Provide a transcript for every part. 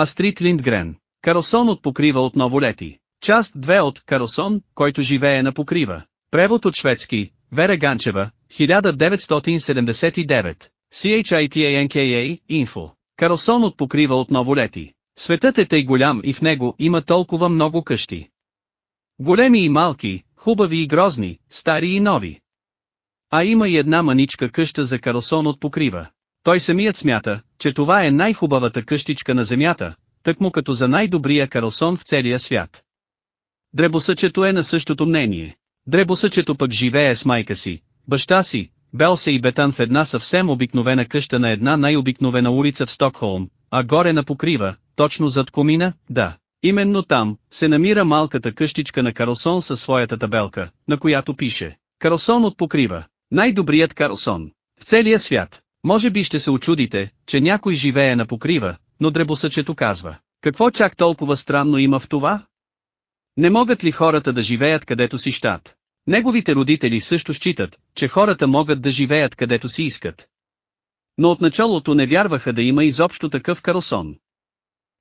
Астрид Линдгрен. Карлсон от покрива отново лети. Част 2 от Карлсон, който живее на покрива. Превод от шведски, Вера Ганчева, 1979. CHITANKA, Info. Карлсон от покрива отново лети. Светът е тъй голям и в него има толкова много къщи. Големи и малки, хубави и грозни, стари и нови. А има и една маничка къща за Карлсон от покрива. Той самият смята, че това е най-хубавата къщичка на земята, тъкмо като за най-добрия Карлсон в целия свят. Дребосъчето е на същото мнение. Дребосъчето пък живее с майка си, баща си, Белсе и Бетан в една съвсем обикновена къща на една най-обикновена улица в Стокхолм, а горе на покрива, точно зад комина, да. Именно там, се намира малката къщичка на Карлсон със своята табелка, на която пише Карлсон от покрива. Най-добрият Карлсон. В целия свят. Може би ще се очудите, че някой живее на покрива, но дребосъчето казва. Какво чак толкова странно има в това? Не могат ли хората да живеят където си щат? Неговите родители също считат, че хората могат да живеят където си искат. Но от началото не вярваха да има изобщо такъв Карлсон.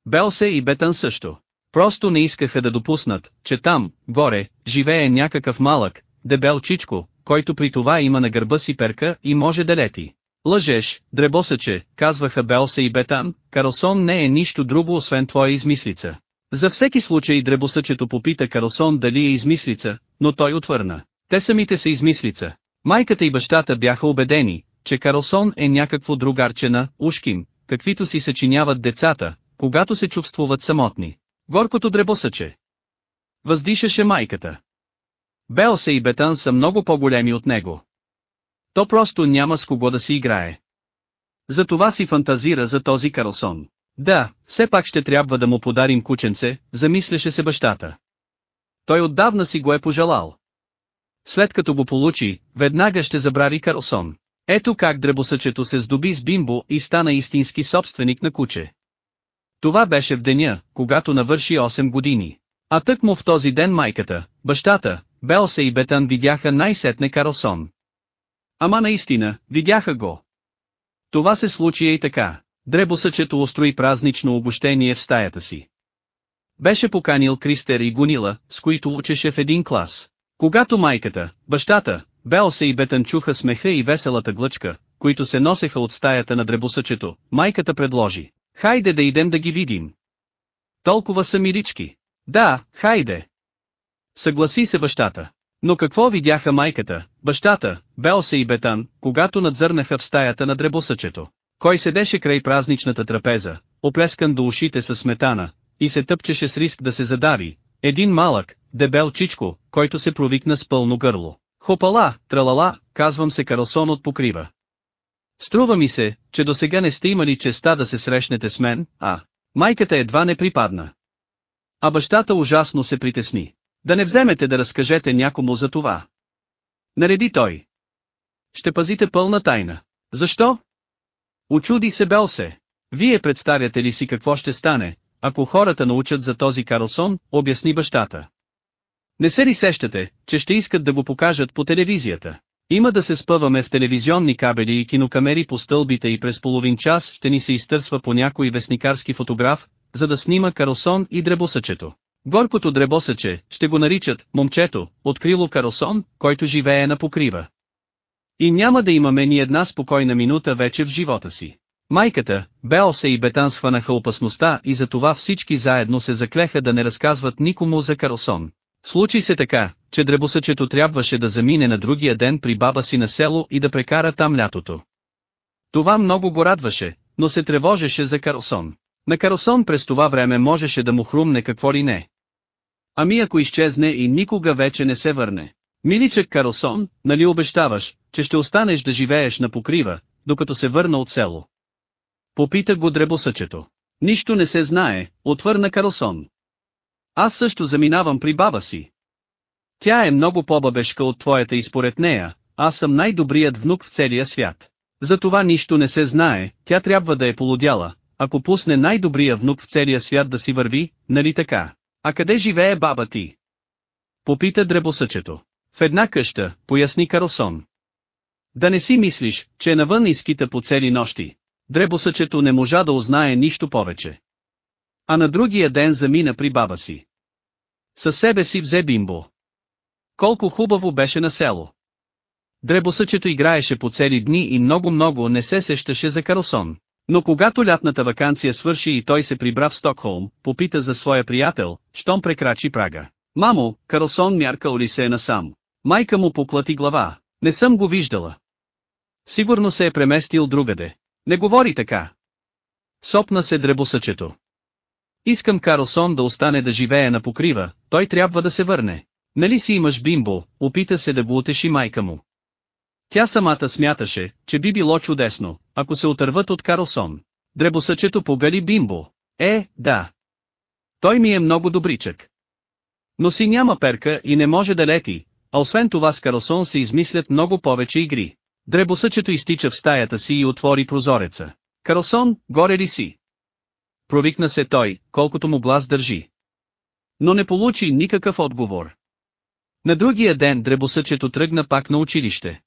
Белсе и Бетън също. Просто не искаха да допуснат, че там, горе, живее някакъв малък, дебел чичко, който при това има на гърба си перка и може да лети. Лъжеш, дребосъче, казваха Белса и Бетан, Карлсон не е нищо друго освен твоя измислица. За всеки случай дребосъчето попита Карлсон дали е измислица, но той отвърна. Те самите са измислица. Майката и бащата бяха убедени, че Карлсон е някакво другарче на Ушким, каквито си съчиняват децата, когато се чувствуват самотни. Горкото дребосъче. Въздишаше майката. Белса и Бетан са много по-големи от него. То просто няма с кого да си играе. Затова си фантазира за този Карлсон. Да, все пак ще трябва да му подарим кученце, замисляше се бащата. Той отдавна си го е пожелал. След като го получи, веднага ще забрави Карлсон. Ето как дребосъчето се здоби с бимбо и стана истински собственик на куче. Това беше в деня, когато навърши 8 години. А тък му в този ден майката, бащата, Белса и Бетан видяха най-сетне Карлсон. Ама наистина, видяха го. Това се случи и така. Дребосъчето устрои празнично обощение в стаята си. Беше поканил Кристер и Гунила, с които учеше в един клас. Когато майката, бащата, Белса и Бетън чуха смеха и веселата глъчка, които се носеха от стаята на дребосъчето, майката предложи. Хайде да идем да ги видим. Толкова са мирички. Да, хайде. Съгласи се бащата. Но какво видяха майката, бащата, Белса и Бетан, когато надзърнаха в стаята на дребосъчето? Кой седеше край празничната трапеза, оплескан до ушите със сметана, и се тъпчеше с риск да се задави, един малък, дебел чичко, който се провикна с пълно гърло. Хопала, тралала, казвам се Карлсон от покрива. Струва ми се, че до сега не сте имали честа да се срещнете с мен, а майката едва не припадна. А бащата ужасно се притесни. Да не вземете да разкажете някому за това. Нареди той. Ще пазите пълна тайна. Защо? Очуди се Белсе. Вие представяте ли си какво ще стане, ако хората научат за този Карлсон, обясни бащата. Не се ли сещате, че ще искат да го покажат по телевизията? Има да се спъваме в телевизионни кабели и кинокамери по стълбите и през половин час ще ни се изтърсва по някой вестникарски фотограф, за да снима Карлсон и дребосъчето. Горкото дребосъче, ще го наричат, момчето, открило Карлсон, който живее на покрива. И няма да имаме ни една спокойна минута вече в живота си. Майката, Белсе и Бетан схванаха опасността и затова всички заедно се заклеха да не разказват никому за Карлсон. Случи се така, че дребосъчето трябваше да замине на другия ден при баба си на село и да прекара там лятото. Това много го радваше, но се тревожеше за Карлсон. На Карлсон през това време можеше да му хрумне какво ли не. Ами ако изчезне и никога вече не се върне. Миличък Карлсон, нали обещаваш, че ще останеш да живееш на покрива, докато се върна от село. Попита го дребосъчето. Нищо не се знае, отвърна Карлсон. Аз също заминавам при баба си. Тя е много по-бабешка от твоята и според нея, аз съм най-добрият внук в целия свят. За това нищо не се знае, тя трябва да е полудяла, ако пусне най-добрия внук в целия свят да си върви, нали така? А къде живее баба ти? Попита дребосъчето. В една къща, поясни Карлсон. Да не си мислиш, че навън изкита по цели нощи. Дребосъчето не можа да узнае нищо повече. А на другия ден замина при баба си. Със себе си взе бимбо. Колко хубаво беше на село. Дребосъчето играеше по цели дни и много-много не се сещаше за Карлсон. Но когато лятната вакансия свърши и той се прибра в Стокхолм, попита за своя приятел, щом прекрачи прага. Мамо, Карлсон мяркал ли се е насам? Майка му поплати глава. Не съм го виждала. Сигурно се е преместил другаде. Не говори така. Сопна се дребосъчето. Искам Карлсон да остане да живее на покрива, той трябва да се върне. Нали си имаш бимбо, опита се да го утеши майка му. Тя самата смяташе, че би било чудесно, ако се отърват от Карлсон. Дребосъчето побели бимбо. Е, да. Той ми е много добричък. Но си няма перка и не може да лети, а освен това с Карлсон се измислят много повече игри. Дребосъчето изтича в стаята си и отвори прозореца. Карлсон, горе ли си? Провикна се той, колкото му глас държи. Но не получи никакъв отговор. На другия ден дребосъчето тръгна пак на училище.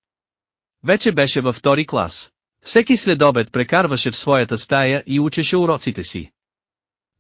Вече беше във втори клас. Всеки следобед прекарваше в своята стая и учеше уроците си.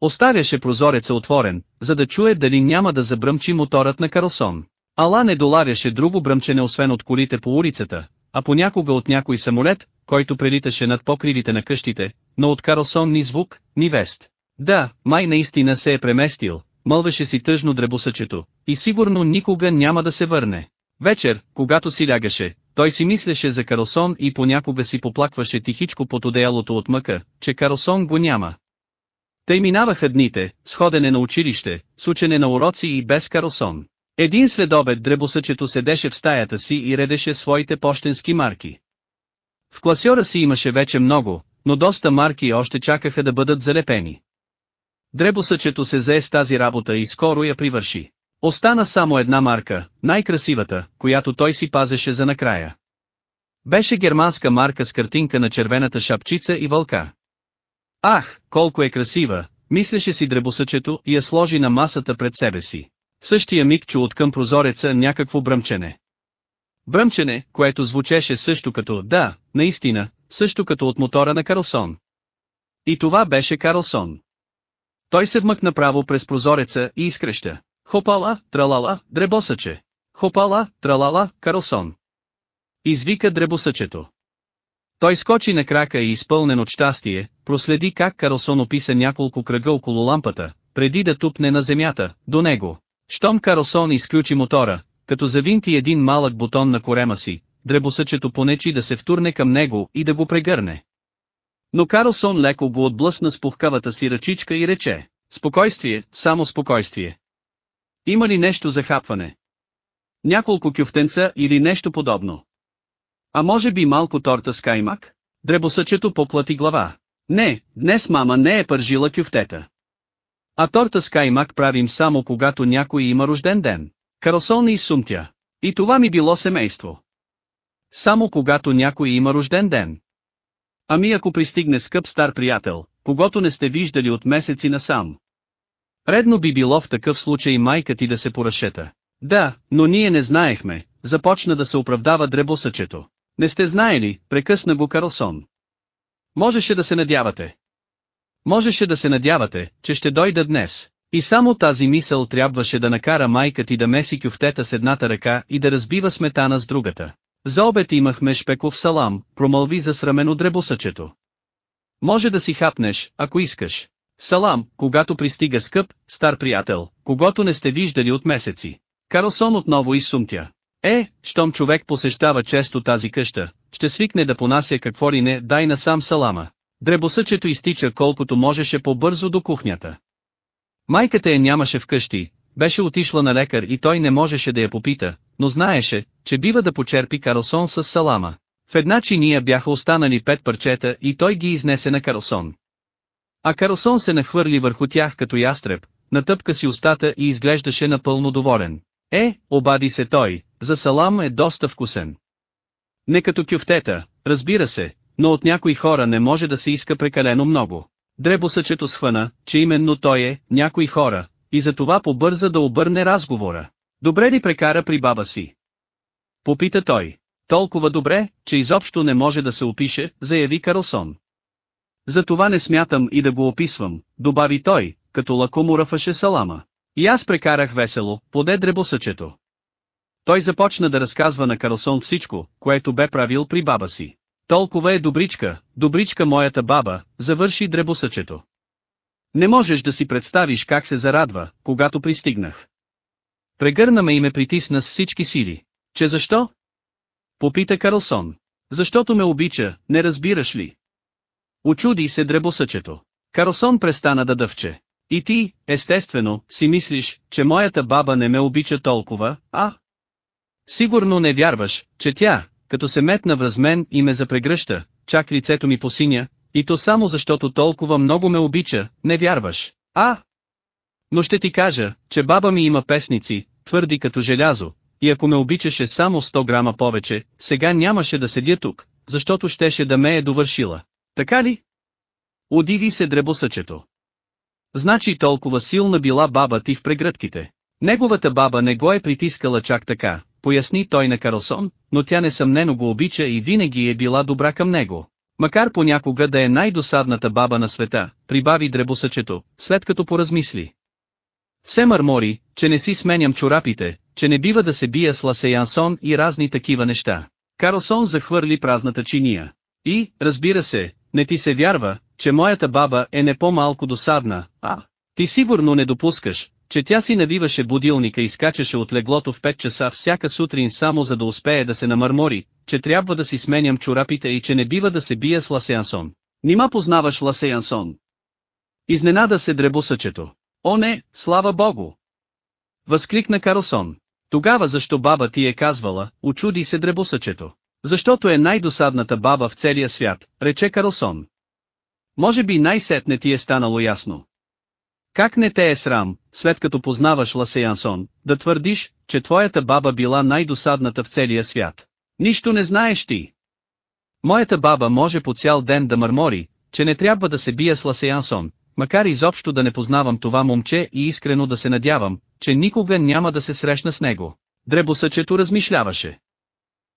Оставяше прозореца отворен, за да чуе дали няма да забръмчи моторът на Карлсон. Ала не доларяше друго бръмчене освен от колите по улицата, а понякога от някой самолет, който прелиташе над покривите на къщите, но от Карлсон ни звук, ни вест. Да, май наистина се е преместил, мълвеше си тъжно дребосъчето, и сигурно никога няма да се върне. Вечер, когато си лягаше, той си мислеше за Карлсон и понякога си поплакваше тихичко под одеялото от мъка, че Карлсон го няма. Тъй минаваха дните, с ходене на училище, с учене на уроци и без Карлсон. Един следобед дребосъчето седеше в стаята си и редеше своите почтенски марки. В класьора си имаше вече много, но доста марки още чакаха да бъдат залепени. Дребосъчето се зае с тази работа и скоро я привърши. Остана само една марка, най-красивата, която той си пазеше за накрая. Беше германска марка с картинка на червената шапчица и вълка. Ах, колко е красива, мислеше си дребосъчето и я сложи на масата пред себе си. Същия миг чу от към прозореца някакво бръмчене. Бръмчене, което звучеше също като «да», наистина, също като от мотора на Карлсон. И това беше Карлсон. Той се вмъкна право през прозореца и изкреща. Хопала, тралала, дребосъче. Хопала, тралала, Карлсон. Извика дребосъчето. Той скочи на крака и изпълнен от щастие, проследи как Карлсон описа няколко кръга около лампата, преди да тупне на земята, до него. Щом Карлсон изключи мотора, като завинти един малък бутон на корема си, дребосъчето понечи да се втурне към него и да го прегърне. Но Карлсон леко го отблъсна с пухкавата си ръчичка и рече, спокойствие, само спокойствие. Има ли нещо за хапване? Няколко кюфтенца или нещо подобно? А може би малко торта с каймак? Дребосъчето поплати глава. Не, днес мама не е пържила кюфтета. А торта с каймак правим само когато някой има рожден ден. Карлсон и сумтя. И това ми било семейство. Само когато някой има рожден ден. Ами ако пристигне скъп стар приятел, когато не сте виждали от месеци насам. Редно би било в такъв случай майка ти да се поразшета. Да, но ние не знаехме, започна да се оправдава дребосъчето. Не сте знаели, прекъсна го Карлсон. Можеше да се надявате. Можеше да се надявате, че ще дойда днес. И само тази мисъл трябваше да накара майка ти да меси кюфтета с едната ръка и да разбива сметана с другата. За обед имахме шпеков салам, промълви засрамено дребосъчето. Може да си хапнеш, ако искаш. Салам, когато пристига скъп, стар приятел, когато не сте виждали от месеци. Карлсон отново изсумтя. Е, щом човек посещава често тази къща, ще свикне да понася какво ли не, дай насам салама. Дребосъчето изтича колкото можеше по-бързо до кухнята. Майката я нямаше вкъщи, беше отишла на лекар и той не можеше да я попита, но знаеше, че бива да почерпи Карлсон с салама. В една чиния бяха останали пет парчета и той ги изнесе на Карлсон. А Карлсон се нахвърли върху тях като ястреб, натъпка си устата и изглеждаше напълно доволен. Е, обади се той, за салам е доста вкусен. Не като кюфтета, разбира се, но от някои хора не може да се иска прекалено много. Дребосъчето схвана, че именно той е, някои хора, и за това побърза да обърне разговора. Добре ли прекара при баба си? Попита той. Толкова добре, че изобщо не може да се опише, заяви Карлсон. За това не смятам и да го описвам, добави той, като лако му ръфаше салама. И аз прекарах весело, поде дребосъчето. Той започна да разказва на Карлсон всичко, което бе правил при баба си. Толкова е добричка, добричка моята баба, завърши дребосъчето. Не можеш да си представиш как се зарадва, когато пристигнах. Прегърна ме и ме притисна с всички сили. Че защо? Попита Карлсон. Защото ме обича, не разбираш ли? Очуди се дребосъчето. Карлсон престана да дъвче. И ти, естествено, си мислиш, че моята баба не ме обича толкова, а? Сигурно не вярваш, че тя, като се метна връз мен и ме запрегръща, чак лицето ми посиня, и то само защото толкова много ме обича, не вярваш, а? Но ще ти кажа, че баба ми има песници, твърди като желязо, и ако ме обичаше само 100 грама повече, сега нямаше да седя тук, защото щеше да ме е довършила. Така ли? Удиви се дребосъчето. Значи толкова силна била баба ти в прегръдките. Неговата баба не го е притискала чак така, поясни той на Карлсон, но тя несъмнено го обича и винаги е била добра към него. Макар понякога да е най-досадната баба на света, прибави дребосъчето, след като поразмисли. Все мърмори, че не си сменям чорапите, че не бива да се бия с ласеянсон и разни такива неща. Карлсон захвърли празната чиния. И, разбира се, не ти се вярва, че моята баба е не по-малко досадна, а, ти сигурно не допускаш, че тя си навиваше будилника и скачаше от леглото в 5 часа всяка сутрин само за да успее да се намърмори, че трябва да си сменям чорапите и че не бива да се бия с Ласеянсон. Нима познаваш Ласеянсон? Изненада се дребосъчето. О не, слава богу! Възкликна Карлсон. Тогава защо баба ти е казвала, очуди се дребосъчето. Защото е най-досадната баба в целия свят, рече Карлсон. Може би най-сетне ти е станало ясно. Как не те е срам, след като познаваш Ласеянсон, да твърдиш, че твоята баба била най-досадната в целия свят? Нищо не знаеш ти. Моята баба може по цял ден да мърмори, че не трябва да се бия с Ласеянсон, макар изобщо да не познавам това момче и искрено да се надявам, че никога няма да се срещна с него. Дребосъчето размишляваше.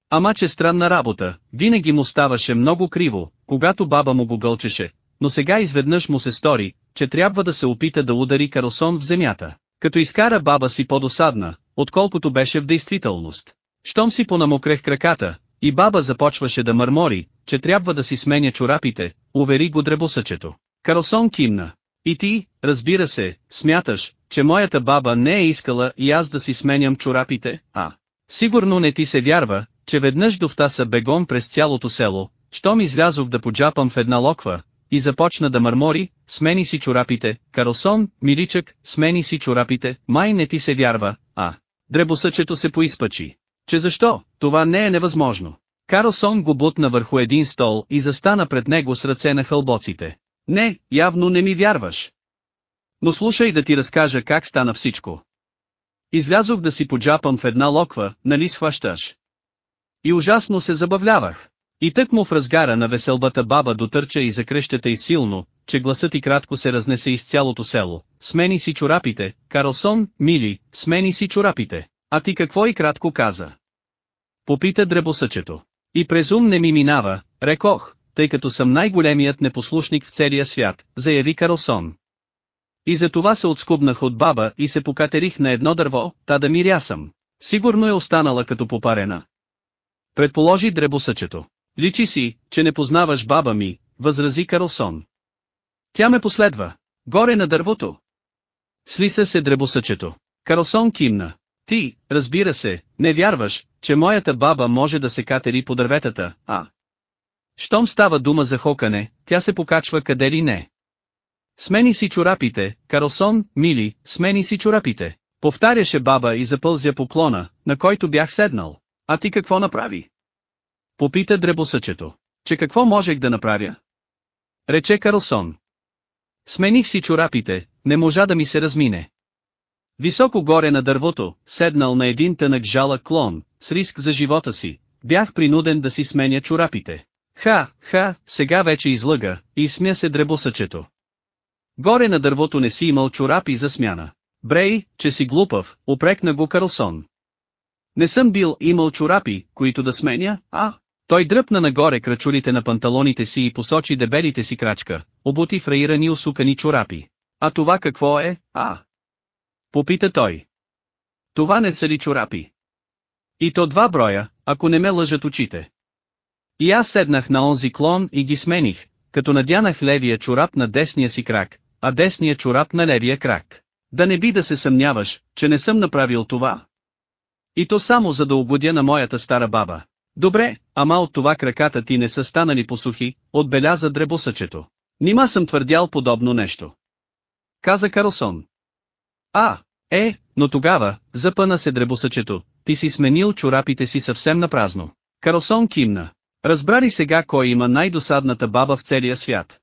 Ама че странна работа, винаги му ставаше много криво, когато баба му го гълчеше, но сега изведнъж му се стори, че трябва да се опита да удари Карлсон в земята, като изкара баба си по-досадна, отколкото беше в действителност. Щом си понамокрех краката, и баба започваше да мърмори, че трябва да си сменя чорапите, увери го дребосъчето. Карлсон кимна. И ти, разбира се, смяташ, че моята баба не е искала и аз да си сменям чорапите, а? Сигурно не ти се вярва, че веднъж довтаса бегом през цялото село, щом излязох да поджапам в една локва, и започна да мърмори, смени си чорапите, Карлсон, миличък, смени си чорапите, май не ти се вярва, а. Дребосъчето се поизпачи. Че защо, това не е невъзможно. Карлсон го бутна върху един стол и застана пред него с ръце на хълбоците. Не, явно не ми вярваш. Но слушай да ти разкажа как стана всичко. Излязох да си поджапам в една локва, нали схващаш? И ужасно се забавлявах. И тък му в разгара на веселбата баба дотърча и закрещата и силно, че гласът и кратко се разнесе из цялото село. Смени си чорапите, Карлсон, мили, смени си чорапите. А ти какво и кратко каза? Попита дребосъчето. И презум не ми минава, рекох, тъй като съм най-големият непослушник в целия свят, заяви Карлсон. И за това се отскубнах от баба и се покатерих на едно дърво, та да мирясам. Сигурно е останала като попарена. Предположи дребосъчето. Личи си, че не познаваш баба ми, възрази Карлсон. Тя ме последва. Горе на дървото. Слиса се дребосъчето. Карлсон кимна. Ти, разбира се, не вярваш, че моята баба може да се катери по дърветата, а? Щом става дума за хокане, тя се покачва къде ли не. Смени си чорапите, Карлсон, мили, смени си чорапите. Повтаряше баба и запълзя поклона, на който бях седнал. А ти какво направи? Попита дребосъчето. Че какво можех да направя? Рече Карлсон. Смених си чорапите, не можа да ми се размине. Високо горе на дървото, седнал на един тънък жалък клон, с риск за живота си, бях принуден да си сменя чорапите. Ха, ха, сега вече излъга, и смя се дребосъчето. Горе на дървото не си имал чорапи за смяна. Брей, че си глупав, опрекна го Карлсон. Не съм бил имал чорапи, които да сменя, а? Той дръпна нагоре крачулите на панталоните си и посочи дебелите си крачка, обути в раирани усукани чорапи. А това какво е, а? Попита той. Това не са ли чорапи? И то два броя, ако не ме лъжат очите. И аз седнах на онзи клон и ги смених, като надянах левия чорап на десния си крак, а десния чорап на левия крак. Да не би да се съмняваш, че не съм направил това. И то само за да угодя на моята стара баба. Добре, ама от това краката ти не са станали посухи, отбеляза дребосъчето. Нима съм твърдял подобно нещо. Каза Карлсон. А, е, но тогава, запъна се дребосъчето, ти си сменил чорапите си съвсем на празно. Карлсон кимна. Разбрари сега кой има най-досадната баба в целия свят.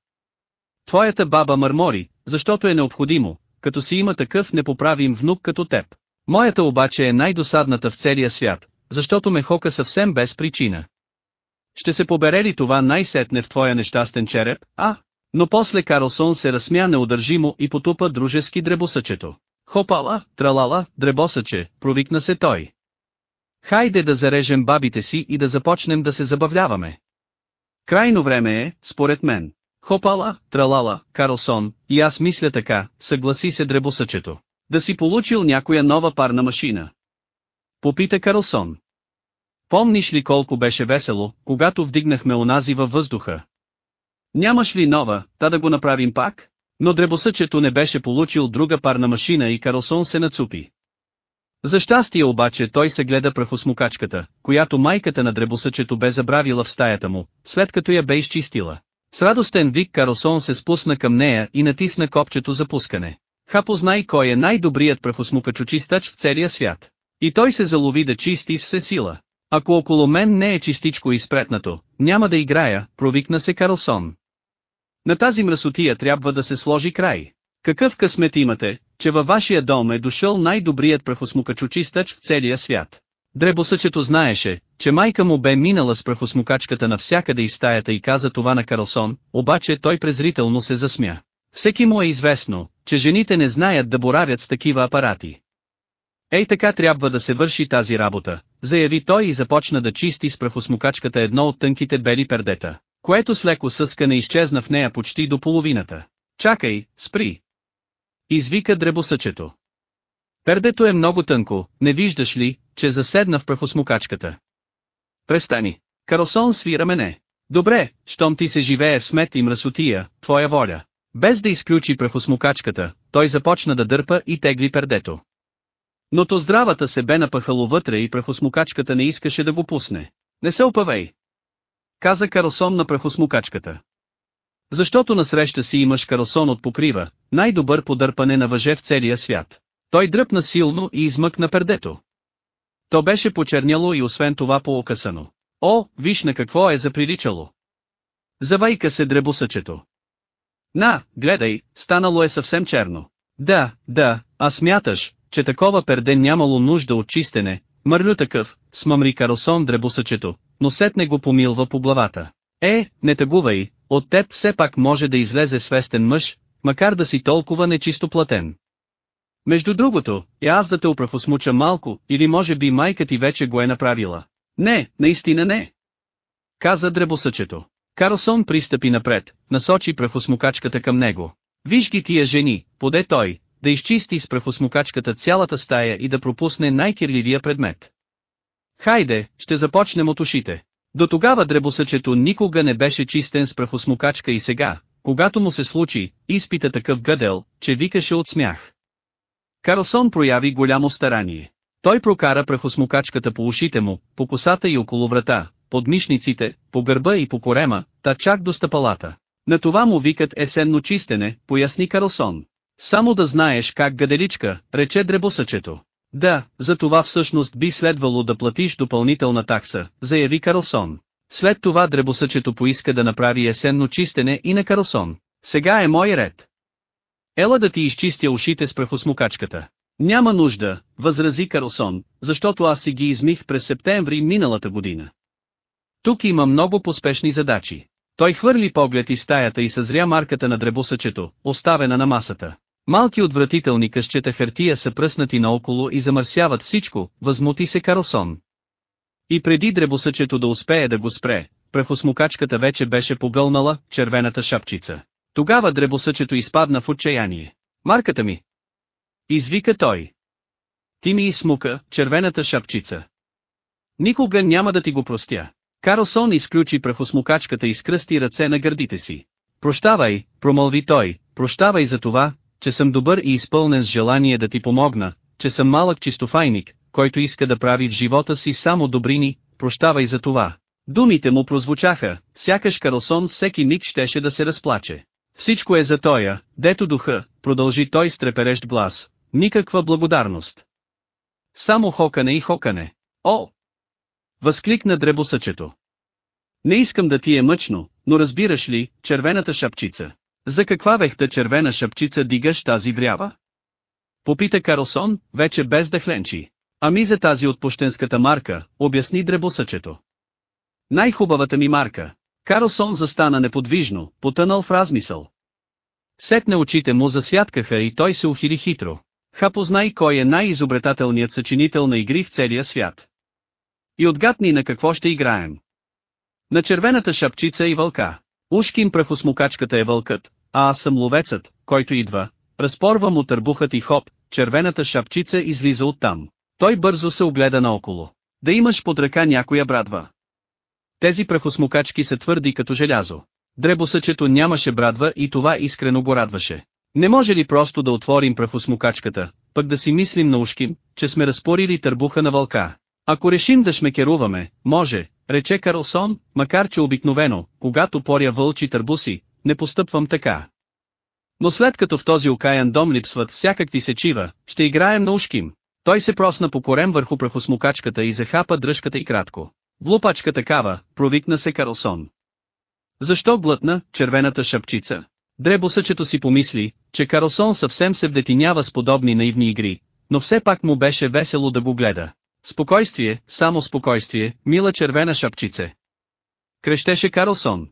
Твоята баба мърмори, защото е необходимо, като си има такъв непоправим внук като теб. Моята обаче е най-досадната в целия свят, защото ме хока съвсем без причина. Ще се побере ли това най-сетне в твоя нещастен череп, а? Но после Карлсон се разсмя неудържимо и потупа дружески дребосъчето. Хопала, тралала, дребосъче, провикна се той. Хайде да зарежем бабите си и да започнем да се забавляваме. Крайно време е, според мен. Хопала, тралала, Карлсон, и аз мисля така, съгласи се дребосъчето. Да си получил някоя нова парна машина. Попита Карлсон. Помниш ли колко беше весело, когато вдигнахме онази във въздуха? Нямаш ли нова, та да го направим пак? Но дребосъчето не беше получил друга парна машина и Карлсон се нацупи. За щастие обаче той се гледа прахосмукачката, която майката на дребосъчето бе забравила в стаята му, след като я бе изчистила. С радостен вик Карлсон се спусна към нея и натисна копчето за пускане. Ха познай кой е най-добрият прахосмукачочистач в целия свят. И той се залови да чисти с все сила. Ако около мен не е чистичко изпретнато, няма да играя, провикна се Карлсон. На тази мръсотия трябва да се сложи край. Какъв късмет имате, че във вашия дом е дошъл най-добрият прахосмукачочистач в целия свят. Дребосъчето знаеше, че майка му бе минала с прахосмукачката навсякъде из стаята и каза това на Карлсон, обаче той презрително се засмя. Всеки му е известно, че жените не знаят да боравят с такива апарати. Ей така трябва да се върши тази работа, заяви той и започна да чисти с прахосмукачката едно от тънките бели пердета, което с леко съскане изчезна в нея почти до половината. Чакай, спри! Извика дребосъчето. Пердето е много тънко, не виждаш ли, че заседна в прахосмукачката. Престани. Карлсон свира мене. Добре, щом ти се живее в смет и мръсотия, твоя воля. Без да изключи прахосмукачката, той започна да дърпа и тегли пердето. Но то здравата се бе напъхало вътре и прахосмукачката не искаше да го пусне. Не се опавей. Каза Карлсон на прахосмукачката. Защото насреща си имаш Карлсон от покрива, най-добър подърпане на въже в целия свят. Той дръпна силно и измъкна пердето. То беше почерняло и освен това поокъсано. О, виж на какво е заприличало. Завайка се дребосъчето. На, гледай, станало е съвсем черно. Да, да, а смяташ, че такова перде нямало нужда от чистене, мърлю такъв, смъмри Карлсон дребосъчето, но сетне го помилва по главата. Е, не тъгувай, от теб все пак може да излезе свестен мъж, макар да си толкова нечисто платен. Между другото, и аз да те оправосмуча малко, или може би майка ти вече го е направила. Не, наистина не. Каза дребосъчето. Карлсон пристъпи напред, насочи прахосмукачката към него. Виж ги тия жени, поде той, да изчисти с прахосмукачката цялата стая и да пропусне най-кирливия предмет. Хайде, ще започнем от ушите. До тогава дребосъчето никога не беше чистен с прахосмукачка и сега, когато му се случи, изпита такъв гъдел, че викаше от смях. Карлсон прояви голямо старание. Той прокара прахосмукачката по ушите му, по косата и около врата, под мишниците, по гърба и по корема, та чак до стъпалата. На това му викат есенно чистене, поясни Карлсон. Само да знаеш как гаделичка, рече дребосъчето. Да, за това всъщност би следвало да платиш допълнителна такса, заяви Карлсон. След това дребосъчето поиска да направи есенно чистене и на Карлсон. Сега е мой ред. Ела да ти изчистя ушите с прахосмукачката. Няма нужда, възрази Карлсон, защото аз си ги измих през септември миналата година. Тук има много поспешни задачи. Той хвърли поглед из стаята и съзря марката на дребосъчето, оставена на масата. Малки отвратителни къщета хартия са пръснати наоколо и замърсяват всичко, възмути се Карлсон. И преди дребосъчето да успее да го спре, прахосмукачката вече беше погълнала червената шапчица. Тогава дребосъчето изпадна в отчаяние. Марката ми. Извика той. Ти ми изсмука, червената шапчица. Никога няма да ти го простя. Карлсон изключи прахосмукачката и скръсти ръце на гърдите си. Прощавай, промълви той, прощавай за това, че съм добър и изпълнен с желание да ти помогна, че съм малък чистофайник, който иска да прави в живота си само добрини, прощавай за това. Думите му прозвучаха, сякаш Карлсон всеки миг щеше да се разплаче. Всичко е за тоя, дето духа, продължи той с треперещ глас, никаква благодарност. Само хокане и хокане. О! Възкликна дребосъчето. Не искам да ти е мъчно, но разбираш ли, червената шапчица. За каква вехта червена шапчица дигаш тази врява? Попита Карлсон, вече без да хленчи. Ами за тази от пощенската марка, обясни дребосъчето. Най-хубавата ми марка. Карлсон застана неподвижно, потънал в размисъл. Сетне очите му засвяткаха и той се ухили хитро. Ха познай кой е най-изобретателният съчинител на игри в целия свят. И отгадни на какво ще играем. На червената шапчица и вълка. Ушкин прахосмукачката е вълкът, а аз съм ловецът, който идва. Разпорва му търбухът и хоп, червената шапчица излиза оттам. Той бързо се огледа наоколо. Да имаш под ръка някоя брадва. Тези прахосмукачки са твърди като желязо. Дребосъчето нямаше брадва и това искрено го радваше. Не може ли просто да отворим прахосмукачката, пък да си мислим на ушким, че сме разпорили търбуха на вълка? Ако решим да шмекеруваме, може, рече Карлсон, макар че обикновено, когато поря вълчи търбуси, не постъпвам така. Но след като в този окаян дом липсват всякакви сечива, ще играем на ушким. Той се просна по корем върху прахосмукачката и захапа дръжката и кратко. Влупачка такава, провикна се Карлсон. Защо глътна, червената шапчица? Дребосъчето си помисли, че Карлсон съвсем се вдетинява с подобни наивни игри, но все пак му беше весело да го гледа. Спокойствие, само спокойствие, мила червена шапчице. Крещеше Карлсон.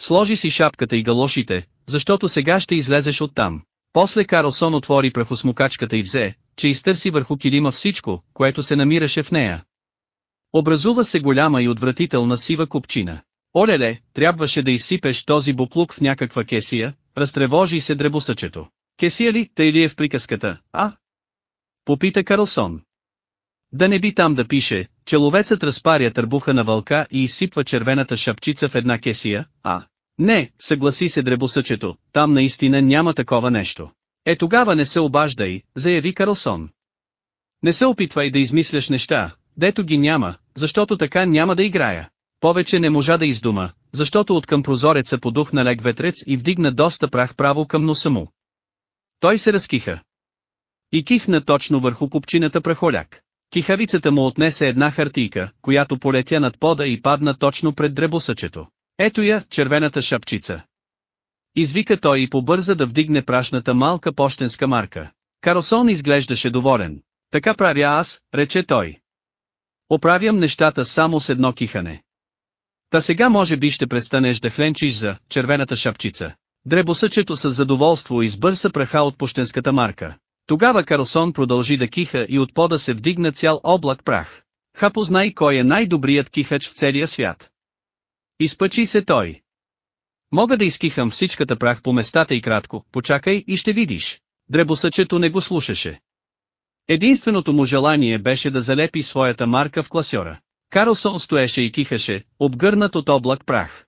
Сложи си шапката и галошите, защото сега ще излезеш оттам. После Карлсон отвори прахосмукачката и взе, че изтърси върху килима всичко, което се намираше в нея. Образува се голяма и отвратителна сива купчина. Олеле, трябваше да изсипеш този буклук в някаква кесия, разтревожи се дребосъчето. Кесия ли, тъй ли е в приказката, а? Попита Карлсон. Да не би там да пише, че ловецът разпаря търбуха на вълка и изсипва червената шапчица в една кесия, а? Не, съгласи се дребосъчето, там наистина няма такова нещо. Е тогава не се обаждай, заяви Карлсон. Не се опитвай да измисляш неща, дето ги няма, защото така няма да играя. Повече не можа да издума, защото от към прозореца подух на лек ветрец и вдигна доста прах право към носа му. Той се разкиха. И кихна точно върху купчината прахоляк. Кихавицата му отнесе една хартийка, която полетя над пода и падна точно пред дребосъчето. Ето я, червената шапчица. Извика той и побърза да вдигне прашната малка почтенска марка. Карлсон изглеждаше доволен. Така правя аз, рече той. Оправям нещата само с едно кихане. Та сега може би ще престанеш да хленчиш за червената шапчица. Дребосъчето с задоволство избърса праха от пощенската марка. Тогава Карлсон продължи да киха и от пода се вдигна цял облак прах. Ха познай кой е най-добрият кихач в целия свят. Изпъчи се той. Мога да изкихам всичката прах по местата и кратко, почакай и ще видиш. Дребосъчето не го слушаше. Единственото му желание беше да залепи своята марка в класьора. Карлсон стоеше и кихаше, обгърнат от облак прах.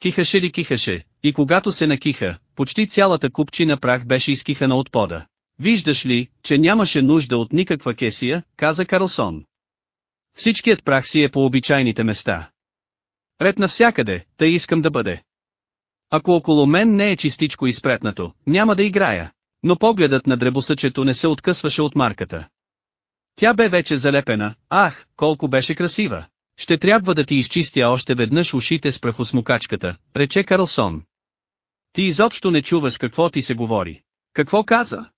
Кихаше ли кихаше, и когато се накиха, почти цялата купчина прах беше изкихана от пода. Виждаш ли, че нямаше нужда от никаква кесия, каза Карлсон. Всичкият прах си е по обичайните места. Ред навсякъде, тъй искам да бъде. Ако около мен не е чистичко изпретнато, няма да играя. Но погледът на дребосъчето не се откъсваше от марката. Тя бе вече залепена, ах, колко беше красива. Ще трябва да ти изчистя още веднъж ушите с прахосмукачката, рече Карлсон. Ти изобщо не чуваш какво ти се говори. Какво каза?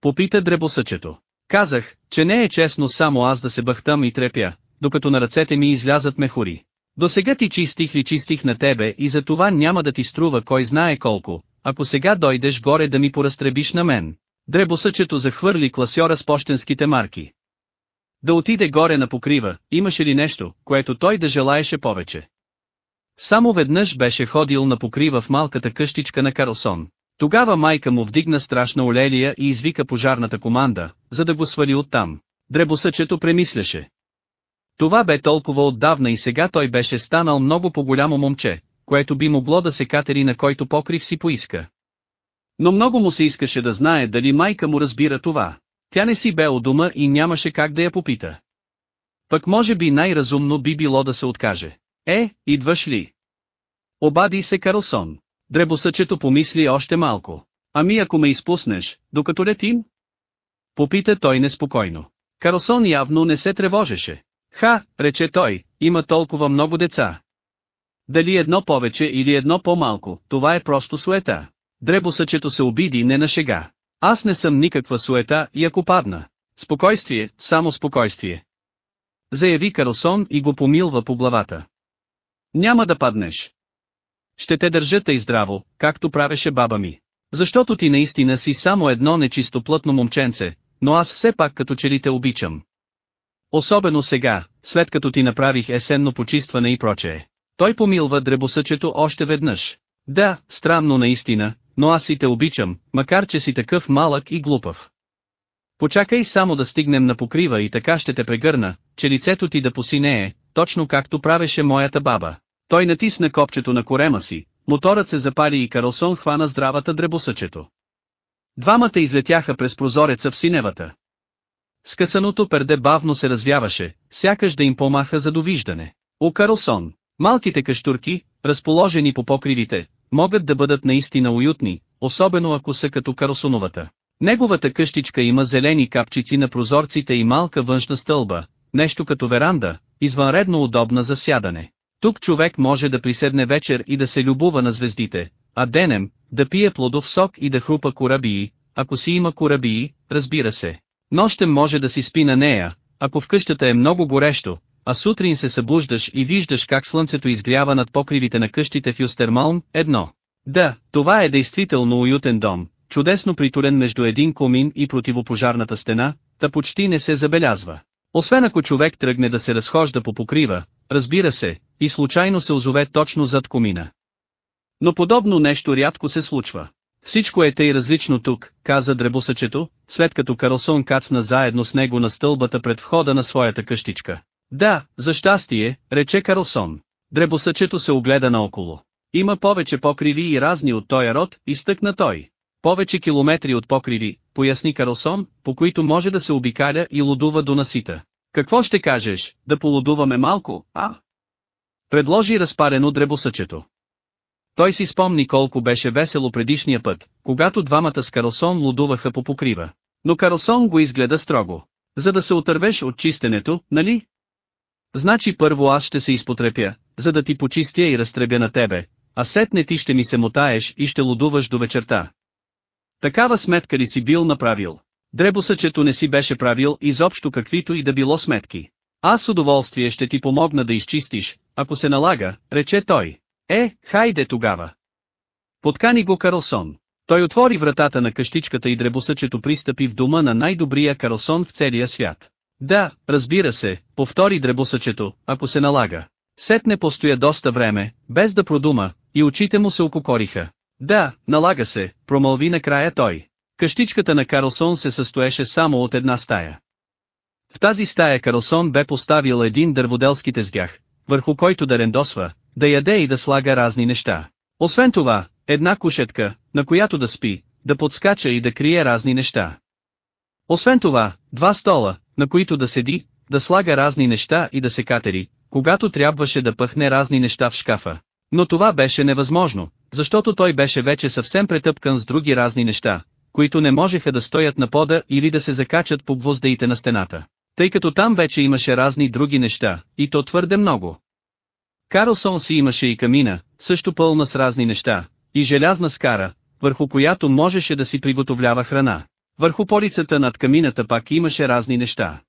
Попита дребосъчето. Казах, че не е честно само аз да се бъхтам и трепя, докато на ръцете ми излязат мехури. До сега ти чистих ли чистих на тебе и за това няма да ти струва кой знае колко, ако сега дойдеш горе да ми поразтребиш на мен. Дребосъчето захвърли класьора с почтенските марки. Да отиде горе на покрива, имаше ли нещо, което той да желаеше повече. Само веднъж беше ходил на покрива в малката къщичка на Карлсон. Тогава майка му вдигна страшна олелия и извика пожарната команда, за да го свали оттам. Дребосъчето премисляше. Това бе толкова отдавна и сега той беше станал много по-голямо момче, което би могло да се катери на който покрив си поиска. Но много му се искаше да знае дали майка му разбира това. Тя не си бе у дома и нямаше как да я попита. Пък може би най-разумно би било да се откаже. Е, идваш ли? Обади се Карлсон. Дребосъчето помисли още малко. Ами ако ме изпуснеш, докато летим? Попита той неспокойно. Карлсон явно не се тревожеше. Ха, рече той, има толкова много деца. Дали едно повече или едно по-малко, това е просто суета. Дребосъчето се обиди не на шега. Аз не съм никаква суета и ако падна. Спокойствие, само спокойствие. Заяви Карлсон и го помилва по главата. Няма да паднеш. Ще те държа тъй здраво, както правеше баба ми. Защото ти наистина си само едно нечистоплътно момченце, но аз все пак като че ли те обичам. Особено сега, след като ти направих есенно почистване и прочее. Той помилва дребосъчето още веднъж. Да, странно наистина, но аз си те обичам, макар че си такъв малък и глупав. Почакай само да стигнем на покрива и така ще те прегърна, че лицето ти да посинее, точно както правеше моята баба. Той натисна копчето на корема си, моторът се запали и Карлсон хвана здравата дребосъчето. Двамата излетяха през прозореца в синевата. Скъсаното перде бавно се развяваше, сякаш да им помаха за довиждане. О Карлсон, малките каштурки, разположени по покривите, могат да бъдат наистина уютни, особено ако са като Карлсоновата. Неговата къщичка има зелени капчици на прозорците и малка външна стълба, нещо като веранда, извънредно удобна за сядане. Тук човек може да приседне вечер и да се любува на звездите, а денем, да пие плодов сок и да хрупа корабии, ако си има корабии, разбира се. Нощем може да си спи на нея, ако в къщата е много горещо, а сутрин се събуждаш и виждаш как слънцето изгрява над покривите на къщите в Юстермалм, едно. Да, това е действително уютен дом, чудесно притурен между един комин и противопожарната стена, та почти не се забелязва. Освен ако човек тръгне да се разхожда по покрива, разбира се, и случайно се озове точно зад комина. Но подобно нещо рядко се случва. Всичко е тъй различно тук, каза дребосъчето, след като Карлсон кацна заедно с него на стълбата пред входа на своята къщичка. Да, за щастие, рече Карлсон. Дребосъчето се огледа наоколо. Има повече покриви и разни от този род, изтъкна той. Повече километри от покриви, поясни Карлсон, по които може да се обикаля и лудува до насита. Какво ще кажеш, да полудуваме малко, а? Предложи разпарено дребосъчето. Той си спомни колко беше весело предишния път, когато двамата с Карлсон лудуваха по покрива. Но Карлсон го изгледа строго. За да се отървеш от чистенето, нали? Значи първо аз ще се изпотрепя, за да ти почистя и разтребя на тебе, а сетне ти ще ми се мотаеш и ще лудуваш до вечерта. Такава сметка ли си бил направил? Дребосъчето не си беше правил изобщо каквито и да било сметки. Аз с удоволствие ще ти помогна да изчистиш, ако се налага, рече той. Е, хайде тогава. Подкани го Карлсон. Той отвори вратата на къщичката и дребосъчето пристъпи в дома на най-добрия Карлсон в целия свят. Да, разбира се, повтори дребосъчето, ако се налага. Сетне постоя доста време, без да продума, и очите му се ококориха. Да, налага се, промълви накрая той. Къщичката на Карлсон се състоеше само от една стая. В тази стая Карлсон бе поставил един дърводелски тезгях, върху който да рендосва, да яде и да слага разни неща. Освен това, една кушетка, на която да спи, да подскача и да крие разни неща. Освен това, два стола, на които да седи, да слага разни неща и да се катери, когато трябваше да пъхне разни неща в шкафа. Но това беше невъзможно, защото той беше вече съвсем претъпкан с други разни неща, които не можеха да стоят на пода или да се закачат по гвоздеите на стената. Тъй като там вече имаше разни други неща, и то твърде много. Карлсон си имаше и камина, също пълна с разни неща, и желязна скара, върху която можеше да си приготовлява храна. Върху полицата над камината пак имаше разни неща.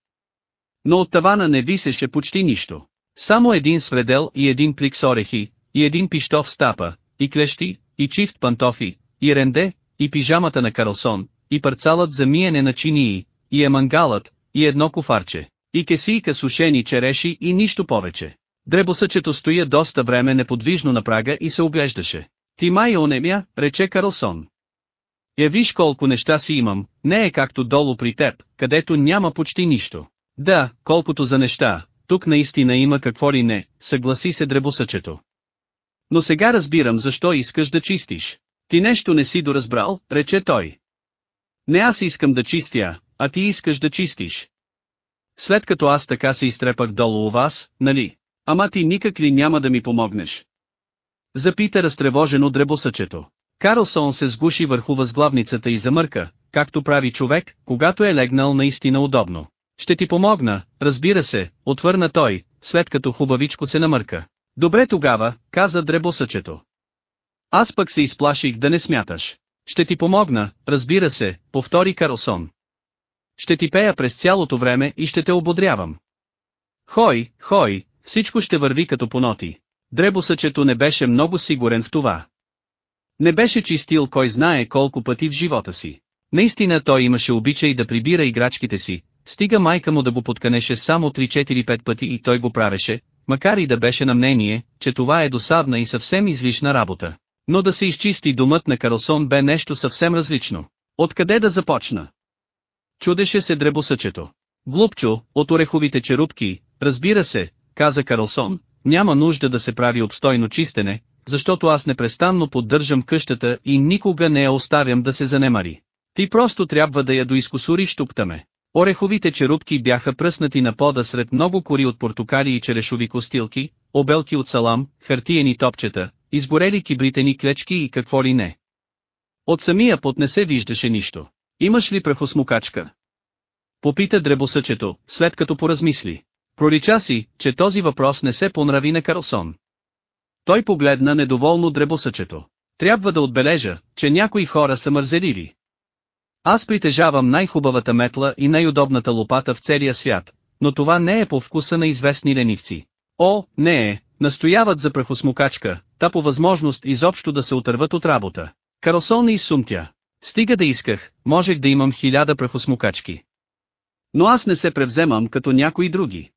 Но от тавана не висеше почти нищо. Само един свредел и един плик с орехи, и един пиштов стапа, и клещи, и чифт пантофи, и ренде, и пижамата на Карлсон, и парцалът за миене на чинии, и емангалът, и едно кофарче, и кесийка сушени череши и нищо повече. Дребосъчето стоя доста време неподвижно на прага и се оглеждаше. Ти май онемя, рече Карлсон. Я виж колко неща си имам, не е както долу при теб, където няма почти нищо. Да, колкото за неща, тук наистина има какво ли не, съгласи се дребосъчето. Но сега разбирам защо искаш да чистиш. Ти нещо не си доразбрал, рече той. Не аз искам да чистя, а ти искаш да чистиш. След като аз така се изтрепах долу у вас, нали? Ама ти никак ли няма да ми помогнеш? Запита разтревожено дребосъчето. Карлсон се сгуши върху възглавницата и замърка, както прави човек, когато е легнал наистина удобно. Ще ти помогна, разбира се, отвърна той, след като хубавичко се намърка. Добре тогава, каза дребосъчето. Аз пък се изплаших да не смяташ. Ще ти помогна, разбира се, повтори Карлсон. Ще ти пея през цялото време и ще те ободрявам. Хой, хой, всичко ще върви като по ноти. Дребосъчето не беше много сигурен в това. Не беше чистил кой знае колко пъти в живота си. Наистина той имаше обичай да прибира играчките си, стига майка му да го подканеше само 3-4-5 пъти и той го правеше, макар и да беше на мнение, че това е досадна и съвсем излишна работа. Но да се изчисти домът на Карлсон бе нещо съвсем различно. Откъде да започна? Чудеше се дребосъчето. Глупчо, от ореховите черупки, разбира се, каза Карлсон, няма нужда да се прави обстойно чистене, защото аз непрестанно поддържам къщата и никога не я оставям да се занемари. Ти просто трябва да я доискусуриш туптаме. Ореховите черупки бяха пръснати на пода сред много кори от портокали и черешови костилки, обелки от салам, хартиени топчета, изгорели кибритени клечки и какво ли не. От самия пот не се виждаше нищо. Имаш ли прахосмокачка? Попита дребосъчето, след като поразмисли. Пролича си, че този въпрос не се понрави на Карлсон. Той погледна недоволно дребосъчето. Трябва да отбележа, че някои хора са мързелили. Аз притежавам най-хубавата метла и най-удобната лопата в целия свят, но това не е по вкуса на известни ленивци. О, не е, настояват за прахосмокачка, та по възможност изобщо да се отърват от работа. Карлсон не изсумтя. Стига да исках, можех да имам хиляда прахосмокачки. Но аз не се превземам като някои други.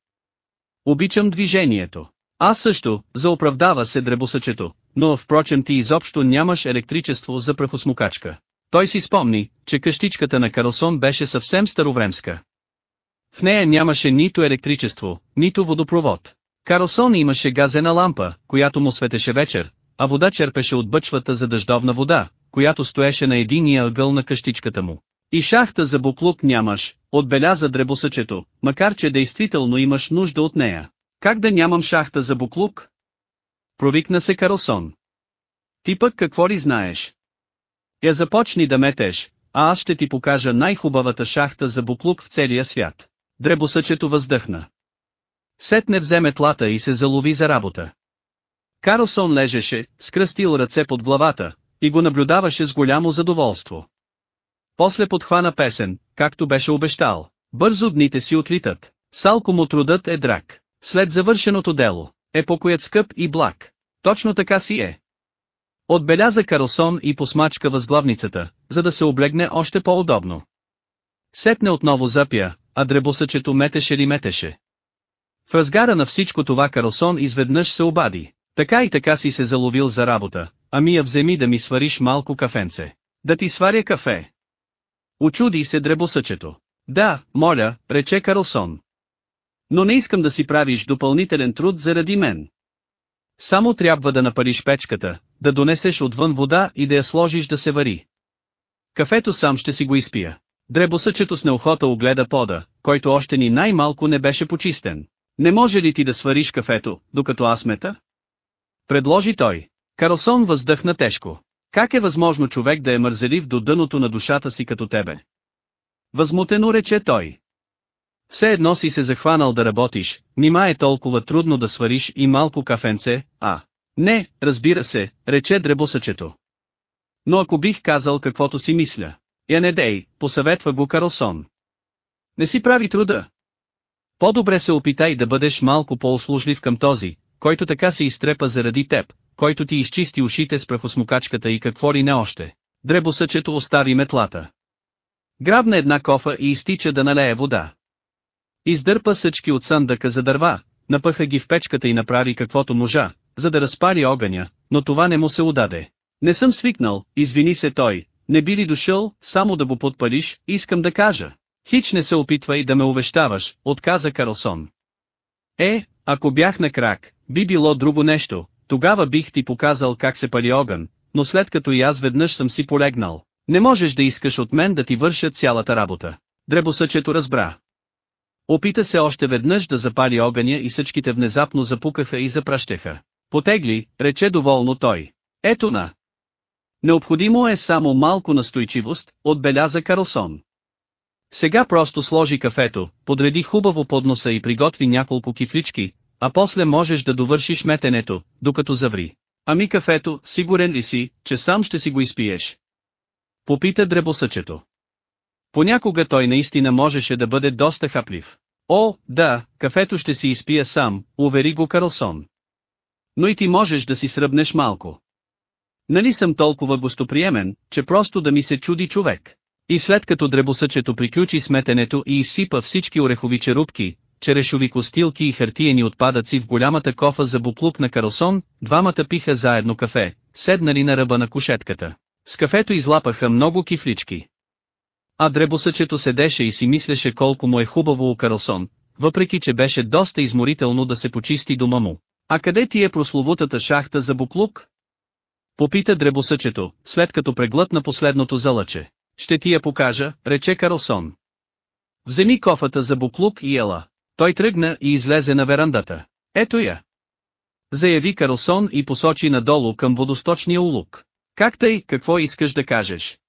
Обичам движението. Аз също, заоправдава се дребосъчето, но впрочем ти изобщо нямаш електричество за прахосмокачка. Той си спомни, че къщичката на Карлсон беше съвсем старовремска. В нея нямаше нито електричество, нито водопровод. Карлсон имаше газена лампа, която му светеше вечер, а вода черпеше от бъчвата за дъждовна вода, която стоеше на единия ъгъл на къщичката му. И шахта за буклук нямаш, отбеляза дребосъчето, макар че действително имаш нужда от нея. Как да нямам шахта за буклук? Провикна се Карлсон. Ти пък какво ли знаеш? Я започни да метеш, а аз ще ти покажа най-хубавата шахта за буклук в целия свят. Дребосъчето въздъхна. Сетне взе тлата и се залови за работа. Карлсон лежеше, скръстил ръце под главата, и го наблюдаваше с голямо задоволство. После подхвана песен, както беше обещал. Бързо дните си отлитат. Салко му трудът е драк. След завършеното дело, е покоят скъп и благ. Точно така си е. Отбеляза Карлсон и посмачка възглавницата, за да се облегне още по-удобно. Сетне отново запя, а дребосъчето метеше ли метеше. В разгара на всичко това Карлсон изведнъж се обади. Така и така си се заловил за работа, ами я вземи да ми свариш малко кафенце. Да ти сваря кафе. Очуди се дребосъчето. Да, моля, рече Карлсон. Но не искам да си правиш допълнителен труд заради мен. Само трябва да напариш печката, да донесеш отвън вода и да я сложиш да се вари. Кафето сам ще си го изпия. Дребосъчето с неохота огледа пода, който още ни най-малко не беше почистен. Не може ли ти да свариш кафето, докато аз мета? Предложи той. Карлсон въздъхна тежко. Как е възможно човек да е мързелив до дъното на душата си като тебе? Възмутено рече той. Все едно си се захванал да работиш, нима е толкова трудно да свариш и малко кафенце, а... Не, разбира се, рече дребосъчето. Но ако бих казал каквото си мисля, я не дей, посъветва го Карлсон. Не си прави труда. По-добре се опитай да бъдеш малко по-услужлив към този, който така се изтрепа заради теб, който ти изчисти ушите с прахосмокачката и какво ли не още. Дребосъчето остави метлата. Грабна една кофа и изтича да налее вода. Издърпа съчки от съндъка за дърва, напъха ги в печката и направи каквото можа, за да разпари огъня, но това не му се удаде. Не съм свикнал, извини се той, Не би ли дошъл, само да го подпалиш, искам да кажа. Хич не се опитвай да ме увещаваш, отказа Карлсон. Е, ако бях на крак, би било друго нещо, тогава бих ти показал как се пали огън, но след като и аз веднъж съм си полегнал, не можеш да искаш от мен да ти върша цялата работа. Дребосъчето разбра. Опита се още веднъж да запали огъня и съчките внезапно запукаха и запращаха. Потегли, рече доволно той. Ето на. Необходимо е само малко настойчивост, отбеляза Карлсон. Сега просто сложи кафето, подреди хубаво подноса и приготви няколко кифлички, а после можеш да довършиш метенето, докато заври. Ами кафето, сигурен ли си, че сам ще си го изпиеш? Попита дребосъчето. Понякога той наистина можеше да бъде доста хаплив. О, да, кафето ще си изпия сам, увери го Карлсон. Но и ти можеш да си сръбнеш малко. Нали съм толкова гостоприемен, че просто да ми се чуди човек. И след като дребосъчето приключи сметенето и изсипа всички орехови черупки, черешови костилки и хартиени отпадъци в голямата кофа за буклук на Карлсон, двамата пиха заедно кафе, седнали на ръба на кушетката. С кафето излапаха много кифлички. А дребосъчето седеше и си мислеше колко му е хубаво у Карлсон, въпреки че беше доста изморително да се почисти дома му. А къде ти е прословутата шахта за буклук? Попита дребосъчето, след като преглътна последното залъче. Ще ти я покажа, рече Карлсон. Вземи кофата за буклук и ела. Той тръгна и излезе на верандата. Ето я. Заяви Карлсон и посочи надолу към водосточния улук. Как тъй, какво искаш да кажеш?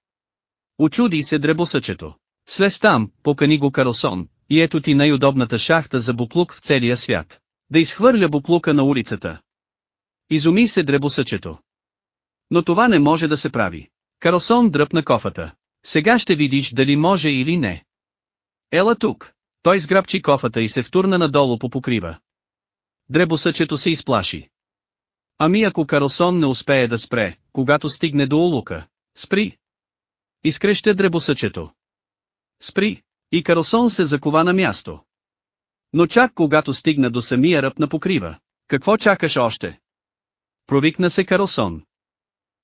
Очуди се дребосъчето. Слез там, покани го Карлсон, и ето ти най-удобната шахта за буклук в целия свят. Да изхвърля буклука на улицата. Изуми се дребосъчето. Но това не може да се прави. Карлсон дръпна кофата. Сега ще видиш дали може или не. Ела тук. Той сграбчи кофата и се втурна надолу по покрива. Дребосъчето се изплаши. Ами ако Карлсон не успее да спре, когато стигне до улука, спри. Изкреща дребосъчето. Спри. И Карлсон се закова на място. Но чак когато стигна до самия ръб на покрива. Какво чакаш още? Провикна се Карлсон.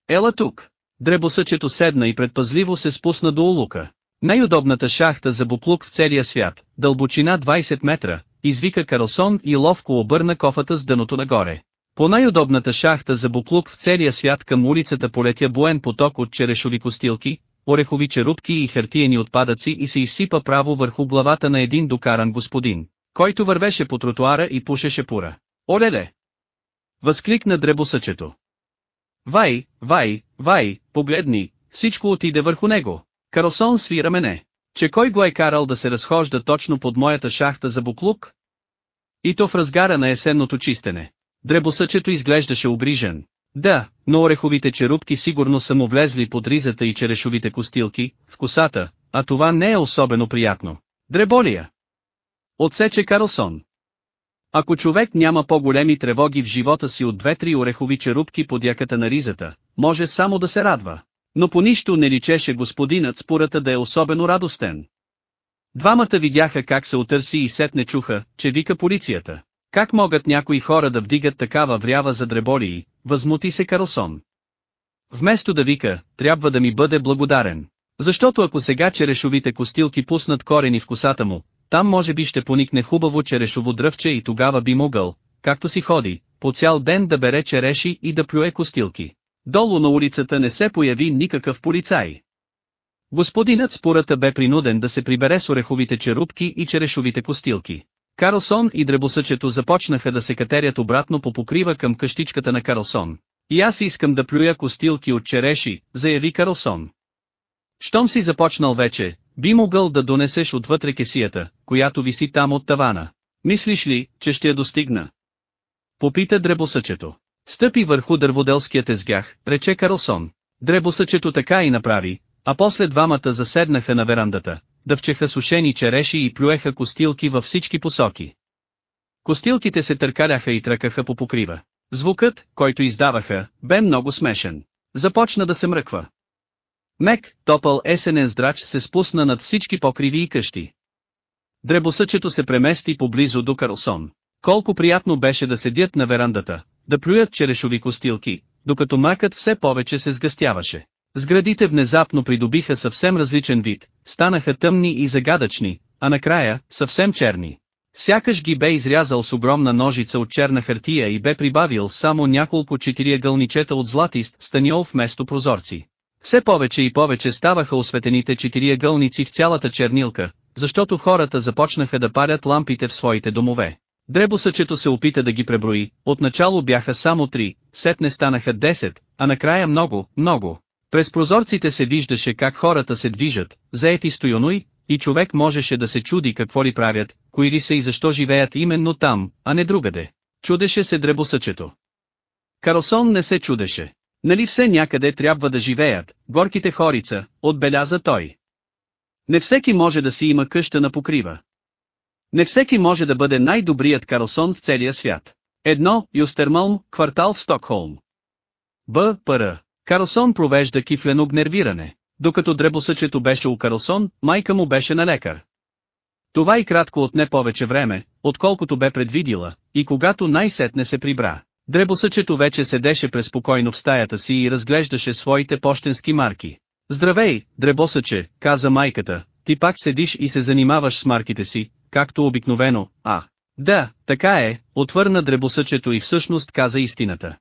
Ела тук. Дребосъчето седна и предпазливо се спусна до улука. Най-удобната шахта за буплук в целия свят, дълбочина 20 метра, извика Карлсон и ловко обърна кофата с дъното нагоре. По най-удобната шахта за буклук в целия свят към улицата полетя буен поток от черешови костилки, орехови черупки и хартиени отпадъци и се изсипа право върху главата на един докаран господин, който вървеше по тротуара и пушеше пура. Олеле! Възкликна дребосъчето. Вай, вай, вай, погледни, всичко отиде върху него. Карлсон свира мене. Че кой го е карал да се разхожда точно под моята шахта за буклук? И то в разгара на есенното чистене. Дребосъчето изглеждаше обрижен. Да, но ореховите черупки сигурно са му влезли под ризата и черешовите костилки, в косата, а това не е особено приятно. Дреболия! Отсече Карлсон. Ако човек няма по-големи тревоги в живота си от две-три орехови черупки под яката на ризата, може само да се радва. Но по нищо не личеше господинът спората да е особено радостен. Двамата видяха как се отърси и сетне чуха, че вика полицията. Как могат някои хора да вдигат такава врява за дреболии, възмути се Карлсон. Вместо да вика, трябва да ми бъде благодарен. Защото ако сега черешовите костилки пуснат корени в косата му, там може би ще поникне хубаво черешово дръвче и тогава би могъл, както си ходи, по цял ден да бере череши и да плюе костилки. Долу на улицата не се появи никакъв полицай. Господинът спората бе принуден да се прибере с ореховите черупки и черешовите костилки. Карлсон и дребосъчето започнаха да се катерят обратно по покрива към къщичката на Карлсон. И аз искам да плюя костилки от череши, заяви Карлсон. Щом си започнал вече, би могъл да донесеш отвътре кесията, която виси там от тавана. Мислиш ли, че ще я достигна? Попита дребосъчето. Стъпи върху дърводелския тезгях, рече Карлсон. Дребосъчето така и направи, а после двамата заседнаха на верандата, дъвчеха сушени череши и плюеха костилки във всички посоки. Костилките се търкаляха и тръкаха по покрива. Звукът, който издаваха, бе много смешен. Започна да се мръква. Мек, топъл есенен здрач се спусна над всички покриви и къщи. Дребосъчето се премести поблизо до Карлсон. Колко приятно беше да седят на верандата, да плюят черешови костилки, докато макът все повече се сгъстяваше. Сградите внезапно придобиха съвсем различен вид, станаха тъмни и загадъчни, а накрая, съвсем черни. Сякаш ги бе изрязал с огромна ножица от черна хартия и бе прибавил само няколко четириъгълничета от златист станиол вместо прозорци. Все повече и повече ставаха осветените четириъгълници в цялата чернилка, защото хората започнаха да парят лампите в своите домове. Дребосъчето се опита да ги преброи, отначало бяха само три, сетне станаха 10, а накрая много, много. През прозорците се виждаше как хората се движат, заети стоюной, и човек можеше да се чуди какво ли правят, кои ли са и защо живеят именно там, а не другаде. Чудеше се дребосъчето. Карлсон не се чудеше. Нали все някъде трябва да живеят, горките хорица, отбеляза той. Не всеки може да си има къща на покрива. Не всеки може да бъде най-добрият Карлсон в целия свят. Едно, Юстермалм, квартал в Стокхолм. Б. Пр. Карлсон провежда кифлено гнервиране. Докато дребосъчето беше у Карлсон, майка му беше на лекар. Това и кратко отне повече време, отколкото бе предвидила, и когато най-сетне се прибра. Дребосъчето вече седеше преспокойно в стаята си и разглеждаше своите почтенски марки. Здравей, дребосъче, каза майката, ти пак седиш и се занимаваш с марките си, както обикновено, а. Да, така е, отвърна дребосъчето и всъщност каза истината.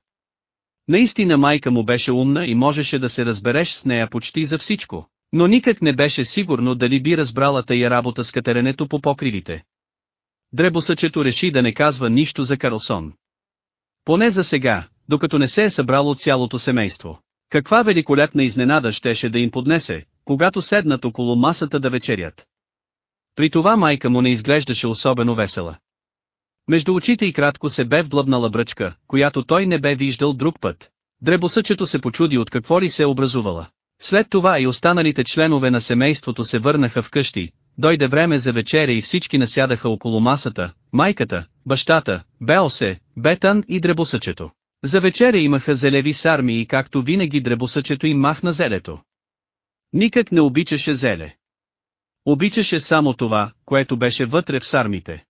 Наистина майка му беше умна и можеше да се разбереш с нея почти за всичко, но никак не беше сигурно дали би разбрала тая работа с катеренето по покривите. Дребосъчето реши да не казва нищо за Карлсон. Поне за сега, докато не се е събрало цялото семейство. Каква великолепна изненада щеше да им поднесе, когато седнат около масата да вечерят. При това майка му не изглеждаше особено весела. Между очите и кратко се бе вблъбнала бръчка, която той не бе виждал друг път. Дребосъчето се почуди от какво ли се е образувала. След това и останалите членове на семейството се върнаха вкъщи, дойде време за вечеря и всички насядаха около масата, майката, бащата, Белсе, Бетан и дребосъчето. За вечеря имаха зелеви сарми и както винаги дребосъчето им махна зелето. Никак не обичаше зеле. Обичаше само това, което беше вътре в сармите.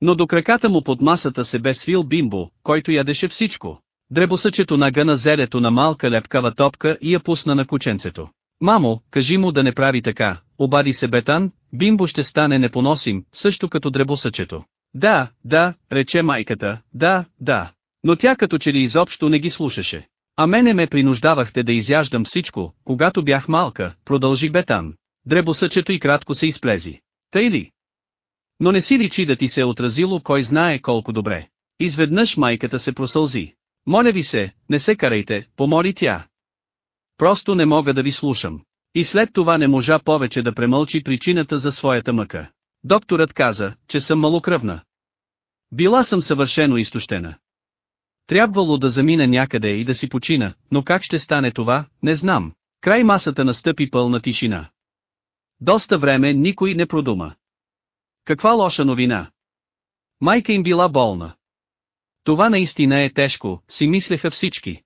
Но до краката му под масата се бе свил бимбо, който ядеше всичко. Дребосъчето нагъна зелето на малка лепкава топка и я пусна на кученцето. Мамо, кажи му да не прави така, обади се Бетан, бимбо ще стане непоносим, също като дребосъчето. Да, да, рече майката, да, да. Но тя като че ли изобщо не ги слушаше. А мене ме принуждавахте да изяждам всичко, когато бях малка, продължи Бетан. Дребосъчето и кратко се изплези. Тъй ли? Но не си личи да ти се е отразило кой знае колко добре. Изведнъж майката се просълзи. Моля ви се, не се карайте, помоли тя. Просто не мога да ви слушам. И след това не можа повече да премълчи причината за своята мъка. Докторът каза, че съм малокръвна. Била съм съвършено изтощена. Трябвало да замина някъде и да си почина, но как ще стане това, не знам. Край масата настъпи пълна тишина. Доста време никой не продума. Каква лоша новина? Майка им била болна. Това наистина е тежко, си мислеха всички.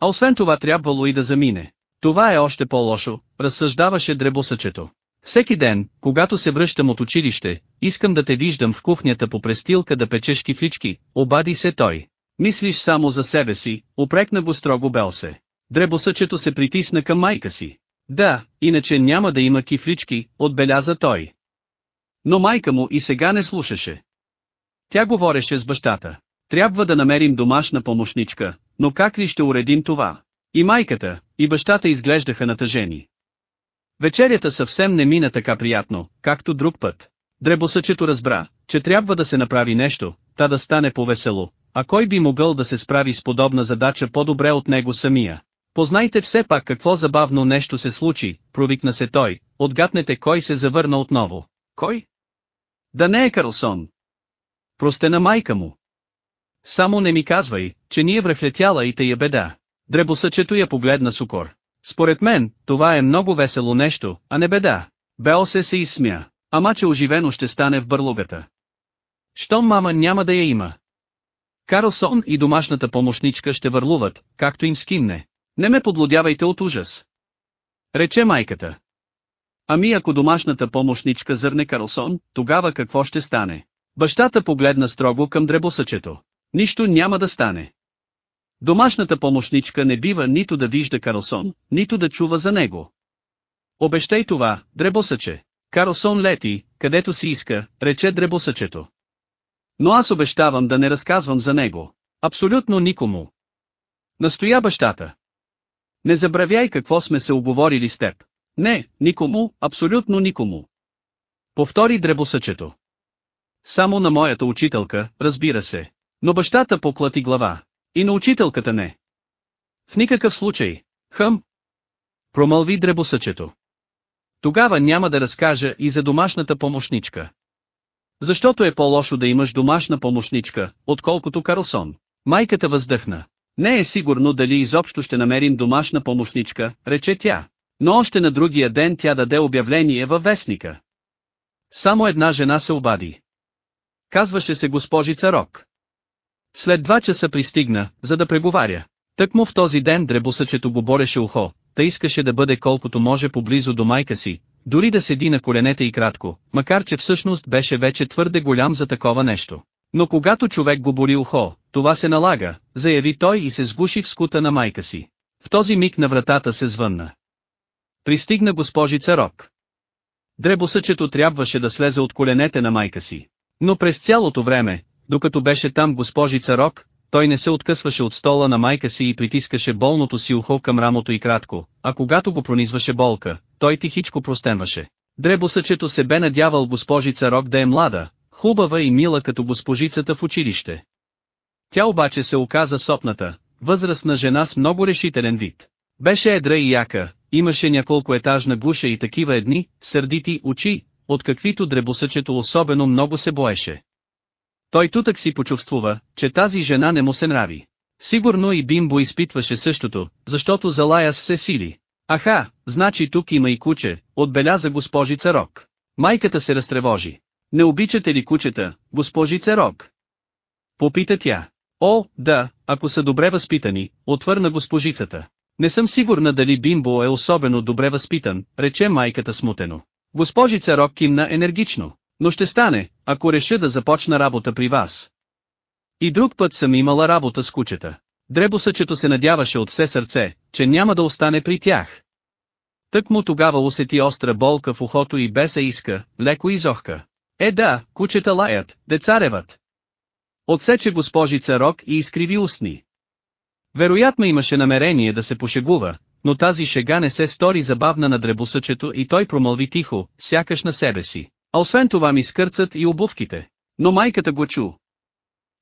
А освен това трябвало и да замине. Това е още по-лошо, разсъждаваше дребосъчето. Всеки ден, когато се връщам от училище, искам да те виждам в кухнята по престилка да печеш кифлички, обади се той. Мислиш само за себе си, упрекна го строго Белсе. Дребосъчето се притисна към майка си. Да, иначе няма да има кифлички, отбеляза той. Но майка му и сега не слушаше. Тя говореше с бащата. Трябва да намерим домашна помощничка, но как ли ще уредим това? И майката, и бащата изглеждаха натъжени. Вечерята съвсем не мина така приятно, както друг път. Дребосъчето разбра, че трябва да се направи нещо, та да стане повесело, а кой би могъл да се справи с подобна задача по-добре от него самия. Познайте все пак какво забавно нещо се случи, провикна се той, отгатнете кой се завърна отново. Кой? Да не е Карлсон. Простена майка му. Само не ми казвай, че ни е връхлетяла и те я беда. Дребосъчето я погледна с укор. Според мен, това е много весело нещо, а не беда. Бел се изсмя. Ама че оживено ще стане в бърлугата. Щом мама няма да я има. Карлсон и домашната помощничка ще върлуват, както им скимне. Не ме подлодявайте от ужас. Рече майката. Ами ако домашната помощничка зърне Карлсон, тогава какво ще стане? Бащата погледна строго към дребосъчето. Нищо няма да стане. Домашната помощничка не бива нито да вижда Карлсон, нито да чува за него. Обещай това, дребосъче. Карлсон лети, където си иска, рече дребосъчето. Но аз обещавам да не разказвам за него. Абсолютно никому. Настоя бащата. Не забравяй какво сме се оговорили с теб. Не, никому, абсолютно никому. Повтори дребосъчето. Само на моята учителка, разбира се. Но бащата поклати глава. И на учителката не. В никакъв случай. Хъм. Промълви дребосъчето. Тогава няма да разкажа и за домашната помощничка. Защото е по-лошо да имаш домашна помощничка, отколкото Карлсон. Майката въздъхна. Не е сигурно дали изобщо ще намерим домашна помощничка, рече тя. Но още на другия ден тя даде обявление във вестника. Само една жена се обади. Казваше се госпожица Рок. След два часа пристигна, за да преговаря. Тък му в този ден дребосъчето го бореше ухо, та искаше да бъде колкото може поблизо до майка си, дори да седи на коленете и кратко, макар че всъщност беше вече твърде голям за такова нещо. Но когато човек го боли ухо, това се налага, заяви той и се сгуши в скута на майка си. В този миг на вратата се звънна. Пристигна госпожица Рок. Дребосъчето трябваше да слезе от коленете на майка си. Но през цялото време, докато беше там госпожица Рок, той не се откъсваше от стола на майка си и притискаше болното си ухо към рамото и кратко, а когато го пронизваше болка, той тихичко простенваше. Дребосъчето се бе надявал госпожица Рок да е млада, хубава и мила като госпожицата в училище. Тя обаче се оказа сопната, възрастна жена с много решителен вид. Беше едра и яка, имаше няколко етажна гуша и такива едни, сърдити очи, от каквито дребосъчето особено много се боеше. Той тутък си почувствува, че тази жена не му се нрави. Сигурно и Бимбо изпитваше същото, защото залая с все сили. Аха, значи тук има и куче, отбеляза госпожица Рок. Майката се разтревожи. Не обичате ли кучета, госпожица Рок? Попита тя. О, да, ако са добре възпитани, отвърна госпожицата. Не съм сигурна дали Бимбо е особено добре възпитан, рече майката смутено. Госпожица Рок кимна енергично. Но ще стане, ако реша да започна работа при вас. И друг път съм имала работа с кучета. Дребосъчето се надяваше от все сърце, че няма да остане при тях. Тък му тогава усети остра болка в ухото и беса иска, леко изохка. Е да, кучета лаят, деца реват. Отсече госпожица Рок и изкриви устни. Вероятно имаше намерение да се пошегува, но тази шега не се стори забавна на дребосъчето и той промълви тихо, сякаш на себе си. А освен това ми скърцат и обувките. Но майката го чу.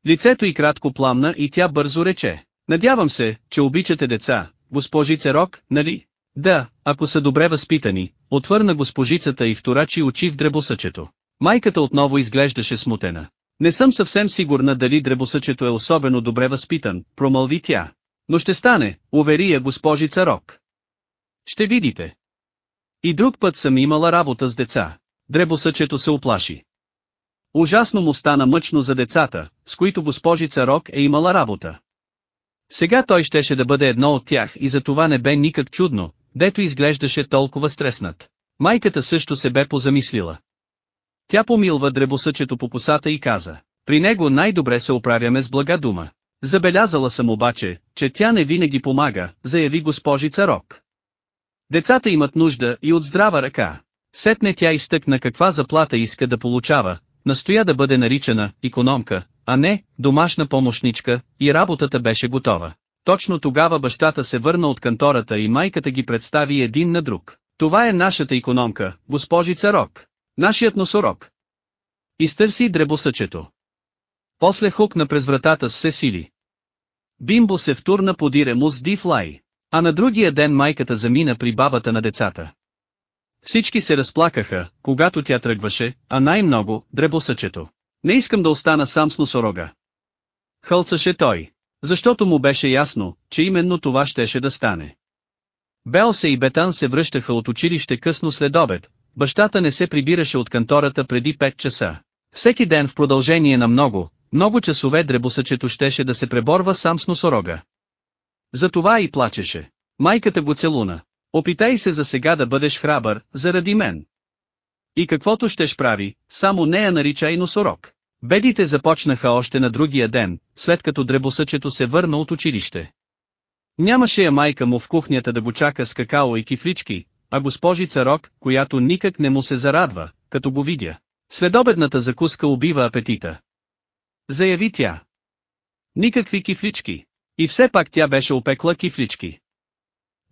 Лицето й кратко пламна и тя бързо рече. Надявам се, че обичате деца, госпожице Рок, нали? Да, ако са добре възпитани, отвърна госпожицата и вторачи очи в дребосъчето. Майката отново изглеждаше смутена. Не съм съвсем сигурна дали дребосъчето е особено добре възпитан, промълви тя. Но ще стане, увери я госпожица Рок. Ще видите. И друг път съм имала работа с деца. Дребосъчето се оплаши. Ужасно му стана мъчно за децата, с които госпожица Рок е имала работа. Сега той щеше да бъде едно от тях и за това не бе никак чудно, дето изглеждаше толкова стреснат. Майката също се бе позамислила. Тя помилва дребосъчето по посата и каза, при него най-добре се оправяме с блага дума. Забелязала съм обаче, че тя не винаги помага, заяви госпожица Рок. Децата имат нужда и от здрава ръка. Сетне тя изтъкна каква заплата иска да получава, настоя да бъде наричана економка, а не домашна помощничка, и работата беше готова. Точно тогава бащата се върна от кантората и майката ги представи един на друг. Това е нашата економка, госпожица Рок. Нашият носорог. Изтърси дребосъчето. После хукна през вратата с все сили. Бимбо се втурна подире му с див лай, а на другия ден майката замина при бабата на децата. Всички се разплакаха, когато тя тръгваше, а най-много, дребосъчето. Не искам да остана сам с носорога. Хълцаше той. Защото му беше ясно, че именно това щеше да стане. Белсе и Бетан се връщаха от училище късно след обед, бащата не се прибираше от кантората преди 5 часа. Всеки ден в продължение на много, много часове дребосъчето щеше да се преборва сам с носорога. Затова и плачеше. Майката го целуна. Опитай се за сега да бъдеш храбър, заради мен. И каквото щеш прави, само нея наричай носорог. Бедите започнаха още на другия ден, след като дребосъчето се върна от училище. Нямаше я майка му в кухнята да го чака с какао и кифлички, а госпожица Рок, която никак не му се зарадва, като го видя. Следобедната закуска убива апетита. Заяви тя. Никакви кифлички. И все пак тя беше опекла кифлички.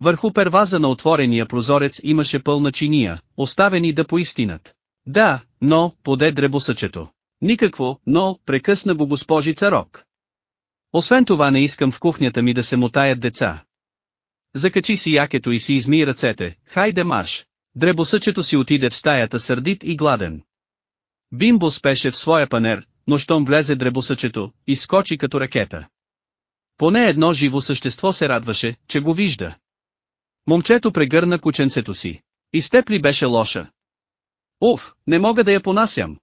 Върху перваза на отворения прозорец имаше пълна чиния, оставени да поистинат. Да, но, поде дребосъчето. Никакво, но, прекъсна го госпожица Рок. Освен това не искам в кухнята ми да се мотаят деца. Закачи си якето и си изми ръцете, хайде марш. Дребосъчето си отиде в стаята сърдит и гладен. Бимбо спеше в своя панер, но щом влезе дребосъчето, изскочи като ракета. Поне едно живо същество се радваше, че го вижда. Момчето прегърна кученцето си. И степ ли беше лоша? Уф, не мога да я понасям.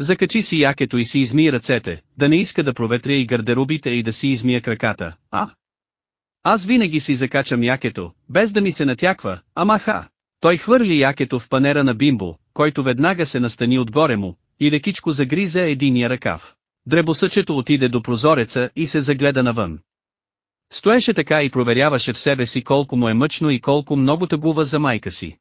Закачи си якето и си изми ръцете, да не иска да проветря и гардеробите и да си измия краката, а? Аз винаги си закачам якето, без да ми се натяква, ама ха. Той хвърли якето в панера на бимбо, който веднага се настани отгоре му, и лекичко загриза единия ръкав. Дребосъчето отиде до прозореца и се загледа навън. Стоеше така и проверяваше в себе си колко му е мъчно и колко много тъгува за майка си.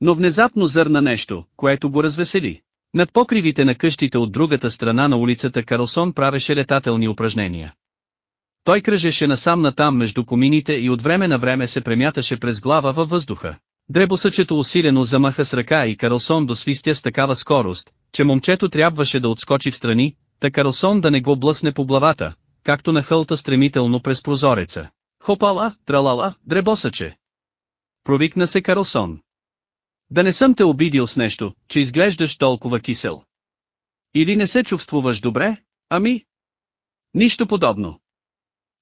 Но внезапно зърна нещо, което го развесели. Над покривите на къщите от другата страна на улицата Карлсон правеше летателни упражнения. Той кръжеше насам натам между комините и от време на време се премяташе през глава във въздуха. Дребосъчето усилено замаха с ръка и Карлсон досвистя с такава скорост, че момчето трябваше да отскочи в страни, та Карлсон да не го блъсне по главата, както нахълта стремително през прозореца. Хопала, тралала, дребосъче. Провикна се Карлсон. Да не съм те обидил с нещо, че изглеждаш толкова кисел. Или не се чувствуваш добре, ами? Нищо подобно.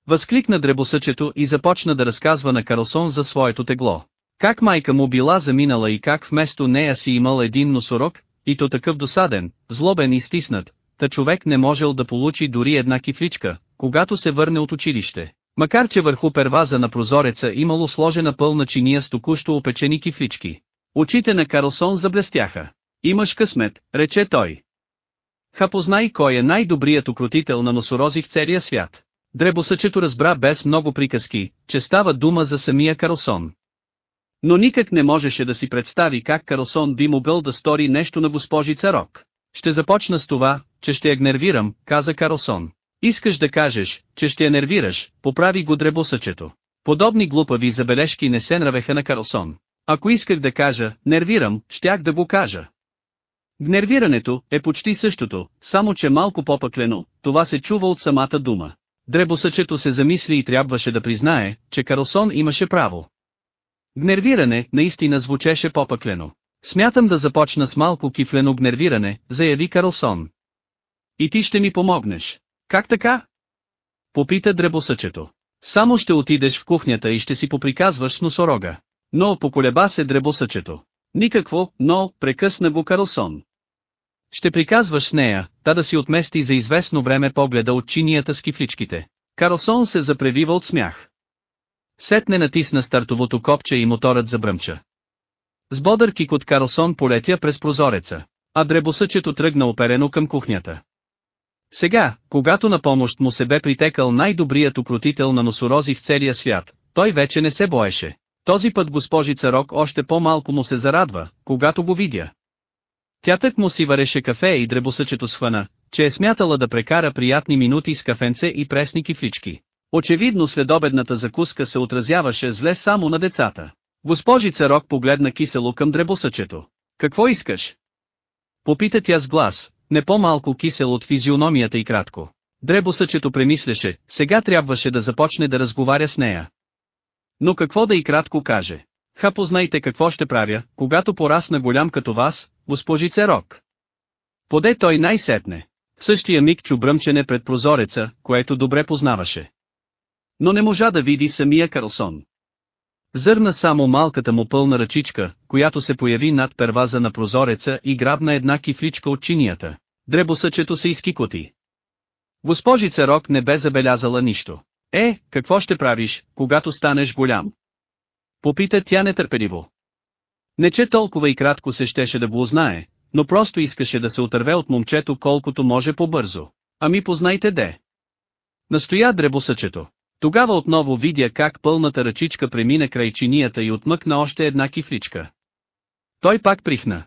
Възкликна дребосъчето и започна да разказва на Карлсон за своето тегло. Как майка му била заминала и как вместо нея си имал един носорог, и то такъв досаден, злобен и стиснат, та човек не можел да получи дори една кифличка, когато се върне от училище. Макар че върху перваза на прозореца имало сложена пълна чиния с току-що опечени кифлички. Очите на Карлсон заблестяха. Имаш късмет, рече той. Ха познай кой е най-добрият укротител на носорози в целия свят. Дребосъчето разбра без много приказки, че става дума за самия Карлсон. Но никак не можеше да си представи как Карлсон би могъл да стори нещо на госпожица Рок. Ще започна с това, че ще я гнервирам, каза Карлсон. Искаш да кажеш, че ще я нервираш, поправи го дребосъчето. Подобни глупави забележки не се нравеха на Карлсон. Ако исках да кажа, нервирам, щях да го кажа. Гнервирането е почти същото, само че малко по-пъклено, това се чува от самата дума. Дребосъчето се замисли и трябваше да признае, че Карлсон имаше право. Гнервиране наистина звучеше попъклено. Смятам да започна с малко кифлено гнервиране, заяви Карлсон. И ти ще ми помогнеш. Как така? Попита дребосъчето. Само ще отидеш в кухнята и ще си поприказваш с носорога. Но поколеба се дребосъчето. Никакво, но, прекъсна го Карлсон. Ще приказваш с нея, та да си отмести за известно време погледа от чинията с кифличките. Карлсон се запревива от смях. Сетне натисна стартовото копче и моторът забръмча. С бодър кик от Карлсон полетя през прозореца, а дребосъчето тръгна оперено към кухнята. Сега, когато на помощ му се бе притекал най-добрият укротител на носорози в целия свят, той вече не се боеше. Този път госпожица Рок още по-малко му се зарадва, когато го видя. Тя тък му си вареше кафе и дребосъчето схвана, че е смятала да прекара приятни минути с кафенце и пресни кифлички. Очевидно следобедната закуска се отразяваше зле само на децата. Госпожица Рок погледна кисело към дребосъчето. Какво искаш? Попита тя с глас, не по-малко кисел от физиономията и кратко. Дребосъчето премисляше, сега трябваше да започне да разговаря с нея. Но какво да и кратко каже? Ха познайте какво ще правя, когато порасна голям като вас, госпожице Рок. Поде той най-сетне. В същия миг чу бръмчене пред прозореца, което добре познаваше. Но не можа да види самия Карлсон. Зърна само малката му пълна ръчичка, която се появи над перваза на прозореца и грабна една кифличка от чинията. Дребосъчето се изкикоти. Госпожица Рок не бе забелязала нищо. Е, какво ще правиш, когато станеш голям? Попита тя нетърпеливо. Не че толкова и кратко се щеше да го узнае, но просто искаше да се отърве от момчето колкото може по-бързо. Ами познайте де. Настоя дребосъчето. Тогава отново видя как пълната ръчичка премина край чинията и отмъкна още една кифличка. Той пак прихна.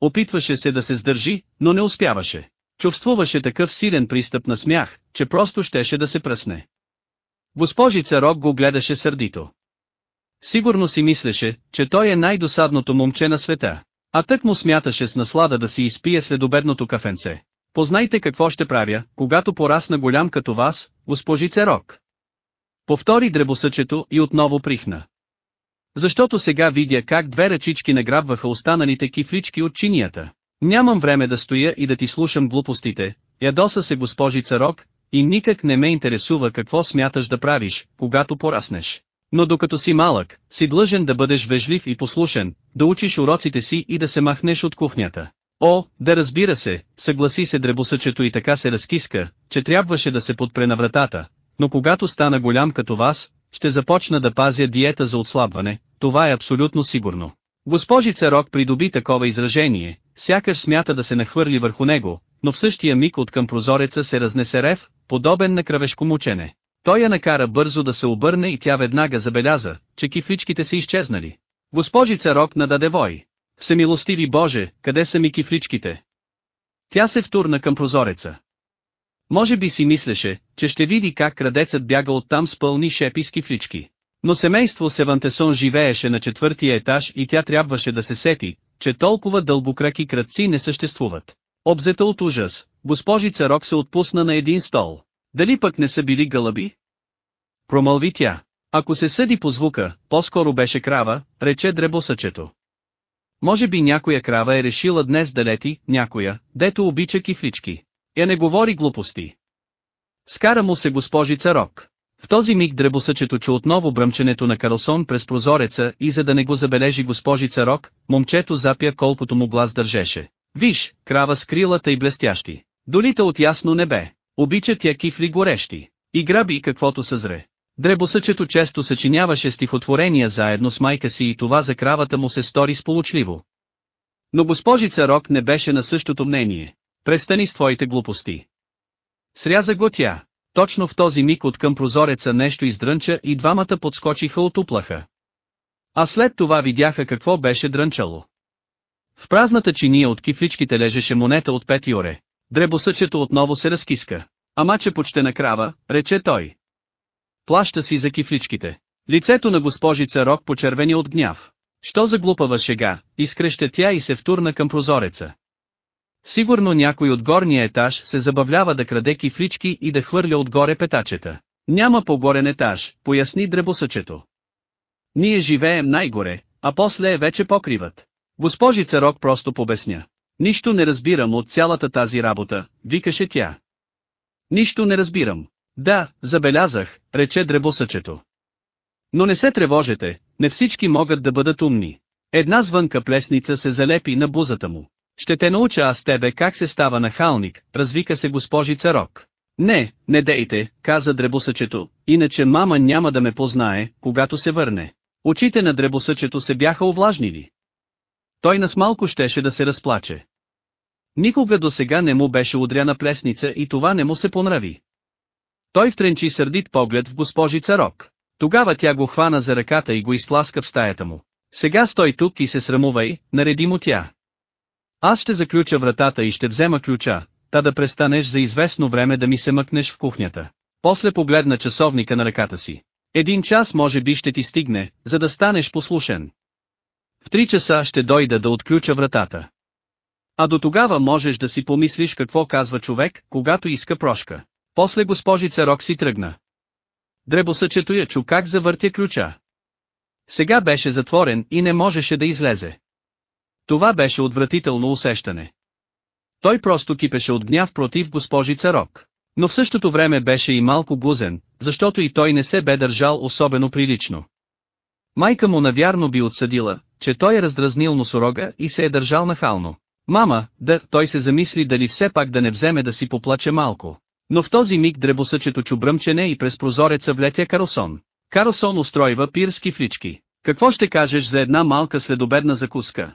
Опитваше се да се сдържи, но не успяваше. Чувствуваше такъв силен пристъп на смях, че просто щеше да се пръсне. Госпожица Рок го гледаше сърдито. Сигурно си мислеше, че той е най-досадното момче на света. А тък му смяташе с наслада да си изпие следобедното кафенце. Познайте какво ще правя, когато порасна голям като вас, госпожице Рок. Повтори дребосъчето и отново прихна. Защото сега видя как две ръчички награбваха останалите кифлички от чинията. Нямам време да стоя и да ти слушам глупостите, ядоса се госпожица Рок, и никак не ме интересува какво смяташ да правиш, когато пораснеш. Но докато си малък, си длъжен да бъдеш вежлив и послушен, да учиш уроците си и да се махнеш от кухнята. О, да разбира се, съгласи се дребосъчето и така се разкиска, че трябваше да се подпре на вратата, но когато стана голям като вас, ще започна да пазя диета за отслабване, това е абсолютно сигурно. Госпожица Рок придоби такова изражение, сякаш смята да се нахвърли върху него, но в същия миг от към прозореца се разнесе рев, подобен на кръвешко мучене. Той я накара бързо да се обърне и тя веднага забеляза, че кифличките са изчезнали. Госпожица Рок нададе вой. Всемилостиви Боже, къде са ми кифличките? Тя се втурна към прозореца. Може би си мислеше, че ще види как крадецът бяга оттам с пълни шепи с кифлички. Но семейство Севантесон живееше на четвъртия етаж и тя трябваше да се сети, че толкова дълбокраки кръци не съществуват. Обзета от ужас, госпожица Рок се отпусна на един стол. Дали пък не са били гълъби? Промълви тя. Ако се съди по звука, по-скоро беше крава, рече дребосъчето. Може би някоя крава е решила днес да лети, някоя, дето обича кифлички. Я не говори глупости. Скара му се госпожица Рок. В този миг дребосъчето чу отново бръмченето на Карлсон през прозореца и за да не го забележи госпожица Рок, момчето запя колкото му глас държеше. Виж, крава с крилата и блестящи. Долита от ясно небе. Обича тя кифли горещи. И граби каквото съзре. Дребосъчето често съчиняваше стихотворения заедно с майка си и това за кравата му се стори сполучливо. Но госпожица Рок не беше на същото мнение. Престани с твоите глупости. Сряза го тя. Точно в този миг от към прозореца нещо издрънча и двамата подскочиха от уплаха. А след това видяха какво беше дрънчало. В празната чиния от кифличките лежеше монета от пет юре. Дребосъчето отново се разкиска. Ама че почтена крава, рече той. Плаща си за кифличките. Лицето на госпожица Рок почервени от гняв. Що за глупава шега, изкреща тя и се втурна към прозореца. Сигурно някой от горния етаж се забавлява да краде кифлички и да хвърля отгоре петачета. Няма по-горен етаж, поясни дребосъчето. Ние живеем най-горе, а после е вече покриват. Госпожица Рок просто побесня. Нищо не разбирам от цялата тази работа, викаше тя. Нищо не разбирам. Да, забелязах, рече дребосъчето. Но не се тревожете, не всички могат да бъдат умни. Една звънка плесница се залепи на бузата му. Ще те науча аз тебе как се става нахалник, развика се госпожица Рок. Не, не дейте, каза дребосъчето, иначе мама няма да ме познае, когато се върне. Очите на дребосъчето се бяха овлажнили. Той нас малко щеше да се разплаче. Никога до сега не му беше удряна плесница и това не му се понрави. Той втренчи сърдит поглед в госпожица Рок. Тогава тя го хвана за ръката и го изтласка в стаята му. Сега стой тук и се срамувай, нареди му тя. Аз ще заключа вратата и ще взема ключа, та да престанеш за известно време да ми се мъкнеш в кухнята. После погледна часовника на ръката си. Един час може би ще ти стигне, за да станеш послушен. В три часа ще дойда да отключа вратата. А до тогава можеш да си помислиш какво казва човек, когато иска прошка. После госпожица Рок си тръгна. Дребосъчето я чу как завъртя ключа. Сега беше затворен и не можеше да излезе. Това беше отвратително усещане. Той просто кипеше от гняв против госпожица Рок. Но в същото време беше и малко гузен, защото и той не се бе държал особено прилично. Майка му навярно би отсъдила, че той е раздразнил носорога и се е държал нахално. Мама, да, той се замисли дали все пак да не вземе да си поплаче малко. Но в този миг дребосъчето чу бръмчене и през прозореца влетя Карлсон. Карлсон устройва пирски флички. Какво ще кажеш за една малка следобедна закуска?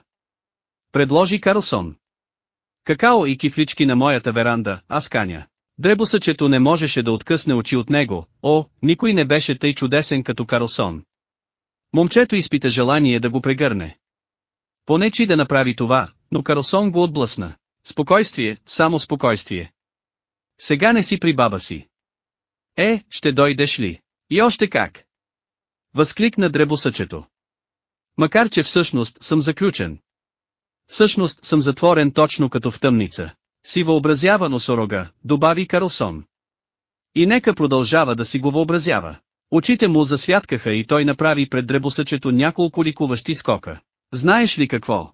предложи Карлсон. Какао и кифлички на моята веранда, аз каня. Дребосъчето не можеше да откъсне очи от него, о, никой не беше тъй чудесен като Карлсон. Момчето изпита желание да го прегърне. Понечи да направи това, но Карлсон го отблъсна. Спокойствие, само спокойствие. Сега не си при баба си. Е, ще дойдеш ли? И още как? Възкликна дребосъчето. Макар че всъщност съм заключен. Всъщност съм затворен точно като в тъмница. Си въобразява носорога, добави Карлсон. И нека продължава да си го въобразява. Очите му засвяткаха и той направи пред дребосъчето няколко ликуващи скока. Знаеш ли какво?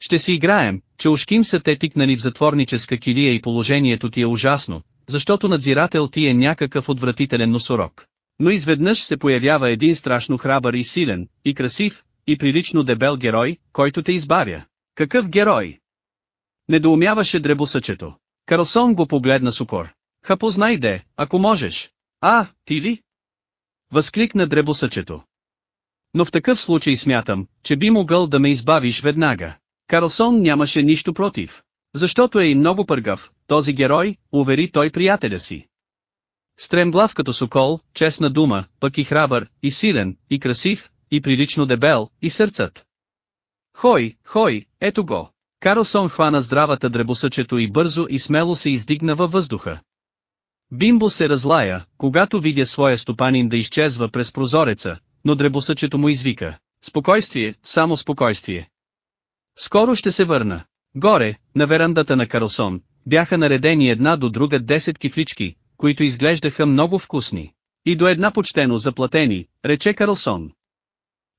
Ще си играем, че ушким са те тикнали в затворническа килия и положението ти е ужасно, защото надзирател ти е някакъв отвратителен носорог. Но изведнъж се появява един страшно храбър и силен, и красив, и прилично дебел герой, който те избавя. Какъв герой? Недоумяваше дребосъчето. Карлсон го погледна с укор. Ха де, ако можеш. А, ти ли? Възкликна дребосъчето. Но в такъв случай смятам, че би могъл да ме избавиш веднага. Карлсон нямаше нищо против. Защото е и много пъргав, този герой, увери той приятеля си. Стремглав като сокол, честна дума, пък и храбър, и силен, и красив, и прилично дебел, и сърцът. Хой, хой, ето го. Карлсон хвана здравата дребосъчето и бързо и смело се издигна във въздуха. Бимбо се разлая, когато видя своя стопанин да изчезва през прозореца, но дребосъчето му извика. Спокойствие, само спокойствие. Скоро ще се върна. Горе, на верандата на Карлсон, бяха наредени една до друга 10 кифлички, които изглеждаха много вкусни. И до една почтено заплатени, рече Карлсон.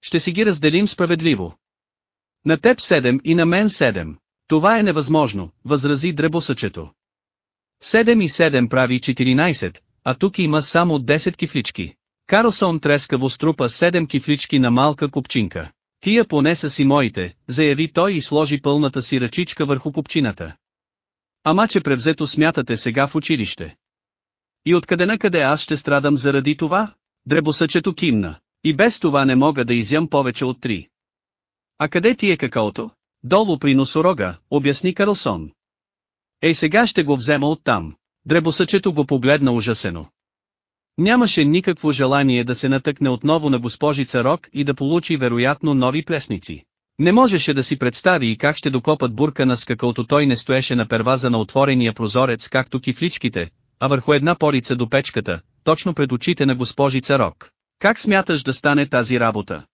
Ще си ги разделим справедливо. На теб седем и на мен седем. Това е невъзможно, възрази дребосъчето. Седем и седем прави 14, а тук има само 10 кифлички. Карлсон трескаво струпа 7 кифлички на малка купчинка. Тия поне са си моите, заяви той и сложи пълната си ръчичка върху купчината. Ама че превзето смятате сега в училище. И откъде на къде аз ще страдам заради това? Дребосъчето кимна. И без това не мога да изям повече от три. А къде ти е какаото? Долу при носорога, обясни Карлсон. Ей сега ще го взема оттам. Дребосъчето го погледна ужасено. Нямаше никакво желание да се натъкне отново на госпожица Рок и да получи вероятно нови плесници. Не можеше да си представи и как ще докопат буркана с какъвто той не стоеше на перваза на отворения прозорец както кифличките, а върху една порица до печката, точно пред очите на госпожица Рок. Как смяташ да стане тази работа?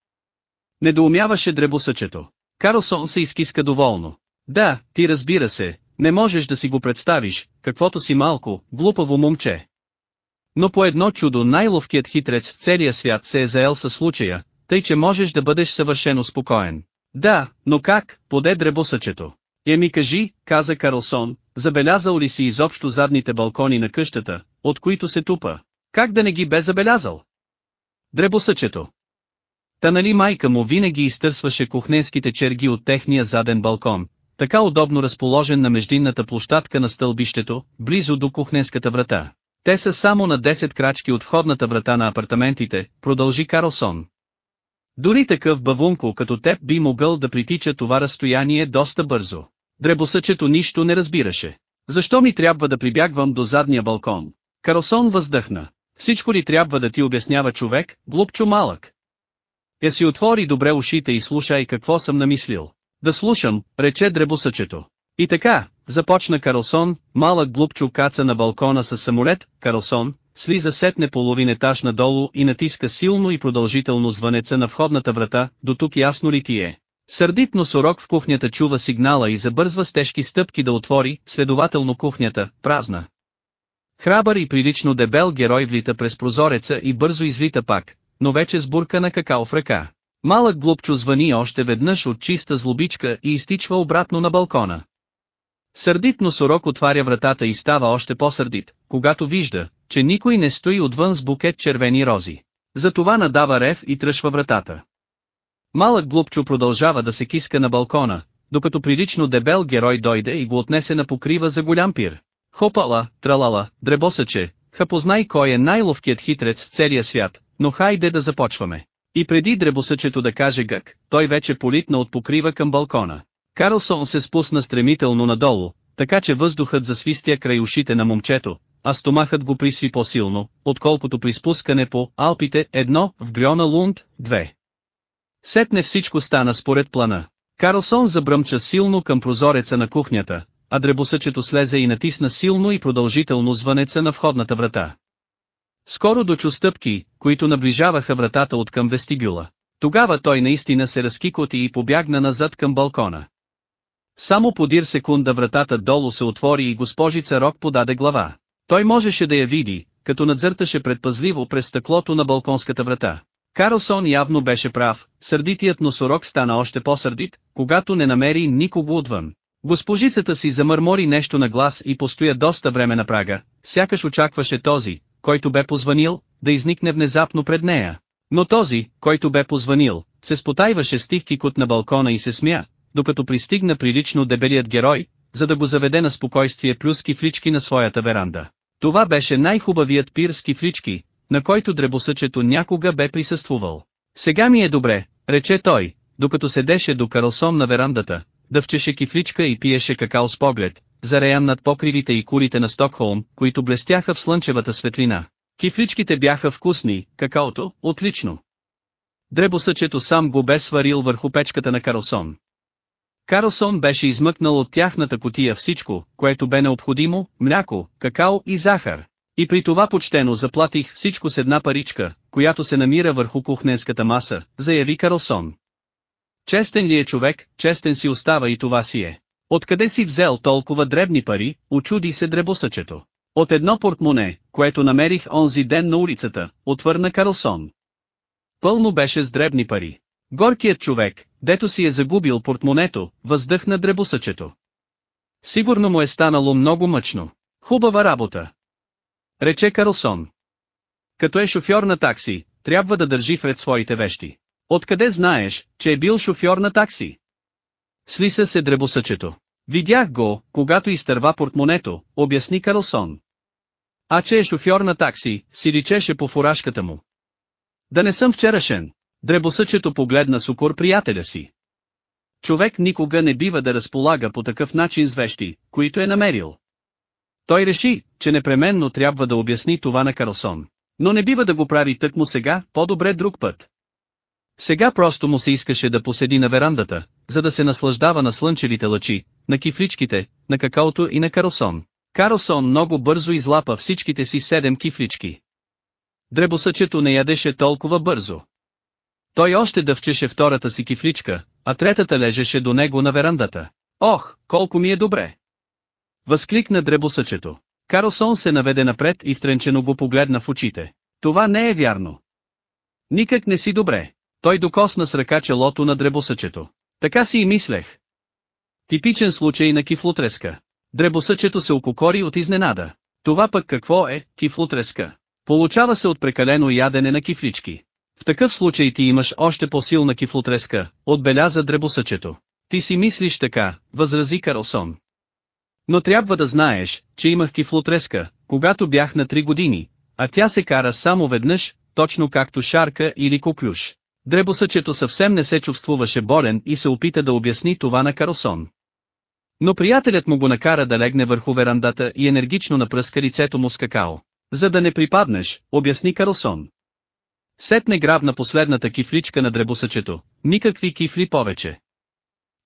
Недоумяваше дребосъчето. Карлсон се изкиска доволно. Да, ти разбира се, не можеш да си го представиш, каквото си малко, глупаво момче. Но по едно чудо най-ловкият хитрец в целия свят се е заел със случая, тъй че можеш да бъдеш съвършено спокоен. Да, но как, поде дребосъчето. Е ми кажи, каза Карлсон, забелязал ли си изобщо задните балкони на къщата, от които се тупа? Как да не ги бе забелязал? Дребосъчето. Та нали майка му винаги изтърсваше кухненските черги от техния заден балкон, така удобно разположен на междинната площадка на стълбището, близо до кухненската врата. Те са само на 10 крачки от входната врата на апартаментите, продължи Карлсон. Дори такъв бавунко като теб би могъл да притича това разстояние доста бързо. Дребосъчето нищо не разбираше. Защо ми трябва да прибягвам до задния балкон? Карлсон въздъхна. Всичко ли трябва да ти обяснява човек, глупчо малък? Я си отвори добре ушите и слушай какво съм намислил. Да слушам, рече дребосъчето. И така, започна Карлсон, малък глупчо каца на балкона с самолет, Карлсон, слиза сетне половин етаж надолу и натиска силно и продължително звънеца на входната врата, до тук ясно ли ти е? Сърдит носорог в кухнята чува сигнала и забързва с тежки стъпки да отвори, следователно кухнята, празна. Храбър и прилично дебел герой влита през прозореца и бързо извита пак, но вече с бурка на какао в ръка. Малък глупчо звъни още веднъж от чиста злобичка и изтичва обратно на балкона. Сърдит носорог отваря вратата и става още по-сърдит, когато вижда, че никой не стои отвън с букет червени рози. Затова надава рев и тръшва вратата. Малък глупчо продължава да се киска на балкона, докато прилично дебел герой дойде и го отнесе на покрива за голям пир. Хопала, тралала, дребосъче, ха познай кой е най-ловкият хитрец в целия свят, но хайде да започваме. И преди дребосъчето да каже гък, той вече политна от покрива към балкона. Карлсон се спусна стремително надолу, така че въздухът засвистя край ушите на момчето, а стомахът го присви по-силно, отколкото при спускане по Алпите едно в Грьона Лунд 2. Сетне всичко стана според плана. Карлсон забръмча силно към прозореца на кухнята, а дребосъчето слезе и натисна силно и продължително звънеца на входната врата. Скоро дочу стъпки, които наближаваха вратата от към вестибюла. Тогава той наистина се разкикоти и побягна назад към балкона. Само подир секунда вратата долу се отвори и госпожица Рок подаде глава. Той можеше да я види, като надзърташе предпазливо през стъклото на балконската врата. Карлсон явно беше прав, сърдитият носорог стана още по-сърдит, когато не намери никого отвън. Госпожицата си замърмори нещо на глас и постоя доста време на прага, сякаш очакваше този, който бе позванил, да изникне внезапно пред нея. Но този, който бе позванил, се спотайваше с тих кикот на балкона и се смя, докато пристигна прилично дебелият герой, за да го заведе на спокойствие плюс кифлички на своята веранда. Това беше най-хубавият пир с кифлички, на който дребосъчето някога бе присъствувал. Сега ми е добре, рече той, докато седеше до Карлсон на верандата, дъвчеше кифличка и пиеше какао с поглед, зареян над покривите и курите на Стокхолм, които блестяха в слънчевата светлина. Кифличките бяха вкусни, какаото, отлично. Дребосъчето сам го бе сварил върху печката на Карлсон. Карлсон беше измъкнал от тяхната котия всичко, което бе необходимо, мляко, какао и захар. И при това почтено заплатих всичко с една паричка, която се намира върху кухненската маса, заяви Карлсон. Честен ли е човек, честен си остава и това си е. Откъде си взел толкова дребни пари, очуди се дребосъчето. От едно портмоне, което намерих онзи ден на улицата, отвърна Карлсон. Пълно беше с дребни пари. Горкият човек, дето си е загубил портмонето, въздъхна дребосъчето. Сигурно му е станало много мъчно. Хубава работа. Рече Карлсон. Като е шофьор на такси, трябва да държи вред своите вещи. Откъде знаеш, че е бил шофьор на такси? Слиса се дребосъчето. Видях го, когато изтърва портмонето, обясни Карлсон. А че е шофьор на такси, си ричеше по фуражката му. Да не съм вчерашен. Дребосъчето погледна с приятеля си. Човек никога не бива да разполага по такъв начин с вещи, които е намерил. Той реши, че непременно трябва да обясни това на Карлсон. Но не бива да го прави тък му сега, по-добре друг път. Сега просто му се искаше да поседи на верандата, за да се наслаждава на слънчевите лъчи, на кифличките, на какаото и на Карлсон. Карлсон много бързо излапа всичките си седем кифлички. Дребосъчето не ядеше толкова бързо. Той още дъвчеше втората си кифличка, а третата лежеше до него на верандата. Ох, колко ми е добре! Възкликна дребосъчето. Карлсон се наведе напред и втренчено го погледна в очите. Това не е вярно. Никак не си добре. Той докосна с ръка челото на дребосъчето. Така си и мислех. Типичен случай на кифлотреска. Дребосъчето се ококори от изненада. Това пък какво е, кифлотреска? Получава се от прекалено ядене на кифлички. В такъв случай ти имаш още по-силна кифлотреска, отбеляза дребосъчето. Ти си мислиш така, възрази Карлсон. Но трябва да знаеш, че имах кифлотреска, когато бях на 3 години, а тя се кара само веднъж, точно както шарка или коклюш. Дребосъчето съвсем не се чувствуваше болен и се опита да обясни това на Карлсон. Но приятелят му го накара да легне върху верандата и енергично напръска лицето му с какао. За да не припаднеш, обясни Карлсон. Сетне грабна последната кифличка на дребосъчето, никакви кифли повече.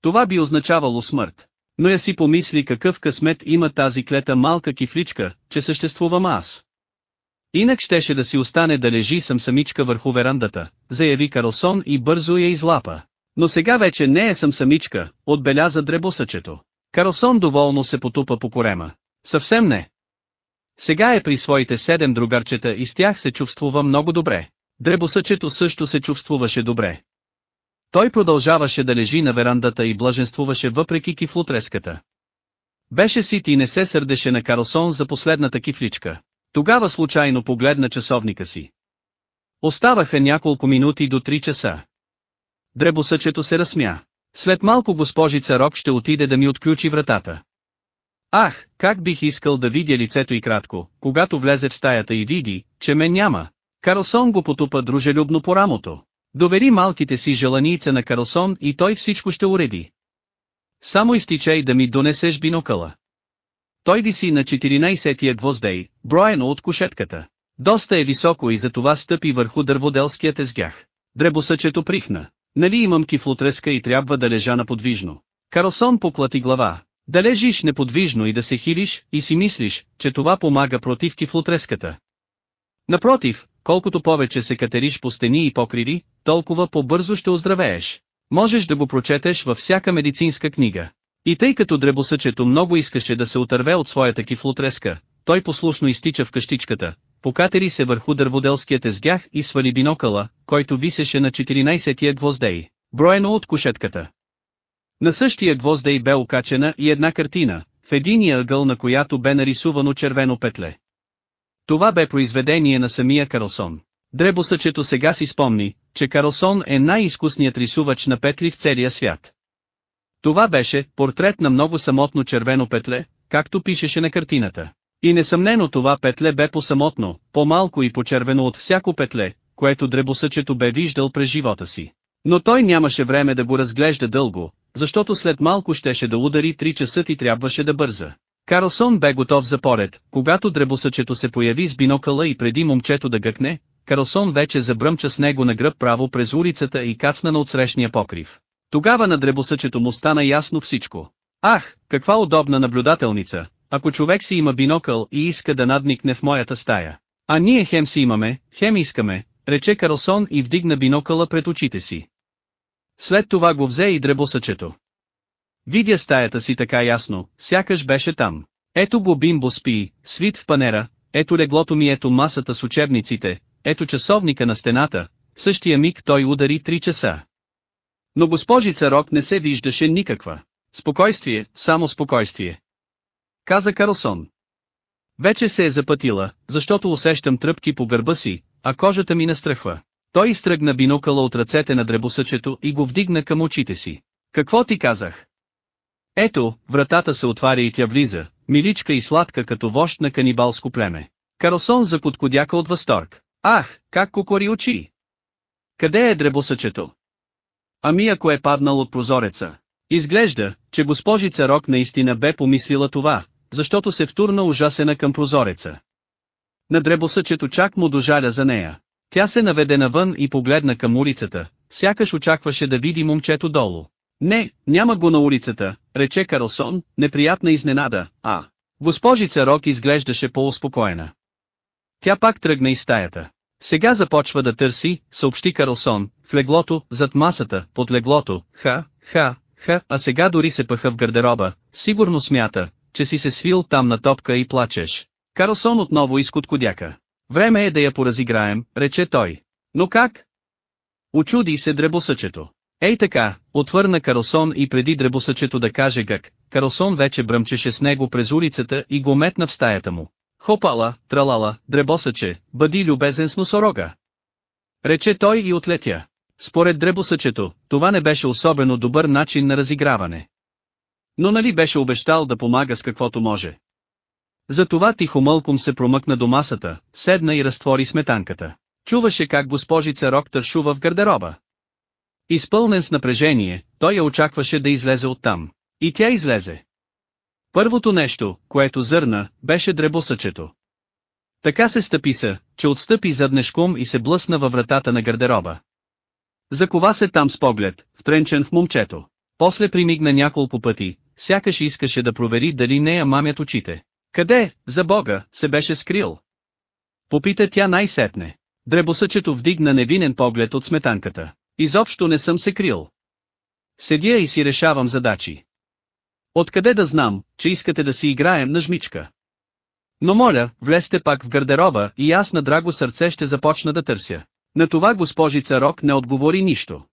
Това би означавало смърт. Но я си помисли какъв късмет има тази клета малка кифличка, че съществувам аз. Инак щеше да си остане да лежи съм самичка върху верандата, заяви Карлсон и бързо я излапа. Но сега вече не е съм самичка, отбеляза дребосъчето. Карлсон доволно се потупа по корема. Съвсем не. Сега е при своите седем другарчета и с тях се чувствува много добре. Дребосъчето също се чувствуваше добре. Той продължаваше да лежи на верандата и блаженствуваше въпреки кифлотреската. Беше сит и не се сърдеше на Карлсон за последната кифличка. Тогава случайно погледна часовника си. Оставаха няколко минути до 3 часа. Дребосъчето се разсмя. След малко госпожица Рок ще отиде да ми отключи вратата. Ах, как бих искал да видя лицето и кратко, когато влезе в стаята и види, че ме няма. Карлсон го потупа дружелюбно по рамото. Довери малките си желаница на Карлсон и той всичко ще уреди. Само изтичай да ми донесеш бинокъла. Той виси на 14-тия гвоздей, броено от кошетката. Доста е високо и затова стъпи върху дърводелският езгях. Дребосъчето прихна. Нали имам кифлотреска и трябва да лежа наподвижно. Карлсон поклати глава. Да лежиш неподвижно и да се хилиш, и си мислиш, че това помага против кифлотреската. Напротив, колкото повече се катериш по стени и покриви, толкова по-бързо ще оздравееш. Можеш да го прочетеш във всяка медицинска книга. И тъй като дребосъчето много искаше да се отърве от своята кифлотреска, той послушно изтича в къщичката, покатери се върху дърводелският езгях и свали бинокъла, който висеше на 14-тия гвоздей, броено от кушетката. На същия гвоздей бе окачена и една картина, в единия ъгъл на която бе нарисувано червено петле. Това бе произведение на самия Карлсон. Дребосъчето сега си спомни, че Карлсон е най-изкусният рисувач на петли в целия свят. Това беше портрет на много самотно червено петле, както пишеше на картината. И несъмнено това петле бе по-самотно, по-малко и по-червено от всяко петле, което дребосъчето бе виждал през живота си. Но той нямаше време да го разглежда дълго, защото след малко щеше да удари 3 часа и трябваше да бърза. Карлсон бе готов за поред, когато дребосъчето се появи с бинокъла и преди момчето да гъкне, Карлсон вече забръмча с него на гръб право през улицата и кацна на отсрещния покрив. Тогава на дребосъчето му стана ясно всичко. Ах, каква удобна наблюдателница, ако човек си има бинокъл и иска да надникне в моята стая. А ние хем си имаме, хем искаме, рече Карлсон и вдигна бинокъла пред очите си. След това го взе и дребосъчето. Видя стаята си така ясно, сякаш беше там. Ето го бимбо спи, свит в панера, ето леглото ми ето масата с учебниците, ето часовника на стената, в същия миг той удари три часа. Но госпожица Рок не се виждаше никаква. Спокойствие, само спокойствие. Каза Карлсон. Вече се е запътила, защото усещам тръпки по гърба си, а кожата ми настръхва. Той изтръгна бинокъла от ръцете на дребосъчето и го вдигна към очите си. Какво ти казах? Ето, вратата се отваря и тя влиза, миличка и сладка като вожд на канибалско племе. Карлсон закоткодяка от възторг. Ах, как кокори очи! Къде е дребосъчето? Ами ако е паднал от прозореца. Изглежда, че госпожица Рок наистина бе помислила това, защото се втурна ужасена към прозореца. На дребосъчето чак му дожаля за нея. Тя се наведе навън и погледна към улицата, сякаш очакваше да види момчето долу. Не, няма го на улицата, рече Карлсон, неприятна изненада, а. Госпожица Рок изглеждаше по-успокоена. Тя пак тръгна из стаята. Сега започва да търси, съобщи Карлсон, в леглото, зад масата, под леглото, ха, ха, ха, а сега дори се пъха в гардероба, сигурно смята, че си се свил там на топка и плачеш. Карлсон отново изкоткодяка. Време е да я поразиграем, рече той. Но как? Очуди се дребосъчето. Ей така, отвърна Карлсон и преди дребосъчето да каже гък, Карлсон вече бръмчеше с него през улицата и го метна в стаята му. Хопала, тралала, дребосъче, бъди любезен с носорога. Рече той и отлетя. Според дребосъчето, това не беше особено добър начин на разиграване. Но нали беше обещал да помага с каквото може. Затова тихомълком се промъкна до масата, седна и разтвори сметанката. Чуваше как госпожица Рок тършува в гардероба. Изпълнен с напрежение, той я очакваше да излезе оттам. И тя излезе. Първото нещо, което зърна, беше дребосъчето. Така се стъписа, че отстъпи заднешком и се блъсна във вратата на гардероба. Закова се там с поглед, втренчен в момчето. После примигна няколко пъти, сякаш искаше да провери дали не я мамят очите. Къде, за бога, се беше скрил? Попита тя най-сетне. Дребосъчето вдигна невинен поглед от сметанката. Изобщо не съм се крил. Седя и си решавам задачи. Откъде да знам, че искате да си играем на жмичка? Но моля, влезте пак в гардероба и аз на драго сърце ще започна да търся. На това госпожица Рок не отговори нищо.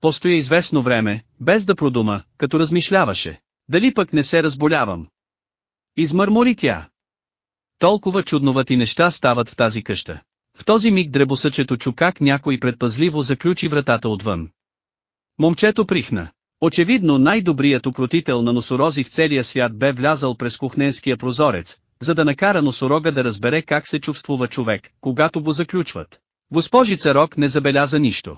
Постоя известно време, без да продума, като размишляваше. Дали пък не се разболявам? Измърмори тя. Толкова чудновати неща стават в тази къща. В този миг дребосъчето чу как някой предпазливо заключи вратата отвън. Момчето прихна. Очевидно най-добрият укротител на носорози в целия свят бе влязал през кухненския прозорец, за да накара носорога да разбере как се чувствува човек, когато го заключват. Госпожица Рок не забеляза нищо.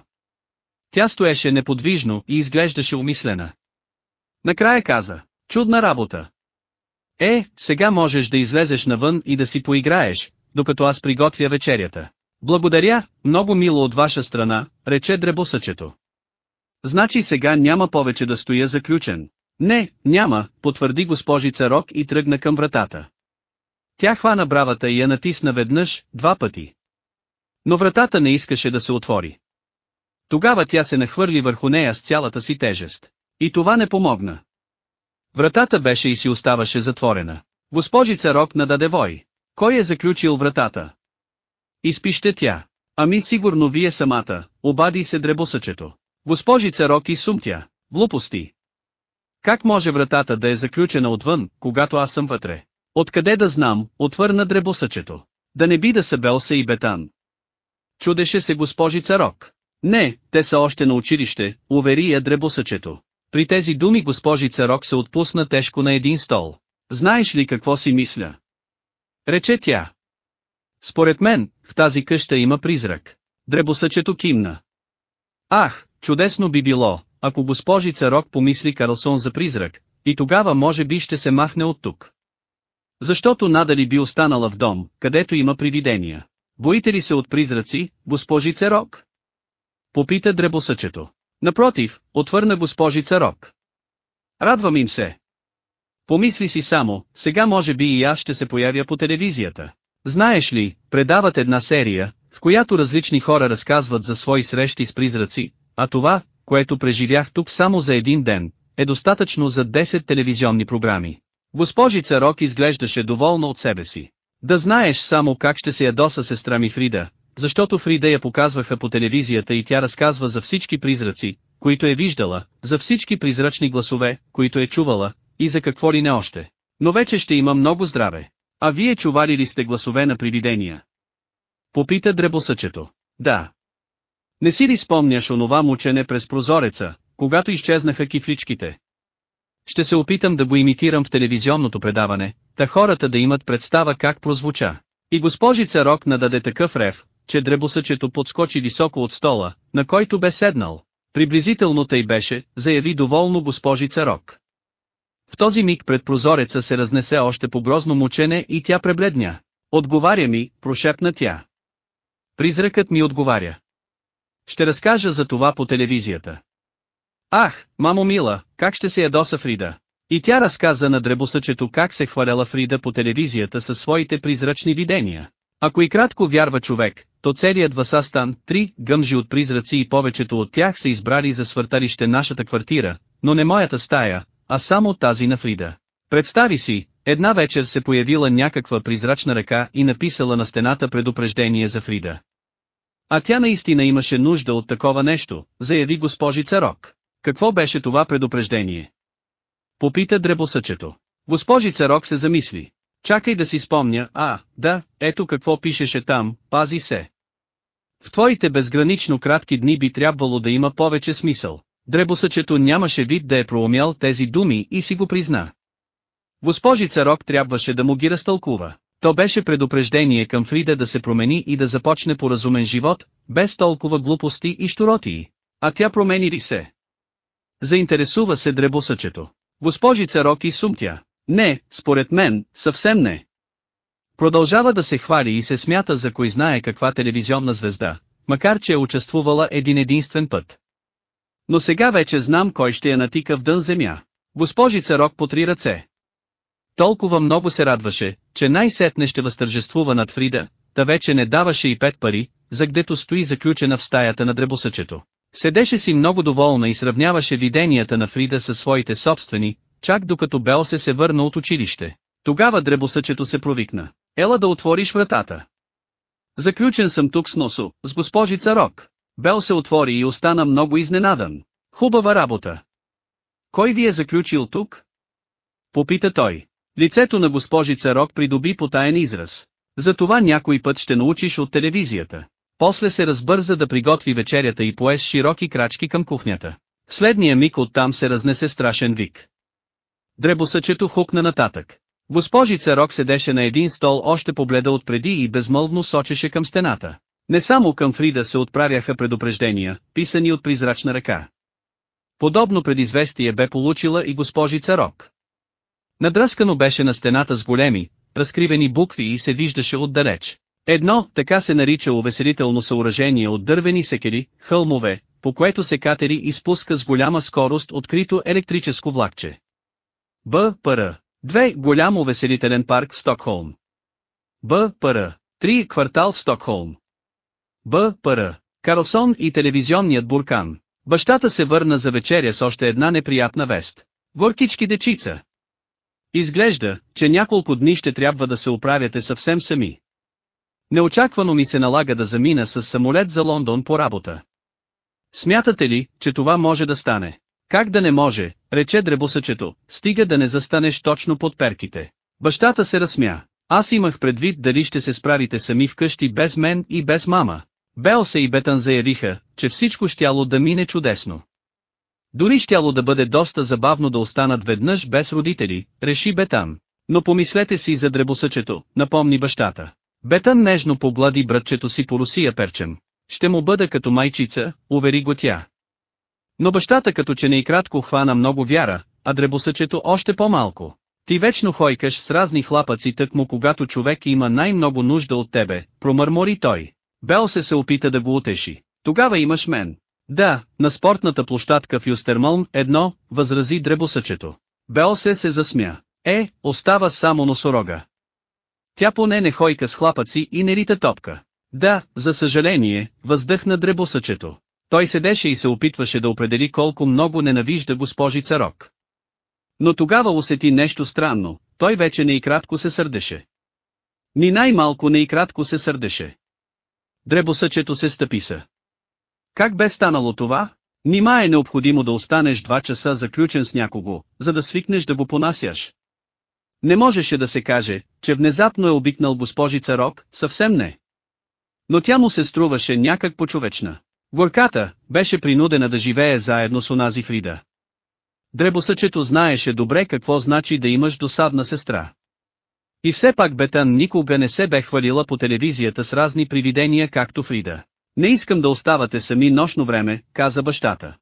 Тя стоеше неподвижно и изглеждаше умислена. Накрая каза, чудна работа. Е, сега можеш да излезеш навън и да си поиграеш, докато аз приготвя вечерята. Благодаря, много мило от ваша страна, рече дребосъчето. Значи сега няма повече да стоя заключен. Не, няма, потвърди госпожица Рок и тръгна към вратата. Тя хвана бравата и я натисна веднъж, два пъти. Но вратата не искаше да се отвори. Тогава тя се нахвърли върху нея с цялата си тежест. И това не помогна. Вратата беше и си оставаше затворена. Госпожица Рок нададе вой. Кой е заключил вратата? Изпище тя. Ами сигурно вие самата, обади се дребосъчето. Госпожица Рок и сумтя. Глупости. Как може вратата да е заключена отвън, когато аз съм вътре? Откъде да знам, отвърна дребосъчето. Да не би да са Белса и Бетан. Чудеше се госпожица Рок. Не, те са още на училище, увери я дребосъчето. При тези думи госпожица Рок се отпусна тежко на един стол. Знаеш ли какво си мисля? Рече тя. Според мен, в тази къща има призрак. Дребосъчето кимна. Ах, чудесно би било, ако госпожица Рок помисли Карлсон за призрак, и тогава може би ще се махне от тук. Защото надали би останала в дом, където има привидения. Боите ли се от призраци, госпожице Рок? Попита дребосъчето. Напротив, отвърна госпожица Рок. Радвам им се. Помисли си само, сега може би и аз ще се появя по телевизията. Знаеш ли, предават една серия, в която различни хора разказват за свои срещи с призраци, а това, което преживях тук само за един ден, е достатъчно за 10 телевизионни програми. Госпожица Рок изглеждаше доволна от себе си. Да знаеш само как ще се ядоса сестра ми Фрида, защото Фрида я показваха по телевизията и тя разказва за всички призраци, които е виждала, за всички призрачни гласове, които е чувала, и за какво ли не още. Но вече ще има много здраве. А вие чували ли сте гласове на привидения? Попита дребосъчето. Да. Не си ли спомняш онова мучене през прозореца, когато изчезнаха кифличките? Ще се опитам да го имитирам в телевизионното предаване, та хората да имат представа как прозвуча. И госпожица Рок нададе такъв рев, че дребосъчето подскочи високо от стола, на който бе седнал. Приблизително тъй беше, заяви доволно госпожица Рок. В този миг пред прозореца се разнесе още по грозно мучене и тя пребледня. Отговаря ми, прошепна тя. Призракът ми отговаря. Ще разкажа за това по телевизията. Ах, мамо мила, как ще се ядоса Фрида? И тя разказа на дребосъчето как се хваляла Фрида по телевизията със своите призрачни видения. Ако и кратко вярва човек, то целият Васастан, три гъмжи от призраци и повечето от тях са избрали за свърталище нашата квартира, но не моята стая, а само тази на Фрида. Представи си, една вечер се появила някаква призрачна ръка и написала на стената предупреждение за Фрида. А тя наистина имаше нужда от такова нещо, заяви госпожица Рок. Какво беше това предупреждение? Попита дребосъчето. Госпожица Рок се замисли. Чакай да си спомня, а, да, ето какво пишеше там, пази се. В твоите безгранично кратки дни би трябвало да има повече смисъл. Дребосъчето нямаше вид да е проумял тези думи и си го призна. Госпожица Рок трябваше да му ги разтълкува. То беше предупреждение към Фрида да се промени и да започне по разумен живот, без толкова глупости и щуротии. А тя промени ли се? Заинтересува се дребосъчето. Госпожица Роки сумтя. Не, според мен, съвсем не. Продължава да се хвали и се смята за кой знае каква телевизионна звезда, макар че е участвувала един единствен път. Но сега вече знам кой ще я натика в дън земя. Госпожица Рок по три ръце. Толкова много се радваше, че най-сетне ще възтържествува над Фрида, та вече не даваше и пет пари, за гдето стои заключена в стаята на дребосъчето. Седеше си много доволна и сравняваше виденията на Фрида със своите собствени, чак докато Бел се се върна от училище. Тогава дребосъчето се провикна. Ела да отвориш вратата. Заключен съм тук с носо, с госпожица Рок. Бел се отвори и остана много изненадан. Хубава работа. Кой ви е заключил тук? Попита той. Лицето на госпожица Рок придоби потаен израз. За това някой път ще научиш от телевизията. После се разбърза да приготви вечерята и пое широки крачки към кухнята. В следния миг оттам се разнесе страшен вик. Дребосъчето хукна нататък. Госпожица Рок седеше на един стол още побледа от преди и безмълвно сочеше към стената. Не само към Фрида се отправяха предупреждения, писани от призрачна ръка. Подобно предизвестие бе получила и госпожица Рок. Надръскано беше на стената с големи, разкривени букви и се виждаше отдалеч. Едно, така се нарича увеселително съоръжение от дървени секери, хълмове, по което се катери изпуска с голяма скорост открито електрическо влакче. Б. Пр. 2. Голям увеселителен парк в Стокхолм. Б. Пр. 3. Квартал в Стокхолм. Б. Пр. Карлсон и телевизионният буркан. Бащата се върна за вечеря с още една неприятна вест. Горкички дечица. Изглежда, че няколко дни ще трябва да се оправяте съвсем сами. Неочаквано ми се налага да замина с самолет за Лондон по работа. Смятате ли, че това може да стане? Как да не може, рече дребосъчето, стига да не застанеш точно под перките. Бащата се разсмя. Аз имах предвид дали ще се справите сами вкъщи без мен и без мама. Белса и Бетън заявиха, че всичко щяло да мине чудесно. Дори щяло да бъде доста забавно да останат веднъж без родители, реши Бетан. Но помислете си за дребосъчето, напомни бащата. Бетън нежно поглади братчето си по Русия перчем. Ще му бъда като майчица, увери го тя. Но бащата като че не и кратко хвана много вяра, а дребосъчето още по-малко. Ти вечно хойкаш с разни хлапаци тъкмо когато човек има най-много нужда от тебе, промърмори той. Бел се се опита да го утеши. Тогава имаш мен. Да, на спортната площадка в Юстермълн едно, възрази дребосъчето. Бел се се засмя. Е, остава само носорога. Тя поне не хойка с хлапаци и не рита топка. Да, за съжаление, въздъхна дребосъчето. Той седеше и се опитваше да определи колко много ненавижда госпожица Рок. Но тогава усети нещо странно, той вече не и кратко се сърдеше. Ни най-малко не и кратко се сърдеше. Дребосъчето се стъписа. Как бе станало това? Нима е необходимо да останеш два часа заключен с някого, за да свикнеш да го понасяш. Не можеше да се каже, че внезапно е обикнал госпожица Рок, съвсем не. Но тя му се струваше някак почовечна. Горката, беше принудена да живее заедно с онази Фрида. Дребосъчето знаеше добре какво значи да имаш досадна сестра. И все пак Бетан никога не се бе хвалила по телевизията с разни привидения както Фрида. Не искам да оставате сами нощно време, каза бащата.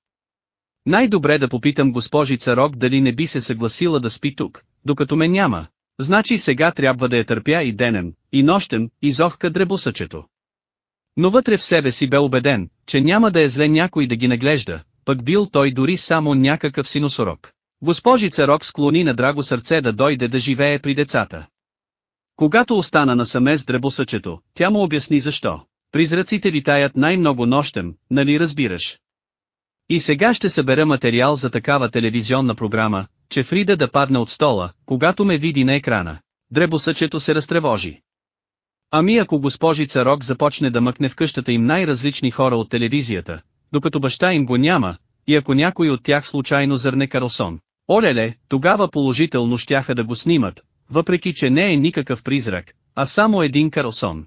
Най-добре да попитам госпожица Рок дали не би се съгласила да спи тук, докато ме няма. Значи сега трябва да я търпя и денем, и нощем, изохка дребосъчето. Но вътре в себе си бе убеден, че няма да е зле някой да ги наглежда, пък бил той дори само някакъв синосорок. Госпожица Рок склони на драго сърце да дойде да живее при децата. Когато остана насаме с дребосъчето, тя му обясни защо. Призраците витаят най-много нощем, нали разбираш? И сега ще събера материал за такава телевизионна програма, че Фрида да падне от стола, когато ме види на екрана. Дребосъчето се разтревожи. Ами ако госпожица Рок започне да мъкне в къщата им най-различни хора от телевизията, докато баща им го няма, и ако някой от тях случайно зърне Карлсон. Олеле, тогава положително щяха да го снимат, въпреки че не е никакъв призрак, а само един Карлсон.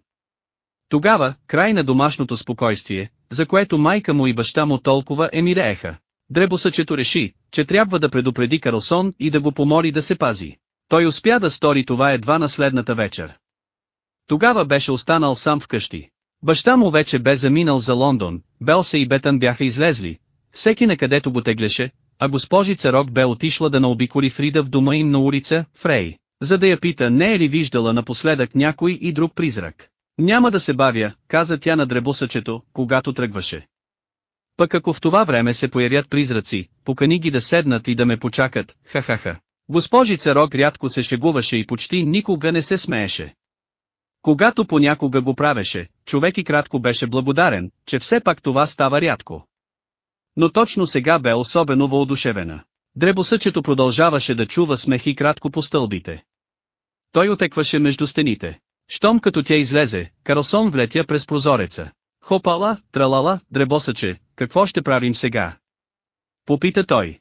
Тогава, край на домашното спокойствие, за което майка му и баща му толкова емирееха. Дребосъчето реши, че трябва да предупреди Карлсон и да го помоли да се пази. Той успя да стори това едва на следната вечер. Тогава беше останал сам вкъщи. Баща му вече бе заминал за Лондон, Белса и Бетън бяха излезли. Всеки на където го теглеше, а госпожица Рок бе отишла да наобиколи Фрида в дома им на улица, Фрей, за да я пита не е ли виждала напоследък някой и друг призрак. Няма да се бавя, каза тя на дребосъчето, когато тръгваше. Пък ако в това време се появят призраци, покани ги да седнат и да ме почакат, ха-ха-ха. Госпожица Рок рядко се шегуваше и почти никога не се смееше. Когато понякога го правеше, човек и кратко беше благодарен, че все пак това става рядко. Но точно сега бе особено въодушевена. Дребосъчето продължаваше да чува смех и кратко по стълбите. Той отекваше между стените. Щом като тя излезе, Карлсон влетя през прозореца. Хопала, тралала, дребосъче, какво ще правим сега? Попита той.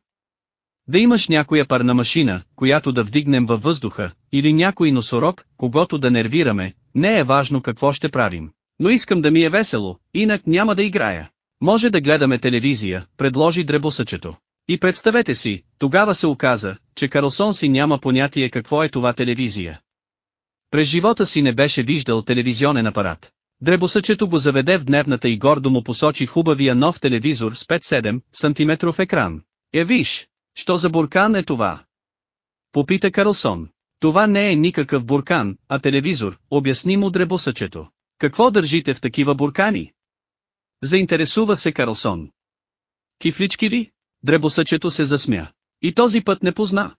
Да имаш някоя парна машина, която да вдигнем във въздуха, или някой носорог, когато да нервираме, не е важно какво ще правим. Но искам да ми е весело, инак няма да играя. Може да гледаме телевизия, предложи дребосъчето. И представете си, тогава се оказа, че Карлсон си няма понятие какво е това телевизия. През живота си не беше виждал телевизионен апарат. Дребосъчето го заведе в дневната и гордо му посочи хубавия нов телевизор с 5-7 см екран. Е виж, що за буркан е това? Попита Карлсон. Това не е никакъв буркан, а телевизор, обясни му дребосъчето. Какво държите в такива буркани? Заинтересува се Карлсон. Кифлички ли? Дребосъчето се засмя. И този път не позна.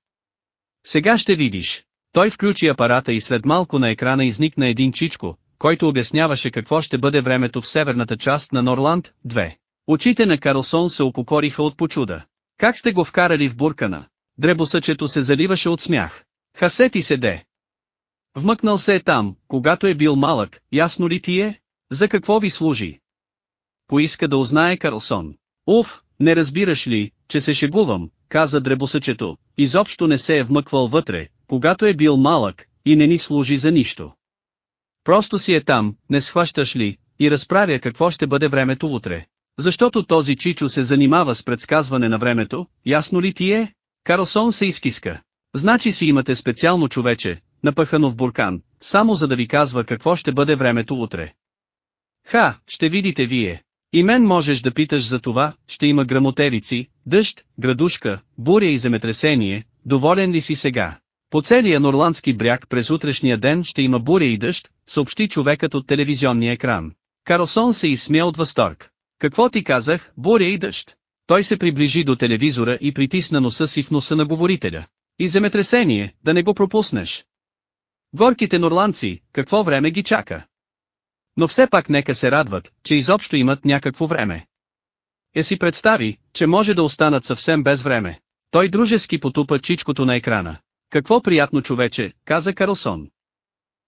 Сега ще видиш. Той включи апарата и след малко на екрана изникна един чичко, който обясняваше какво ще бъде времето в северната част на Норланд, 2. Очите на Карлсон се опокориха от почуда. Как сте го вкарали в буркана? Дребосъчето се заливаше от смях. Хасети се де. Вмъкнал се е там, когато е бил малък, ясно ли ти е? За какво ви служи? Поиска да узнае Карлсон. Уф, не разбираш ли, че се шегувам, каза дребосъчето, изобщо не се е вмъквал вътре, когато е бил малък, и не ни служи за нищо. Просто си е там, не схващаш ли, и разправя какво ще бъде времето утре. Защото този Чичо се занимава с предсказване на времето, ясно ли ти е? Карлсон се изкиска. Значи си имате специално човече, напъхано в буркан, само за да ви казва какво ще бъде времето утре. Ха, ще видите вие. И мен можеш да питаш за това, ще има грамотевици, дъжд, градушка, буря и земетресение, доволен ли си сега? По целия норландски бряг през утрешния ден ще има буря и дъжд, съобщи човекът от телевизионния екран. Карлсон се изсмя от възторг. Какво ти казах, буря и дъжд? Той се приближи до телевизора и притисна носа си в носа на говорителя. И земетресение, да не го пропуснеш. Горките норландци, какво време ги чака? Но все пак нека се радват, че изобщо имат някакво време. Е си представи, че може да останат съвсем без време. Той дружески потупа чичкото на екрана. Какво приятно човече, каза Карлсон.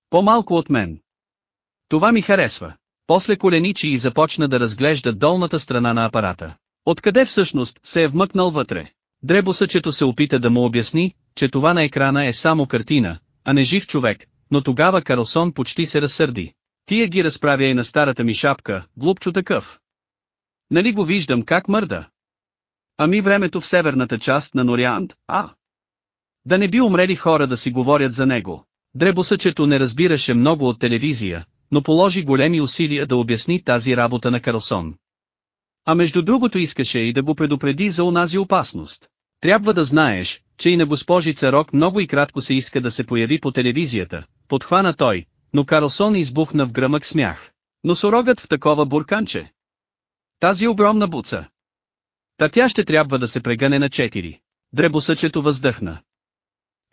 По-малко от мен. Това ми харесва. После коленичи и започна да разглежда долната страна на апарата. Откъде всъщност се е вмъкнал вътре? Дребосъчето се опита да му обясни, че това на екрана е само картина, а не жив човек, но тогава Карлсон почти се разсърди. Тия ги разправя и на старата ми шапка, глупчо такъв. Нали го виждам как мърда? Ами времето в северната част на Норианд, а? Да не би умрели хора да си говорят за него. Дребосъчето не разбираше много от телевизия, но положи големи усилия да обясни тази работа на Карлсон. А между другото искаше и да го предупреди за онази опасност. Трябва да знаеш, че и на госпожица Рок много и кратко се иска да се появи по телевизията, подхвана той, но Карлсон избухна в гръмък смях. Но сорогът в такова бурканче. Тази огромна буца. Та тя ще трябва да се прегъне на четири. Дребосъчето въздъхна.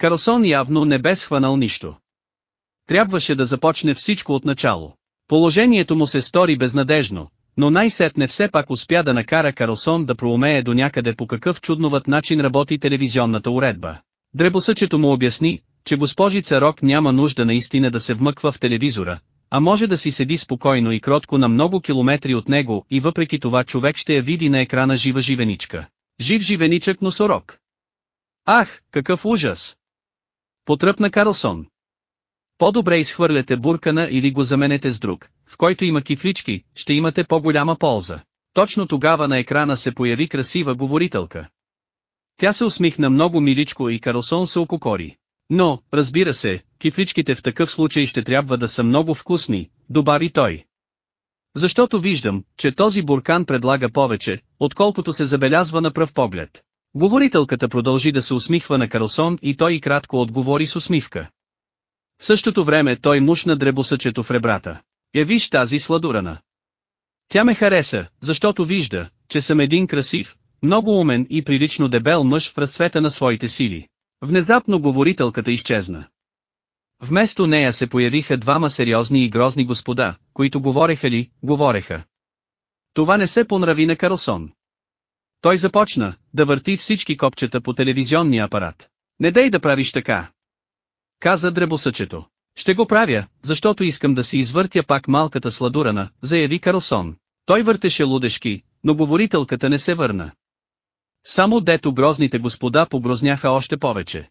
Карлсон явно не бе схванал нищо. Трябваше да започне всичко от начало. Положението му се стори безнадежно, но най-сетне все пак успя да накара Карлсон да проумее до някъде по какъв чудноват начин работи телевизионната уредба. Дребосъчето му обясни, че госпожица Рок няма нужда наистина да се вмъква в телевизора, а може да си седи спокойно и кротко на много километри от него и въпреки това човек ще я види на екрана жива живеничка. Жив живеничък носорог. Ах, какъв ужас! Потръпна Карлсон. По-добре изхвърляте буркана или го заменете с друг, в който има кифлички, ще имате по-голяма полза. Точно тогава на екрана се появи красива говорителка. Тя се усмихна много миличко и Карлсон се ококори. Но, разбира се, кифличките в такъв случай ще трябва да са много вкусни, добави той. Защото виждам, че този буркан предлага повече, отколкото се забелязва на пръв поглед. Говорителката продължи да се усмихва на Карлсон и той и кратко отговори с усмивка. В същото време той мушна дребосъчето в ребрата. Я виж тази сладурана. Тя ме хареса, защото вижда, че съм един красив, много умен и прилично дебел мъж в разцвета на своите сили. Внезапно говорителката изчезна. Вместо нея се появиха двама сериозни и грозни господа, които говореха ли, говореха. Това не се понрави на Карлсон. Той започна да върти всички копчета по телевизионния апарат. Не дай да правиш така. Каза дребосъчето. Ще го правя, защото искам да си извъртя пак малката сладурана, заяви Карлсон. Той въртеше лудешки, но говорителката не се върна. Само дето грозните господа погрозняха още повече.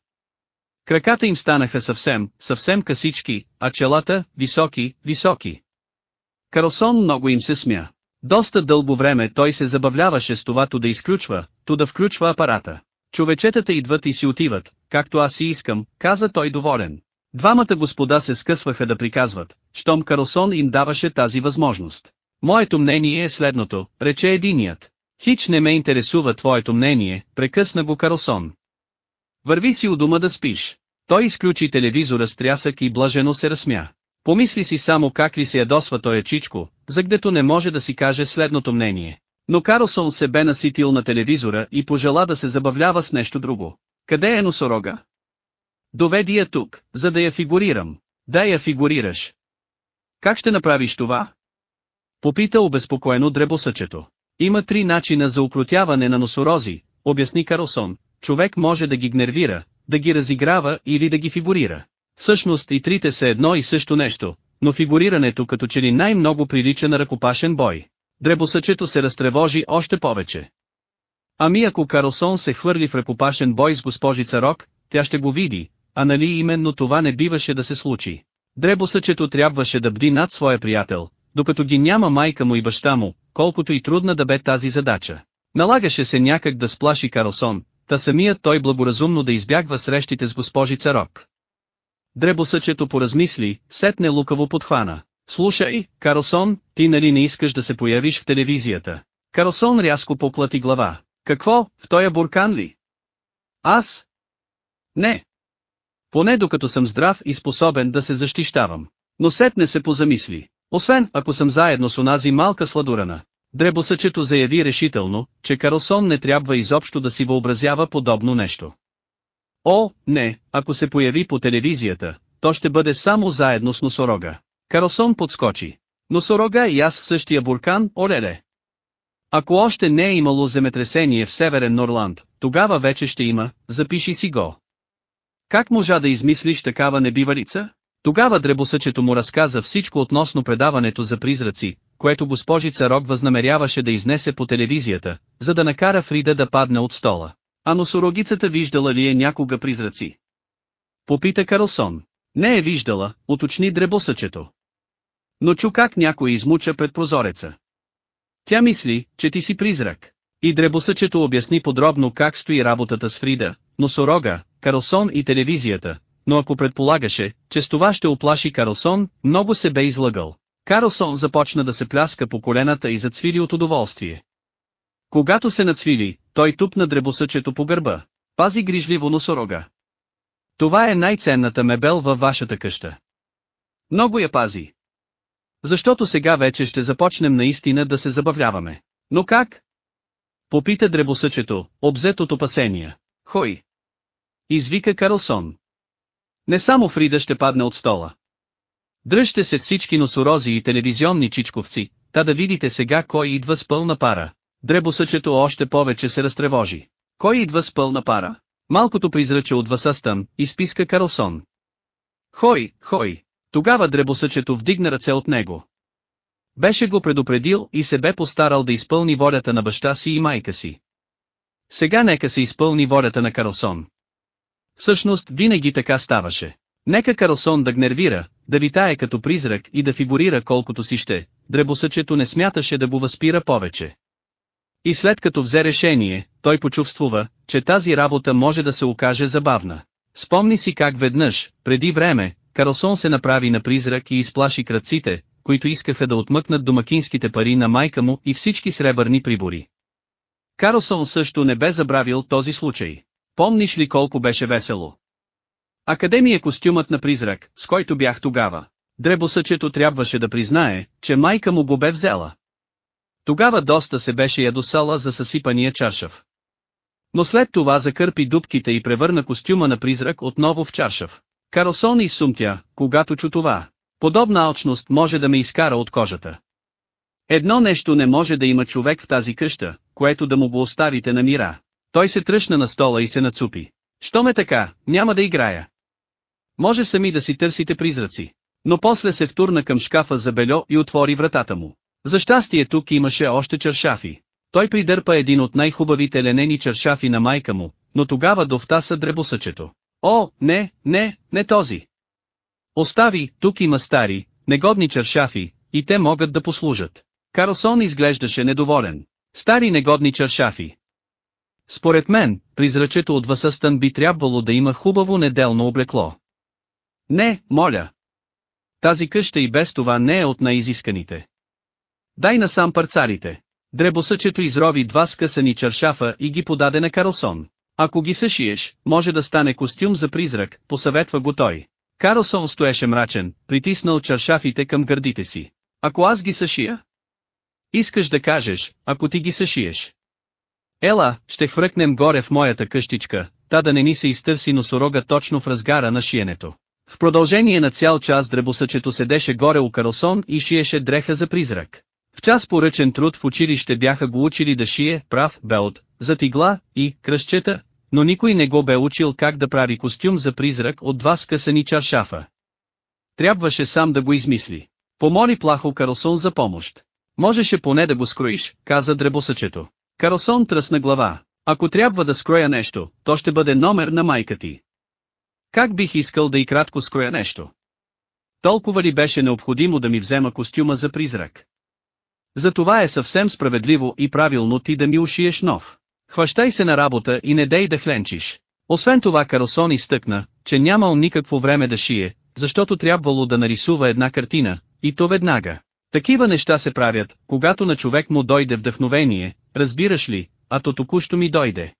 Краката им станаха съвсем, съвсем касички, а челата, високи, високи. Карлсон много им се смя. Доста дълго време той се забавляваше с това то да изключва, то да включва апарата. Човечетата идват и си отиват, както аз си искам, каза той доволен. Двамата господа се скъсваха да приказват, щом Карлсон им даваше тази възможност. Моето мнение е следното, рече единият. Хич не ме интересува твоето мнение, прекъсна го Карлсон. Върви си у дома да спиш. Той изключи телевизора с трясък и блажено се разсмя. Помисли си само как ли се ядосва той чичко, за гдето не може да си каже следното мнение. Но Карлсон се бе наситил на телевизора и пожела да се забавлява с нещо друго. Къде е носорога? Доведи я тук, за да я фигурирам. Да я фигурираш. Как ще направиш това? Попита обезпокоено дребосъчето. Има три начина за укротяване на носорози, обясни Карлсон. Човек може да ги гнервира, да ги разиграва или да ги фигурира. Всъщност и трите са едно и също нещо, но фигурирането като че ли най-много прилича на ръкопашен бой. Дребосъчето се разтревожи още повече. Ами ако Карлсон се хвърли в ръкопашен бой с госпожица Рок, тя ще го види, а нали именно това не биваше да се случи. Дребосъчето трябваше да бди над своя приятел, докато ги няма майка му и баща му, колкото и трудна да бе тази задача. Налагаше се някак да сплаши Карлсон, та самият той благоразумно да избягва срещите с госпожица Рок. Дребосъчето поразмисли, сетне лукаво подхвана. Слушай, Карлсон, ти нали не искаш да се появиш в телевизията? Карлсон рязко поплати глава. Какво, в тоя буркан ли? Аз? Не. Поне докато съм здрав и способен да се защищавам. Но сетне се позамисли. Освен, ако съм заедно с онази малка сладурана. Дребосъчето заяви решително, че Карлсон не трябва изобщо да си въобразява подобно нещо. О, не, ако се появи по телевизията, то ще бъде само заедно с носорога. Карлсон подскочи. Носорога и аз в същия буркан, олеле. Ако още не е имало земетресение в Северен Норланд, тогава вече ще има, запиши си го. Как можа да измислиш такава небивалица? Тогава дребосъчето му разказа всичко относно предаването за призраци, което госпожица Рок възнамеряваше да изнесе по телевизията, за да накара Фрида да падне от стола. А носорогицата виждала ли е някога призраци? Попита Карлсон. Не е виждала, уточни дребосъчето. Но чу как някой измуча пред прозореца. Тя мисли, че ти си призрак. И дребосъчето обясни подробно как стои работата с Фрида, носорога, Карлсон и телевизията, но ако предполагаше, че с това ще оплаши Карлсон, много се бе излъгал. Карлсон започна да се пляска по колената и зацвили от удоволствие. Когато се нацвили, той тупна дребосъчето по гърба. Пази грижливо носорога. Това е най-ценната мебел във вашата къща. Много я пази. Защото сега вече ще започнем наистина да се забавляваме. Но как? Попита дребосъчето, обзет от опасения. Хой! Извика Карлсон. Не само Фрида ще падне от стола. Дръжте се всички носорози и телевизионни чичковци, та да видите сега кой идва с пълна пара. Дребосъчето още повече се разтревожи. Кой идва с пълна пара? Малкото призраче от Васастън, изписка Карлсон. Хой, хой! Тогава дребосъчето вдигна ръце от него. Беше го предупредил и се бе постарал да изпълни волята на баща си и майка си. Сега нека се изпълни волята на Карлсон. Всъщност винаги така ставаше. Нека Карлсон да гнервира, да витае като призрак и да фигурира колкото си ще, дребосъчето не смяташе да го възпира повече. И след като взе решение, той почувствува, че тази работа може да се окаже забавна. Спомни си как веднъж, преди време, Карлсон се направи на призрак и изплаши кръците, които искаха да отмъкнат домакинските пари на майка му и всички сребърни прибори. Карлсон също не бе забравил този случай. Помниш ли колко беше весело? А къде ми е костюмът на призрак, с който бях тогава? Дребосъчето трябваше да признае, че майка му го бе взела. Тогава доста се беше ядосала за съсипания чаршав. Но след това закърпи дубките и превърна костюма на призрак отново в чаршав. Карлсон изсумтя, когато чу това. Подобна алчност може да ме изкара от кожата. Едно нещо не може да има човек в тази къща, което да му го оставите на мира. Той се тръщна на стола и се нацупи. Що ме така, няма да играя. Може сами да си търсите призраци. Но после се втурна към шкафа за бельо и отвори вратата му. За щастие тук имаше още чершафи. Той придърпа един от най-хубавите ленени чершафи на майка му, но тогава довтаса дребосъчето. О, не, не, не този. Остави, тук има стари, негодни чершафи, и те могат да послужат. Карлсон изглеждаше недоволен. Стари негодни чершафи. Според мен, призрачето от Васъстън би трябвало да има хубаво неделно облекло. Не, моля. Тази къща и без това не е от най-изисканите. Дай насам парцарите. Дребосъчето изрови два скъсани чаршафа и ги подаде на Карлсон. Ако ги съшиеш, може да стане костюм за призрак, посъветва го той. Карлсон стоеше мрачен, притиснал чаршафите към гърдите си. Ако аз ги съшия? Искаш да кажеш, ако ти ги съшиеш. Ела, ще хвръкнем горе в моята къщичка, та да не ни се изтърси носорога точно в разгара на шиенето. В продължение на цял час дребосъчето седеше горе у Карлсон и шиеше дреха за призрак. В час поръчен труд в училище бяха го учили да шие, прав, белт, за тигла и кръстчета, но никой не го бе учил как да прави костюм за призрак от два скъсани чаршафа. Трябваше сам да го измисли. Помоли плахо Карлсон за помощ. Можеше поне да го скроиш, каза дребосъчето. Карлсон тръсна глава. Ако трябва да скроя нещо, то ще бъде номер на майка ти. Как бих искал да и кратко скроя нещо? Толкова ли беше необходимо да ми взема костюма за призрак? Затова е съвсем справедливо и правилно ти да ми ушиеш нов. Хващай се на работа и не дей да хленчиш. Освен това Карлсон изтъкна, че нямал никакво време да шие, защото трябвало да нарисува една картина, и то веднага. Такива неща се правят, когато на човек му дойде вдъхновение, разбираш ли, а то току-що ми дойде.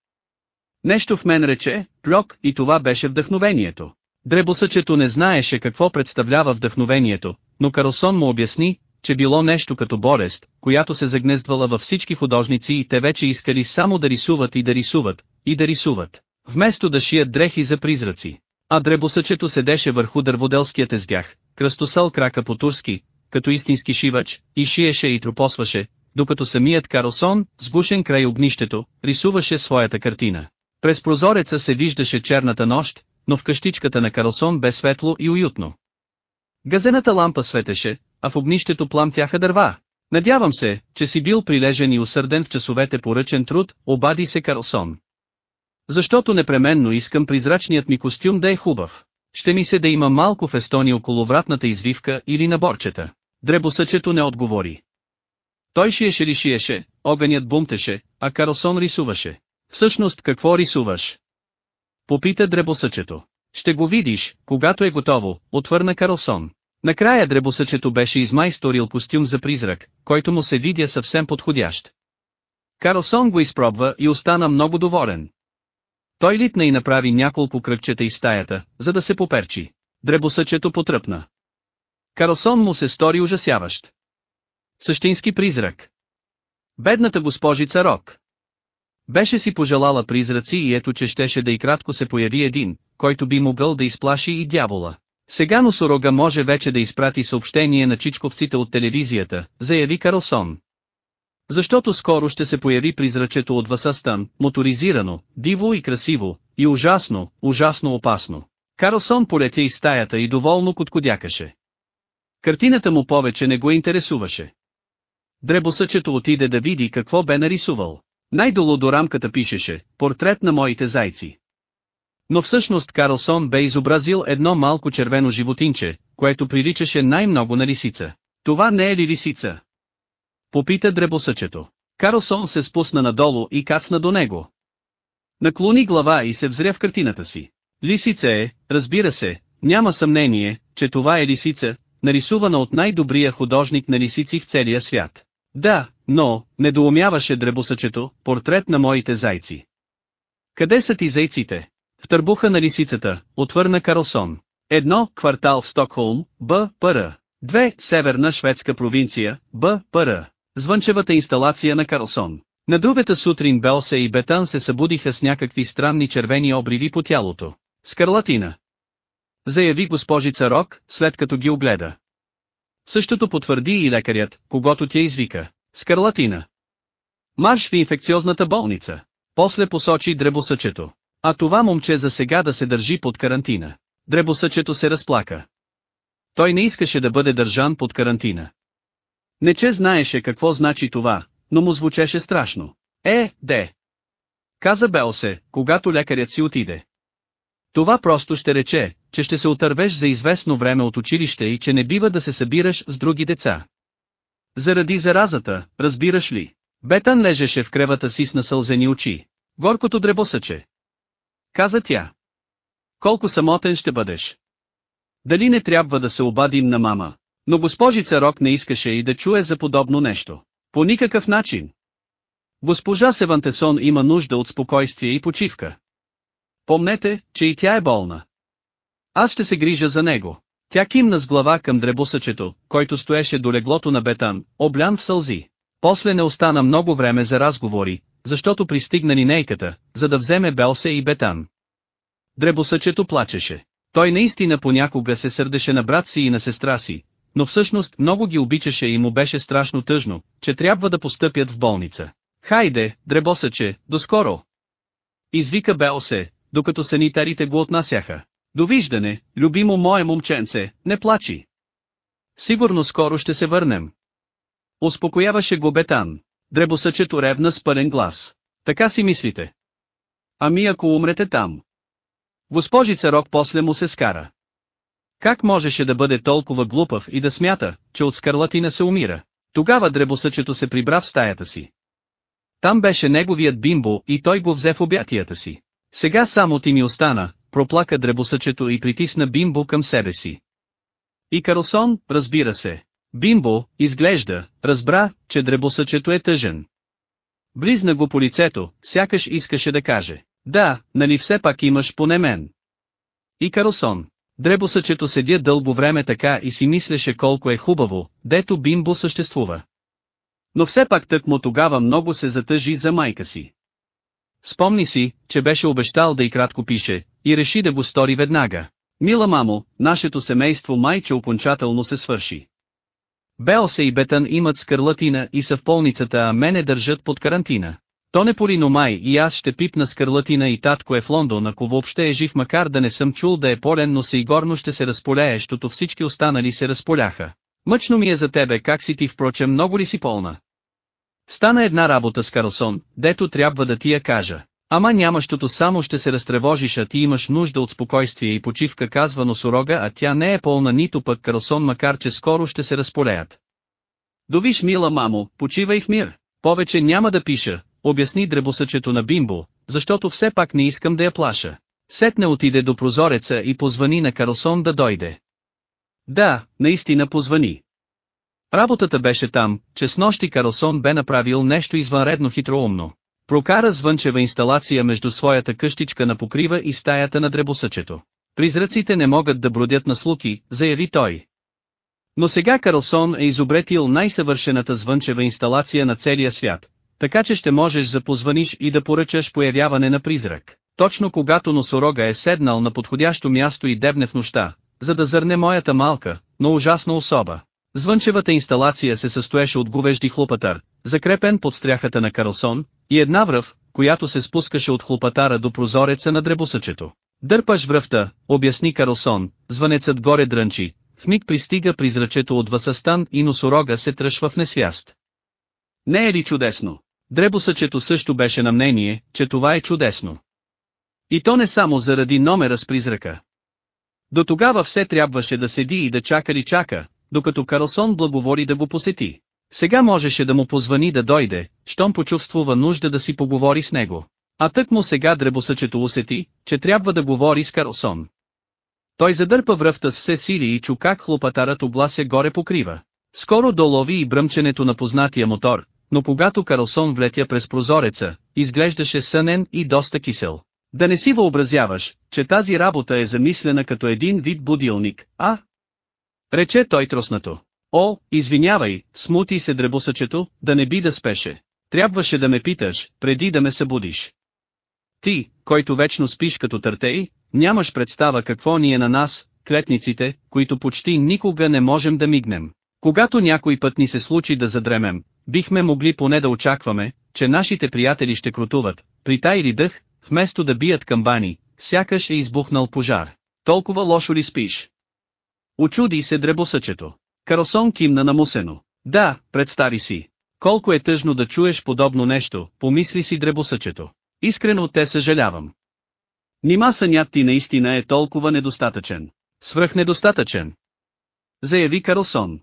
Нещо в мен рече, плюк, и това беше вдъхновението. Дребосъчето не знаеше какво представлява вдъхновението, но Карлсон му обясни, че било нещо като болест, която се загнездвала във всички художници и те вече искали само да рисуват и да рисуват, и да рисуват, вместо да шият дрехи за призраци. А дребосъчето седеше върху дърводелския тезгях, кръстосъл крака по турски, като истински шивач, и шиеше и тропосваше, докато самият Карлсон, сгушен край огнището, рисуваше своята картина. През прозореца се виждаше черната нощ, но в къщичката на Карлсон бе светло и уютно. Газената лампа светеше, а в огнището пламтяха дърва. Надявам се, че си бил прилежен и усърден в часовете поръчен труд, обади се Карлсон. Защото непременно искам призрачният ми костюм да е хубав. Ще ми се да има малко фестони около вратната извивка или на борчета. Дребосъчето не отговори. Той шиеше ли шиеше, огънят бумтеше, а Карлсон рисуваше. Всъщност какво рисуваш? Попита дребосъчето. Ще го видиш, когато е готово, отвърна Карлсон. Накрая дребосъчето беше измайсторил костюм за призрак, който му се видя съвсем подходящ. Карлсон го изпробва и остана много доволен. Той литна и направи няколко кръгчета из стаята, за да се поперчи. Дребосъчето потръпна. Карлсон му се стори ужасяващ. Същински призрак. Бедната госпожица Рок. Беше си пожелала призраци и ето че щеше да и кратко се появи един, който би могъл да изплаши и дявола. Сега носорога може вече да изпрати съобщение на чичковците от телевизията, заяви Карлсон. Защото скоро ще се появи призрачето от Васастан, моторизирано, диво и красиво, и ужасно, ужасно опасно. Карлсон полетя из стаята и доволно коткодякаше. Картината му повече не го интересуваше. Дребосъчето отиде да види какво бе нарисувал. Най-долу до рамката пишеше, портрет на моите зайци. Но всъщност Карлсон бе изобразил едно малко червено животинче, което приличаше най-много на лисица. Това не е ли лисица? Попита дребосъчето. Карлсон се спусна надолу и кацна до него. Наклони глава и се взря в картината си. Лисица е, разбира се, няма съмнение, че това е лисица, нарисувана от най-добрия художник на лисици в целия свят. Да, но, недоумяваше дребосъчето, портрет на моите зайци. Къде са ти зайците? В търбуха на лисицата, отвърна Карлсон. Едно, квартал в Стокхолм, Б. Пър. Две, северна шведска провинция, Б. Пър. Звънчевата инсталация на Карлсон. На другата сутрин Белсе и Бетан се събудиха с някакви странни червени обриви по тялото. Скарлатина. Заяви госпожица Рок, след като ги огледа. Същото потвърди и лекарят, когато тя извика. Скарлатина. Марш в инфекциозната болница. После посочи дребосъчето. А това момче за сега да се държи под карантина. Дребосъчето се разплака. Той не искаше да бъде държан под карантина. Не че знаеше какво значи това, но му звучеше страшно. Е, де. Каза Белсе, когато лекарят си отиде. Това просто ще рече, че ще се отървеш за известно време от училище и че не бива да се събираш с други деца. Заради заразата, разбираш ли? Бетан лежеше в кревата си с насълзени очи. Горкото дребосъче. Каза тя. Колко самотен ще бъдеш? Дали не трябва да се обадим на мама? Но госпожица Рок не искаше и да чуе за подобно нещо. По никакъв начин. Госпожа Севантесон има нужда от спокойствие и почивка. Помнете, че и тя е болна. Аз ще се грижа за него. Тя кимна с глава към дребосъчето, който стоеше до леглото на Бетан, облян в сълзи. После не остана много време за разговори, защото пристигна линейката, за да вземе Белсе и Бетан. Дребосъчето плачеше. Той наистина понякога се сърдеше на брат си и на сестра си, но всъщност много ги обичаше и му беше страшно тъжно, че трябва да постъпят в болница. Хайде, дребосъче, доскоро! Извика Белсе, докато санитарите го отнасяха. Довиждане, любимо мое момченце, не плачи. Сигурно скоро ще се върнем. Успокояваше го Бетан. Дребосъчето ревна с пълен глас. Така си мислите. Ами ако умрете там? Госпожица Рок после му се скара. Как можеше да бъде толкова глупав и да смята, че от скарлатина се умира? Тогава дребосъчето се прибра в стаята си. Там беше неговият бимбо и той го взе в обятията си. Сега само ти ми остана, проплака дребосъчето и притисна бимбо към себе си. И Карлсон, разбира се. Бимбо, изглежда, разбра, че дребосъчето е тъжен. Близна го по лицето, сякаш искаше да каже. Да, нали все пак имаш поне мен. И Карлсон. Дребосъчето седя дълго време така и си мислеше колко е хубаво, дето бимбо съществува. Но все пак тък му тогава много се затъжи за майка си. Спомни си, че беше обещал да и кратко пише, и реши да го стори веднага. Мила мамо, нашето семейство майче окончателно се свърши. Белсе и Бетън имат скарлатина и са в полницата, а мене държат под карантина. То не полино май и аз ще пипна скарлатина и татко е в Лондон ако въобще е жив макар да не съм чул да е полен но се и горно ще се разполее, защото всички останали се разполяха. Мъчно ми е за тебе как си ти впрочем много ли си полна? Стана една работа с Карлсон, дето трябва да ти я кажа. Ама нямащото само ще се разтревожиш а ти имаш нужда от спокойствие и почивка казва носорога а тя не е пълна нито пък Карлсон макар че скоро ще се разполеят. Довиш мила мамо, почивай в мир, повече няма да пиша, обясни дребосъчето на Бимбо, защото все пак не искам да я плаша. Сетне отиде до прозореца и позвани на Карлсон да дойде. Да, наистина позвани. Работата беше там, че с нощи Карлсон бе направил нещо извънредно хитроумно. Прокара звънчева инсталация между своята къщичка на покрива и стаята на дребосъчето. Призраците не могат да бродят на слуки, заяви той. Но сега Карлсон е изобретил най-съвършената звънчева инсталация на целия свят, така че ще можеш да позваниш и да поръчаш появяване на призрак. Точно когато носорога е седнал на подходящо място и дебне в нощта, за да зърне моята малка, но ужасна особа. Звънчевата инсталация се състоеше от говежди хлопатар, закрепен под стряхата на Карлсон, и една връв, която се спускаше от хлопатара до прозореца на дребосъчето. Дърпаш връвта, обясни Карлсон, звънецът горе дрънчи, в миг пристига призрачето от Васастан и носорога се тръшва в несвяст. Не е ли чудесно? Дребосъчето също беше на мнение, че това е чудесно. И то не само заради номера с призрака. До тогава все трябваше да седи и да чака ли чака, докато Карлсон благоволи да го посети. Сега можеше да му позвани да дойде, щом почувствува нужда да си поговори с него. А тък му сега дребосъчето усети, че трябва да говори с Карлсон. Той задърпа връвта с все сили и чу как хлопатарът облася горе покрива. Скоро долови и бръмченето на познатия мотор, но когато Карлсон влетя през прозореца, изглеждаше сънен и доста кисел. Да не си въобразяваш, че тази работа е замислена като един вид будилник, а? Рече той троснато. О, извинявай, смути се дребосъчето, да не би да спеше. Трябваше да ме питаш, преди да ме събудиш. Ти, който вечно спиш като търтей, нямаш представа какво ни е на нас, клетниците, които почти никога не можем да мигнем. Когато някой път ни се случи да задремем, бихме могли поне да очакваме, че нашите приятели ще крутуват, притайли дъх, вместо да бият камбани, сякаш е избухнал пожар. Толкова лошо ли спиш? Очуди се дребосъчето. Карлсон кимна намусено. Да, представи си. Колко е тъжно да чуеш подобно нещо, помисли си дребосъчето. Искрено те съжалявам. Нима сънят ти наистина е толкова недостатъчен. Свръхнедостатъчен. Заяви Карлсон.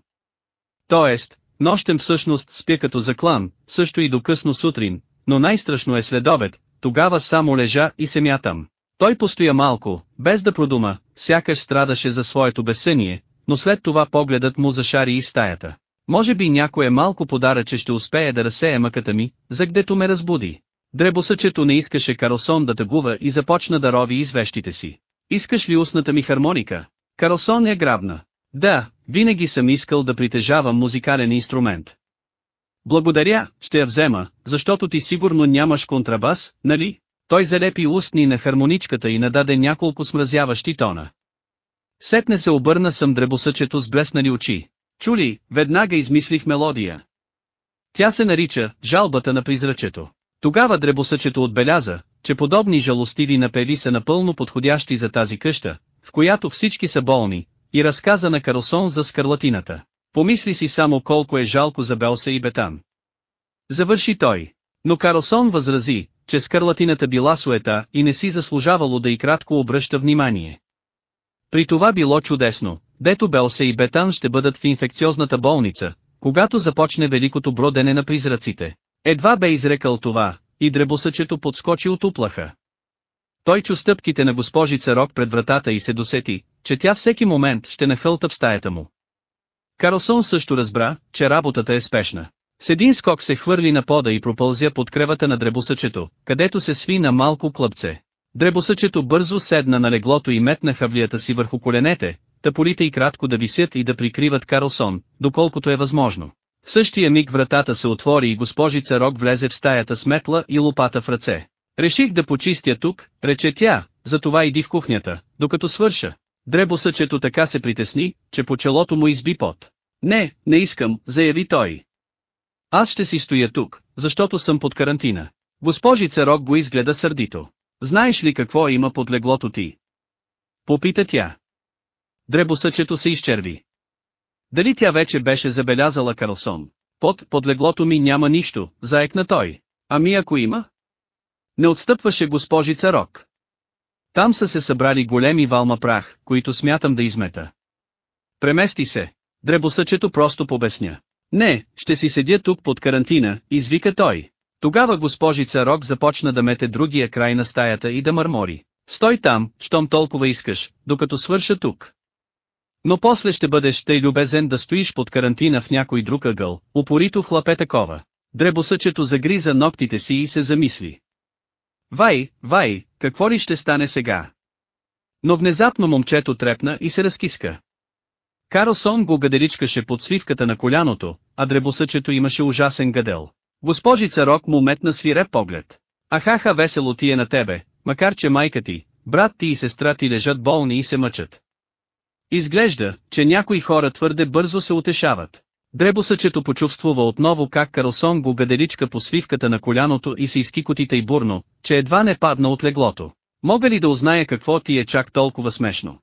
Тоест, нощем всъщност спя като заклан, също и до късно сутрин, но най-страшно е следобед, тогава само лежа и се мятам. Той постоя малко, без да продума, сякаш страдаше за своето безсъние, но след това погледът му зашари и стаята. Може би някое малко подаръче ще успее да разсея мъката ми, за гдето ме разбуди. Дребосъчето не искаше Карлсон да тъгува и започна да рови извещите си. Искаш ли устната ми хармоника? Карлсон е грабна. Да, винаги съм искал да притежавам музикален инструмент. Благодаря, ще я взема, защото ти сигурно нямаш контрабас, нали? Той залепи устни на хармоничката и нададе няколко смразяващи тона. Сетне се обърна съм дребосъчето с блеснали очи. Чули, веднага измислих мелодия. Тя се нарича «Жалбата на призрачето». Тогава дребосъчето отбеляза, че подобни жалостиви напеви са напълно подходящи за тази къща, в която всички са болни, и разказа на Карлсон за скарлатината. Помисли си само колко е жалко за Белса и Бетан. Завърши той. Но Карлсон възрази, че скарлатината била суета и не си заслужавало да и кратко обръща внимание. При това било чудесно, дето Белса и Бетан ще бъдат в инфекциозната болница, когато започне великото бродене на призраците. Едва бе изрекал това, и дребосъчето подскочи от уплаха. Той чу стъпките на госпожица Рок пред вратата и се досети, че тя всеки момент ще нахълта в стаята му. Карлсон също разбра, че работата е спешна. С един скок се хвърли на пода и пропълзя под кревата на дребосъчето, където се сви на малко клъпце. Дребосъчето бързо седна на леглото и метна хавлията си върху коленете, тъполите и кратко да висят и да прикриват Карлсон, доколкото е възможно. В същия миг вратата се отвори и госпожица Рок влезе в стаята с метла и лопата в ръце. Реших да почистя тук, рече тя, затова иди в кухнята, докато свърша. Дребосъчето така се притесни, че по челото му изби пот. Не, не искам, заяви той. Аз ще си стоя тук, защото съм под карантина. Госпожица Рок го изгледа сърдито. Знаеш ли какво има под леглото ти? Попита тя. Дребосъчето се изчерви. Дали тя вече беше забелязала Карлсон? Под, под леглото ми няма нищо, заекна той. Ами ако има? Не отстъпваше госпожица Рок. Там са се събрали големи валма прах, които смятам да измета. Премести се. Дребосъчето просто побесня. Не, ще си седя тук под карантина, извика той. Тогава госпожица Рок започна да мете другия край на стаята и да мърмори. Стой там, щом толкова искаш, докато свърша тук. Но после ще бъдеш тъй любезен да стоиш под карантина в някой друг ъгъл, упорито хлапе такова. Дребосъчето загриза ногтите си и се замисли. Вай, вай, какво ли ще стане сега? Но внезапно момчето трепна и се разкиска. Карлсон го гаделичкаше под свивката на коляното, а дребосъчето имаше ужасен гадел. Госпожица Рок му метна свиреп поглед. Ахаха весело ти е на тебе, макар че майка ти, брат ти и сестра ти лежат болни и се мъчат. Изглежда, че някои хора твърде бързо се утешават. Дребосъчето почувствува отново как Карлсон го гаделичка по свивката на коляното и се изкикоти и бурно, че едва не падна от леглото. Мога ли да узная какво ти е чак толкова смешно?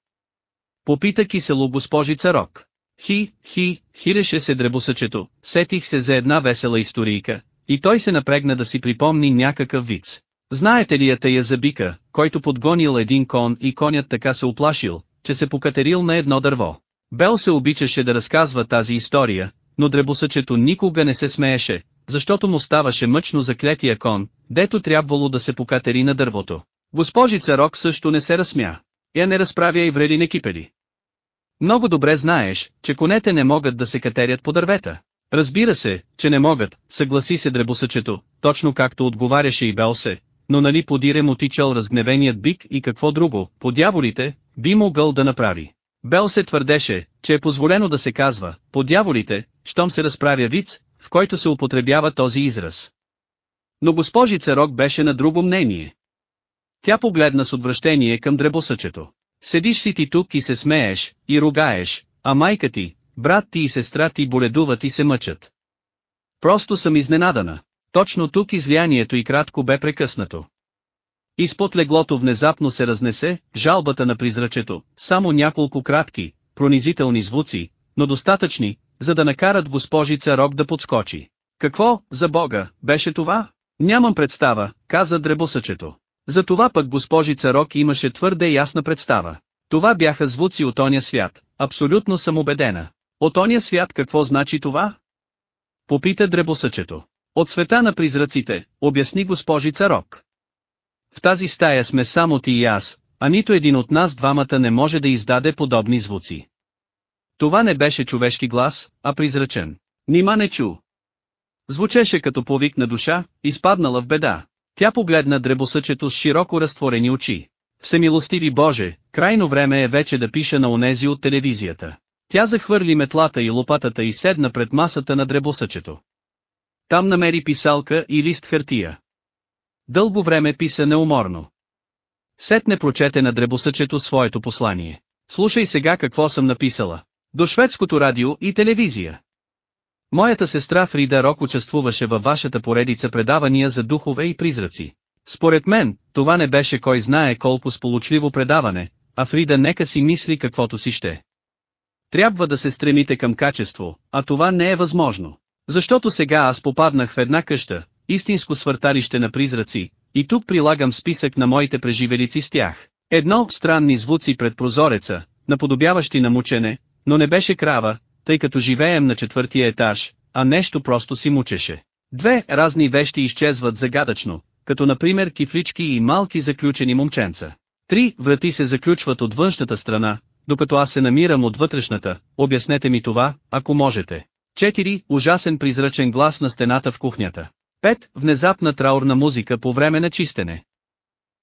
Попита кисело госпожица Рок. Хи, хи, хиреше се дребосъчето, сетих се за една весела историйка, и той се напрегна да си припомни някакъв виц. Знаете ли я тая за бика, който подгонил един кон и конят така се оплашил, че се покатерил на едно дърво. Бел се обичаше да разказва тази история, но дребосъчето никога не се смееше, защото му ставаше мъчно за клетия кон, дето трябвало да се покатери на дървото. Госпожица Рок също не се разсмя. Я не разправя и вреди не кипели. Много добре знаеш, че конете не могат да се катерят по дървета. Разбира се, че не могат, съгласи се дребосъчето, точно както отговаряше и Белсе, но нали подире му тичал разгневеният бик и какво друго, по дяволите, би могъл да направи. Бел се твърдеше, че е позволено да се казва, по дяволите, щом се разправя виц, в който се употребява този израз. Но госпожица Рок беше на друго мнение. Тя погледна с отвращение към дребосъчето. Седиш си ти тук и се смееш, и ругаеш, а майка ти, брат ти и сестра ти боледуват и се мъчат. Просто съм изненадана. Точно тук излиянието и кратко бе прекъснато. Изпод леглото внезапно се разнесе, жалбата на призрачето, само няколко кратки, пронизителни звуци, но достатъчни, за да накарат госпожица Рок да подскочи. Какво, за Бога, беше това? Нямам представа, каза дребосъчето. За това пък госпожица Рок имаше твърде ясна представа. Това бяха звуци от оня свят, абсолютно съм убедена. От оня свят какво значи това? Попита дребосъчето. От света на призраците, обясни госпожица Рок. В тази стая сме само ти и аз, а нито един от нас двамата не може да издаде подобни звуци. Това не беше човешки глас, а призрачен. Нима не чу. Звучеше като повик на душа, изпаднала в беда. Тя погледна дребосъчето с широко разтворени очи. Всемилостиви Боже, крайно време е вече да пиша на онези от телевизията. Тя захвърли метлата и лопатата и седна пред масата на дребосъчето. Там намери писалка и лист хартия. Дълго време писа неуморно. Сетне прочете на дребосъчето своето послание. Слушай сега какво съм написала. До шведското радио и телевизия. Моята сестра Фрида Рок участвуваше във вашата поредица предавания за духове и призраци. Според мен, това не беше кой знае колко сполучливо предаване, а Фрида нека си мисли каквото си ще. Трябва да се стремите към качество, а това не е възможно. Защото сега аз попаднах в една къща, истинско свърталище на призраци, и тук прилагам списък на моите преживелици с тях. Едно, странни звуци пред прозореца, наподобяващи на мучене, но не беше крава, тъй като живеем на четвъртия етаж, а нещо просто си мучеше. Две разни вещи изчезват загадъчно, като например кифлички и малки заключени момченца. Три врати се заключват от външната страна, докато аз се намирам от вътрешната, обяснете ми това, ако можете. 4. Ужасен призрачен глас на стената в кухнята. 5. Внезапна траурна музика по време на чистене.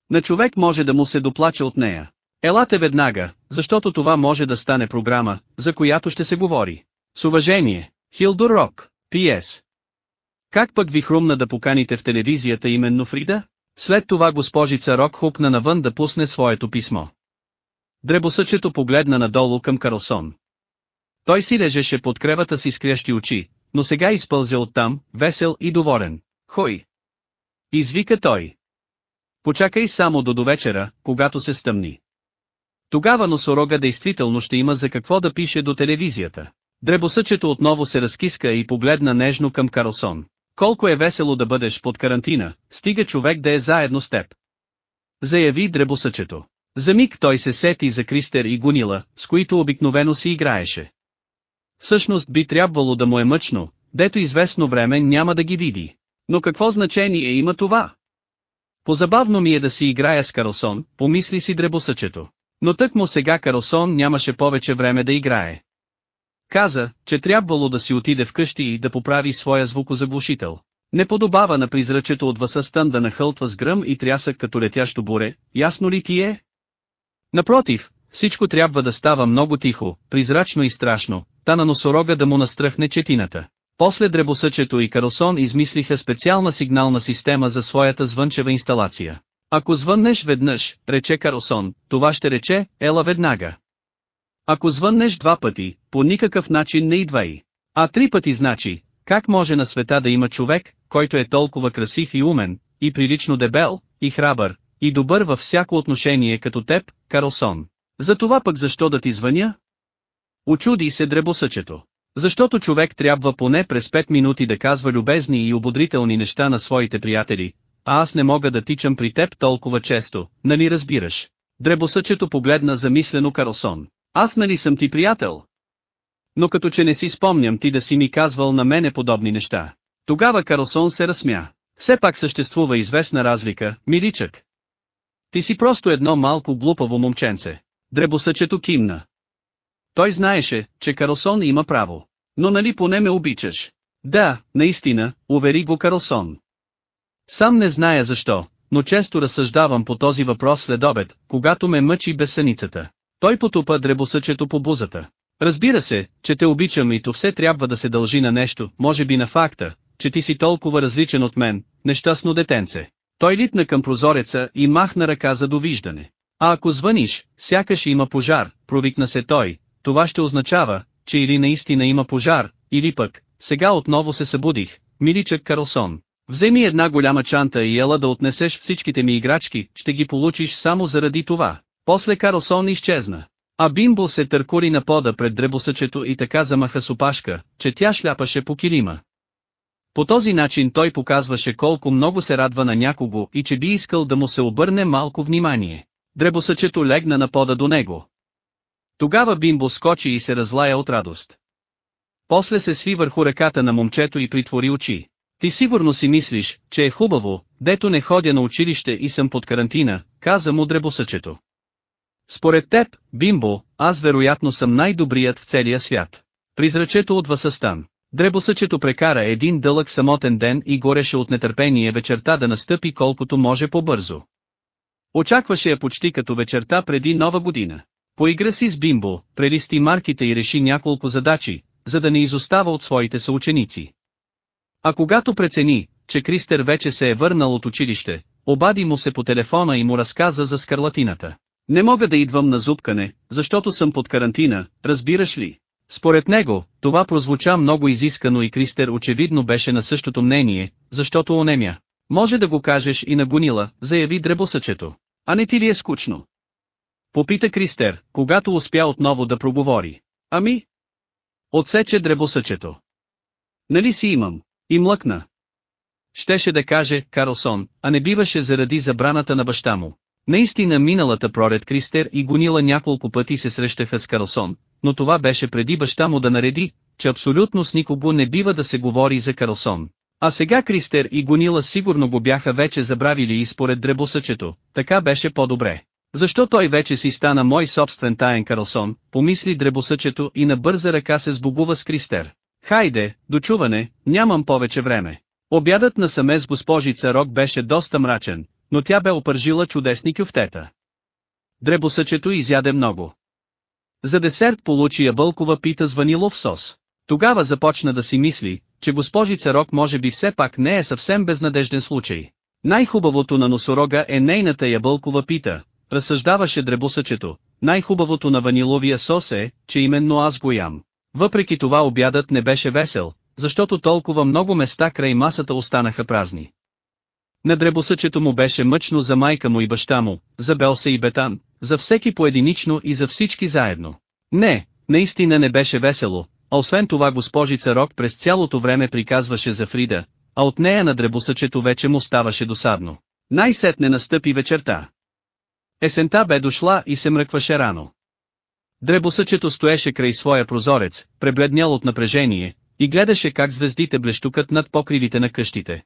На човек може да му се доплаче от нея. Елате веднага, защото това може да стане програма, за която ще се говори. С уважение, Хилдор Рок, П.С. Как пък ви хрумна да поканите в телевизията именно Фрида? След това госпожица Рок хукна навън да пусне своето писмо. Дребосъчето погледна надолу към Карлсон. Той си лежеше под кревата с крящи очи, но сега изпълзя оттам, весел и доволен. Хой! Извика той. Почакай само до довечера, когато се стъмни. Тогава носорога действително ще има за какво да пише до телевизията. Дребосъчето отново се разкиска и погледна нежно към Карлсон. Колко е весело да бъдеш под карантина, стига човек да е заедно с теб. Заяви дребосъчето. За миг той се сети за Кристер и Гунила, с които обикновено си играеше. Всъщност би трябвало да му е мъчно, дето известно време няма да ги види. Но какво значение има това? Позабавно ми е да си играя с Карлсон, помисли си дребосъчето. Но тък му сега Карлсон нямаше повече време да играе. Каза, че трябвало да си отиде вкъщи и да поправи своя звукозаглушител. Не подобава на призрачето от Васъстън да нахълтва с гръм и трясък като летящо буре, ясно ли ти е? Напротив, всичко трябва да става много тихо, призрачно и страшно, та на носорога да му настръхне четината. После дребосъчето и Карлсон измислиха специална сигнална система за своята звънчева инсталация. Ако звъннеш веднъж, рече Карлсон, това ще рече, ела веднага. Ако звъннеш два пъти, по никакъв начин не идвай. А три пъти значи, как може на света да има човек, който е толкова красив и умен, и прилично дебел, и храбър, и добър във всяко отношение като теб, Карлсон. За това пък защо да ти звъня? Очуди се дребосъчето. Защото човек трябва поне през 5 минути да казва любезни и ободрителни неща на своите приятели, а аз не мога да тичам при теб толкова често, нали разбираш? Дребосъчето погледна замислено Карлсон. Аз нали съм ти приятел? Но като че не си спомням ти да си ми казвал на мене подобни неща. Тогава Карлсон се разсмя. Все пак съществува известна разлика, миличък. Ти си просто едно малко глупаво момченце. Дребосъчето кимна. Той знаеше, че Карлсон има право. Но нали поне ме обичаш? Да, наистина, увери го Карлсон. Сам не зная защо, но често разсъждавам по този въпрос след обед, когато ме мъчи безсъницата. Той потупа дребосъчето по бузата. Разбира се, че те обичам и то все трябва да се дължи на нещо, може би на факта, че ти си толкова различен от мен, нещастно детенце. Той литна към прозореца и махна ръка за довиждане. А ако звъниш, сякаш има пожар, провикна се той, това ще означава, че или наистина има пожар, или пък, сега отново се събудих, миличък Карлсон. Вземи една голяма чанта и ела да отнесеш всичките ми играчки, ще ги получиш само заради това. После Карлсон изчезна. А Бимбо се търкури на пода пред дребосъчето и така замаха с опашка, че тя шляпаше по килима. По този начин той показваше колко много се радва на някого и че би искал да му се обърне малко внимание. Дребосъчето легна на пода до него. Тогава Бимбо скочи и се разлая от радост. После се сви върху ръката на момчето и притвори очи. Ти сигурно си мислиш, че е хубаво, дето не ходя на училище и съм под карантина, каза му дребосъчето. Според теб, Бимбо, аз вероятно съм най-добрият в целия свят. Призрачето от Васъстан. Дребосъчето прекара един дълъг самотен ден и гореше от нетърпение вечерта да настъпи колкото може по-бързо. Очакваше я почти като вечерта преди нова година. Поигра си с бимбо, прелисти марките и реши няколко задачи, за да не изостава от своите съученици. А когато прецени, че Кристер вече се е върнал от училище, обади му се по телефона и му разказа за скарлатината. Не мога да идвам на зубкане, защото съм под карантина, разбираш ли? Според него, това прозвуча много изискано и Кристер очевидно беше на същото мнение, защото онемя. Може да го кажеш и на Гунила, заяви дребосъчето. А не ти ли е скучно? Попита Кристер, когато успя отново да проговори. Ами? Отсече дребосъчето. Нали си имам? И млъкна. Щеше да каже, Карлсон, а не биваше заради забраната на баща му. Наистина миналата пролет Кристер и Гунила няколко пъти се срещаха с Карлсон, но това беше преди баща му да нареди, че абсолютно с никого не бива да се говори за Карлсон. А сега Кристер и Гунила сигурно го бяха вече забравили и според дребосъчето, така беше по-добре. Защо той вече си стана мой собствен таен Карлсон, помисли дребосъчето и на бърза ръка се сбогува с Кристер. Хайде, дочуване, нямам повече време. Обядът на саме с госпожица Рок беше доста мрачен, но тя бе опържила чудесни кюфтета. Дребосъчето изяде много. За десерт получи ябълкова пита с ванилов сос. Тогава започна да си мисли, че госпожица Рок може би все пак не е съвсем безнадежден случай. Най-хубавото на носорога е нейната ябълкова пита, разсъждаваше дребосъчето. Най-хубавото на ваниловия сос е, че именно аз го ям. Въпреки това обядът не беше весел, защото толкова много места край масата останаха празни. На дребосъчето му беше мъчно за майка му и баща му, за Белса и Бетан, за всеки поединично и за всички заедно. Не, наистина не беше весело, а освен това госпожица Рок през цялото време приказваше за Фрида, а от нея на дребосъчето вече му ставаше досадно. Най-сетне настъпи вечерта. Есента бе дошла и се мръкваше рано. Дребосъчето стоеше край своя прозорец, пребледнял от напрежение, и гледаше как звездите блещукат над покривите на къщите.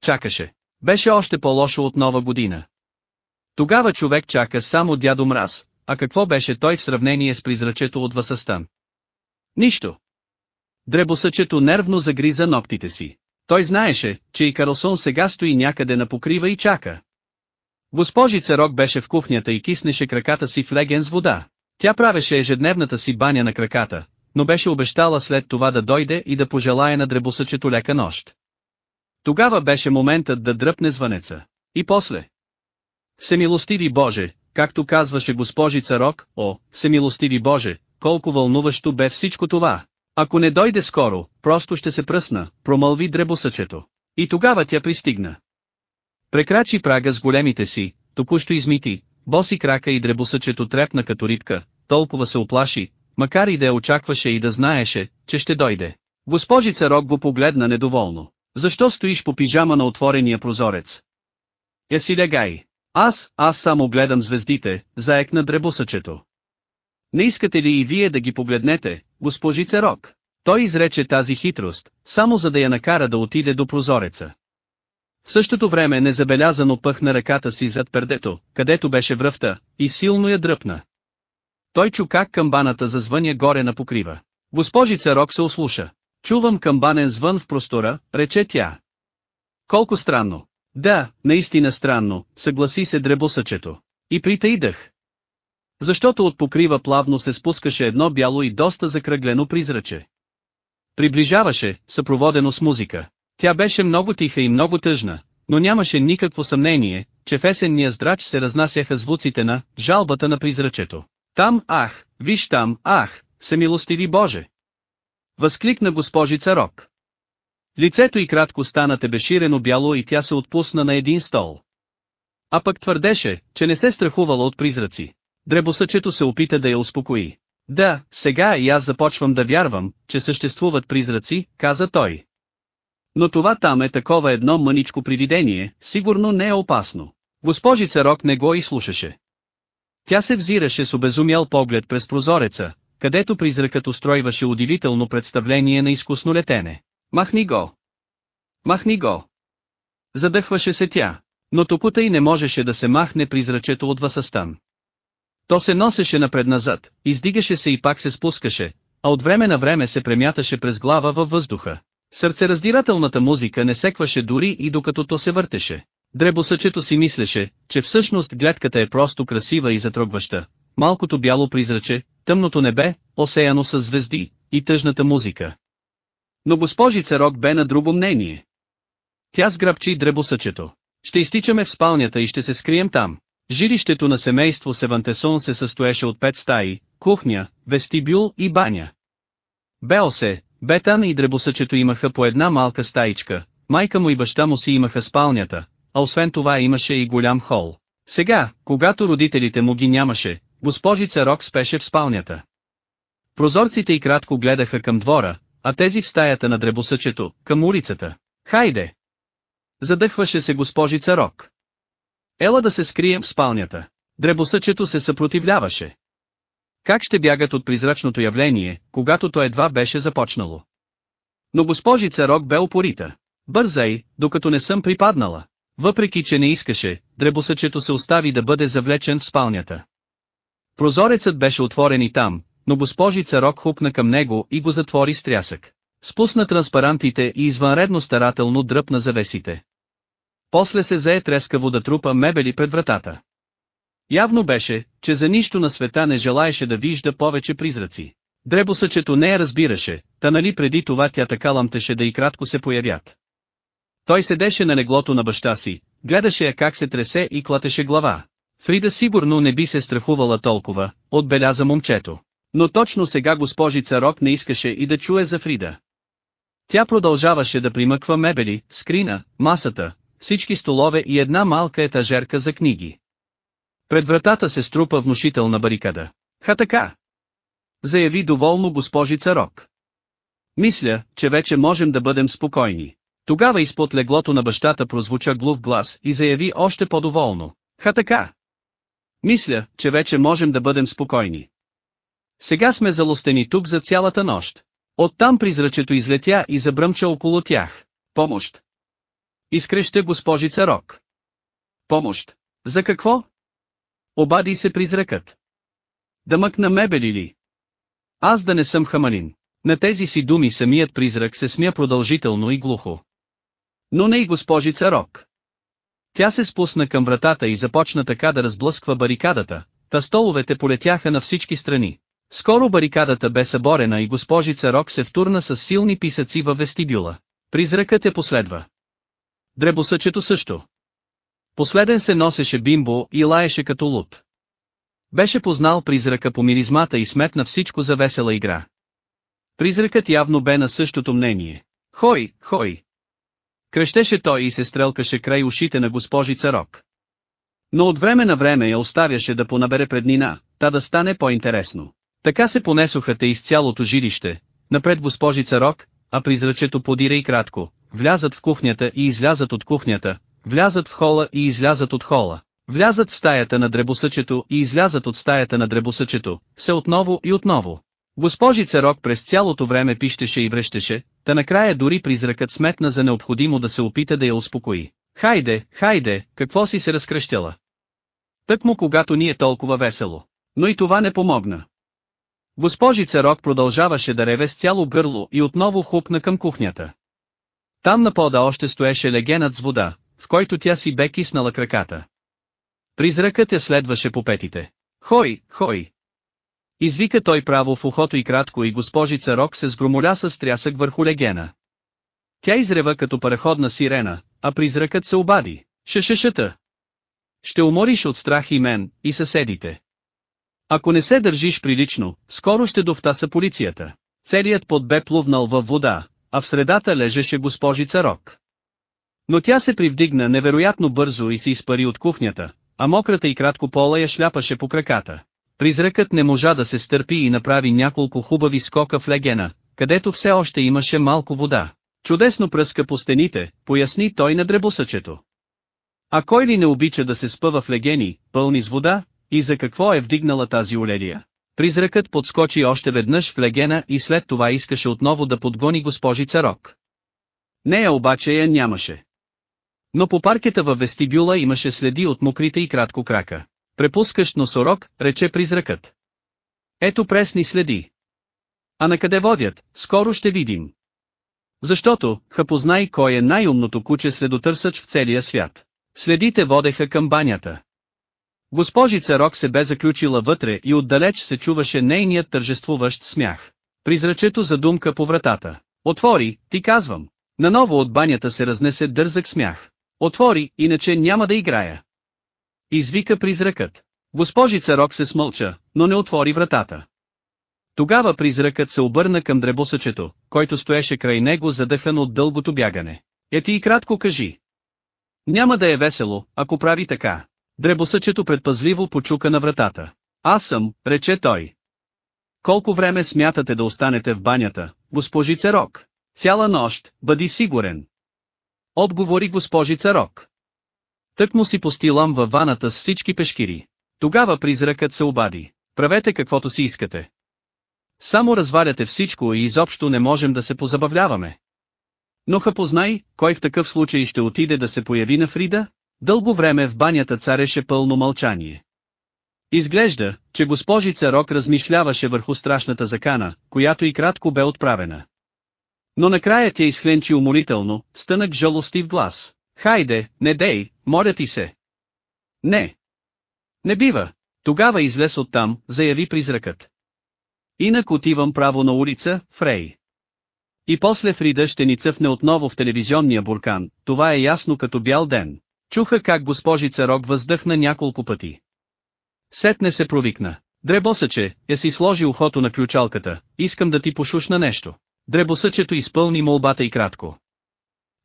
Чакаше. Беше още по-лошо от нова година. Тогава човек чака само дядо Мраз, а какво беше той в сравнение с призрачето от Васастан? Нищо. Дребосъчето нервно загриза ногтите си. Той знаеше, че и Карлсон сега стои някъде на покрива и чака. Госпожица Рок беше в кухнята и киснеше краката си в леген с вода. Тя правеше ежедневната си баня на краката, но беше обещала след това да дойде и да пожелая на дребосъчето лека нощ. Тогава беше моментът да дръпне звънеца. И после. Всемилостиви Боже, както казваше госпожица Рок, о, всемилостиви Боже, колко вълнуващо бе всичко това. Ако не дойде скоро, просто ще се пръсна, промълви дребосъчето. И тогава тя пристигна. Прекрачи прага с големите си, току-що измити, боси крака и дребосъчето трепна като рибка, толкова се оплаши, макар и да я очакваше и да знаеше, че ще дойде. Госпожица Рок го погледна недоволно. Защо стоиш по пижама на отворения прозорец? Я си лягай. Аз, аз само гледам звездите, заекна дребосъчето. Не искате ли и вие да ги погледнете, госпожица Рок? Той изрече тази хитрост, само за да я накара да отиде до прозореца. В същото време незабелязано пъхна ръката си зад пердето, където беше връвта, и силно я дръпна. Той чу как камбаната зазвъня горе на покрива. Госпожица Рок се ослуша. Чувам камбанен звън в простора, рече тя. Колко странно. Да, наистина странно, съгласи се дребосъчето. И притайдах. Защото от покрива плавно се спускаше едно бяло и доста закръглено призраче. Приближаваше, съпроводено с музика. Тя беше много тиха и много тъжна, но нямаше никакво съмнение, че в есенния здрач се разнасяха звуците на жалбата на призрачето. Там, ах, виж там, ах, милостиви Боже! Възкликна госпожица Рок. Лицето й кратко стана тебеширено бяло и тя се отпусна на един стол. А пък твърдеше, че не се страхувала от призраци. Дребосъчето се опита да я успокои. Да, сега и аз започвам да вярвам, че съществуват призраци, каза той. Но това там е такова едно мъничко привидение, сигурно не е опасно. Госпожица Рок не го изслушаше. Тя се взираше с обезумял поглед през прозореца, където призракът устройваше удивително представление на изкусно летене. Махни го! Махни го! Задъхваше се тя, но токута и не можеше да се махне призрачето от Васастан. То се носеше напред-назад, издигаше се и пак се спускаше, а от време на време се премяташе през глава във въздуха. Сърцераздирателната музика не секваше дори и докато то се въртеше. Дребосъчето си мислеше, че всъщност гледката е просто красива и затрогваща. Малкото бяло призраче, тъмното небе, осеяно с звезди, и тъжната музика. Но госпожица Рок бе на друго мнение. Тя сграбчи дребосъчето. Ще изтичаме в спалнята и ще се скрием там. Жилището на семейство Севантесон се състоеше от пет стаи, кухня, вестибюл и баня. Белсе, Бетан и дребосъчето имаха по една малка стаичка, майка му и баща му си имаха спалнята, а освен това имаше и голям хол. Сега, когато родителите му ги нямаше, госпожица Рок спеше в спалнята. Прозорците и кратко гледаха към двора, а тези в стаята на дребосъчето, към улицата. Хайде! Задъхваше се госпожица Рок. Ела да се скрием в спалнята. Дребосъчето се съпротивляваше. Как ще бягат от призрачното явление, когато то едва беше започнало? Но госпожица Рок бе упорита. Бързай, докато не съм припаднала. Въпреки че не искаше, дребосъчето се остави да бъде завлечен в спалнята. Прозорецът беше отворен и там, но госпожица Рок хупна към него и го затвори с трясък. Спусна транспарантите и извънредно старателно дръпна завесите. После се зае трескаво да трупа мебели пред вратата. Явно беше, че за нищо на света не желаеше да вижда повече призраци. Дребосъчето не я разбираше, та нали преди това тя така ламтеше да и кратко се появят. Той седеше на неглото на баща си, гледаше я как се тресе и клатеше глава. Фрида сигурно не би се страхувала толкова, отбеляза момчето. Но точно сега госпожица Рок не искаше и да чуе за Фрида. Тя продължаваше да примъква мебели, скрина, масата, всички столове и една малка етажерка за книги. Пред вратата се струпа внушителна барикада. Ха така! Заяви доволно госпожица Рок. Мисля, че вече можем да бъдем спокойни. Тогава изпод леглото на бащата прозвуча глув глас и заяви още по-доволно. Ха така! Мисля, че вече можем да бъдем спокойни. Сега сме залостени тук за цялата нощ. Оттам призрачето излетя и забръмча около тях. Помощ! Изкреща госпожица Рок. Помощ! За какво? Обади се призракът. Да мъкна мебели ли? Аз да не съм хамалин. На тези си думи самият призрак се смя продължително и глухо. Но не и госпожица Рок. Тя се спусна към вратата и започна така да разблъсква барикадата, та столовете полетяха на всички страни. Скоро барикадата бе съборена и госпожица Рок се втурна с силни писъци във вестибюла. Призракът е последва. Дребосъчето също. Последен се носеше бимбо и лаеше като луд. Беше познал призрака по миризмата и сметна всичко за весела игра. Призракът явно бе на същото мнение. Хой, хой! Крещеше той и се стрелкаше край ушите на госпожица Рок. Но от време на време я оставяше да понабере преднина, та да стане по-интересно. Така се понесоха те из цялото жилище, напред госпожица Рок, а призрачето подира и кратко, влязат в кухнята и излязат от кухнята, влязат в хола и излязат от хола, влязат в стаята на дребосъчето и излязат от стаята на дребосъчето, се отново и отново. Госпожица Рок през цялото време пищеше и връщеше, та накрая дори призракът сметна за необходимо да се опита да я успокои. Хайде, хайде, какво си се разкръщела? Тък му когато ни е толкова весело. Но и това не помогна. Госпожица Рок продължаваше да реве с цяло гърло и отново хупна към кухнята. Там на пода още стоеше легенът с вода, в който тя си бе киснала краката. Призракът я следваше по петите. Хой, хой! Извика той право в ухото и кратко и госпожица Рок се сгромоля с трясък върху легена. Тя изрева като параходна сирена, а призракът се обади. Шешешата! Ще умориш от страх и мен, и съседите. Ако не се държиш прилично, скоро ще довтаса полицията. Целият под бе плувнал във вода, а в средата лежеше госпожица Рок. Но тя се привдигна невероятно бързо и се изпари от кухнята, а мократа и кратко пола я шляпаше по краката. Призракът не можа да се стърпи и направи няколко хубави скока в легена, където все още имаше малко вода. Чудесно пръска по стените, поясни той на дребосъчето. А кой ли не обича да се спъва в легени, пълни с вода, и за какво е вдигнала тази олелия? Призракът подскочи още веднъж в легена и след това искаше отново да подгони госпожица Рок. Нея обаче я нямаше. Но по паркета във вестибюла имаше следи от мокрите и кратко крака. Препускащ носорог, рече призракът. Ето пресни следи. А на къде водят, скоро ще видим. Защото, ха познай кой е най-умното куче следотърсъч в целия свят. Следите водеха към банята. Госпожица Рок се бе заключила вътре и отдалеч се чуваше нейният тържествуващ смях. Призрачето задумка по вратата. Отвори, ти казвам. Наново от банята се разнесе дързък смях. Отвори, иначе няма да играя. Извика призракът. Госпожица Рок се смълча, но не отвори вратата. Тогава призракът се обърна към дребосъчето, който стоеше край него задъхан от дългото бягане. Ети и кратко кажи. Няма да е весело, ако прави така. Дребосъчето предпазливо почука на вратата. Аз съм, рече той. Колко време смятате да останете в банята, госпожице Рок? Цяла нощ, бъди сигурен. Отговори госпожица Рок. Тък му си постилам във ваната с всички пешкири. Тогава призракът се обади. Правете каквото си искате. Само разваляте всичко и изобщо не можем да се позабавляваме. Но ха познай, кой в такъв случай ще отиде да се появи на Фрида? Дълго време в банята цареше пълно мълчание. Изглежда, че госпожица Рок размишляваше върху страшната закана, която и кратко бе отправена. Но накрая тя изхленчи умолително, стънък жалостив глас. Хайде, не дей, моля ти се. Не. Не бива. Тогава излез оттам, заяви призракът. Инак отивам право на улица, Фрей. И после Фрида ще ни цъфне отново в телевизионния буркан, това е ясно като бял ден. Чуха как госпожица Рок въздъхна няколко пъти. Сетне се провикна. Дребосъче, я си сложи ухото на ключалката, искам да ти пошушна нещо. Дребосъчето изпълни молбата и кратко.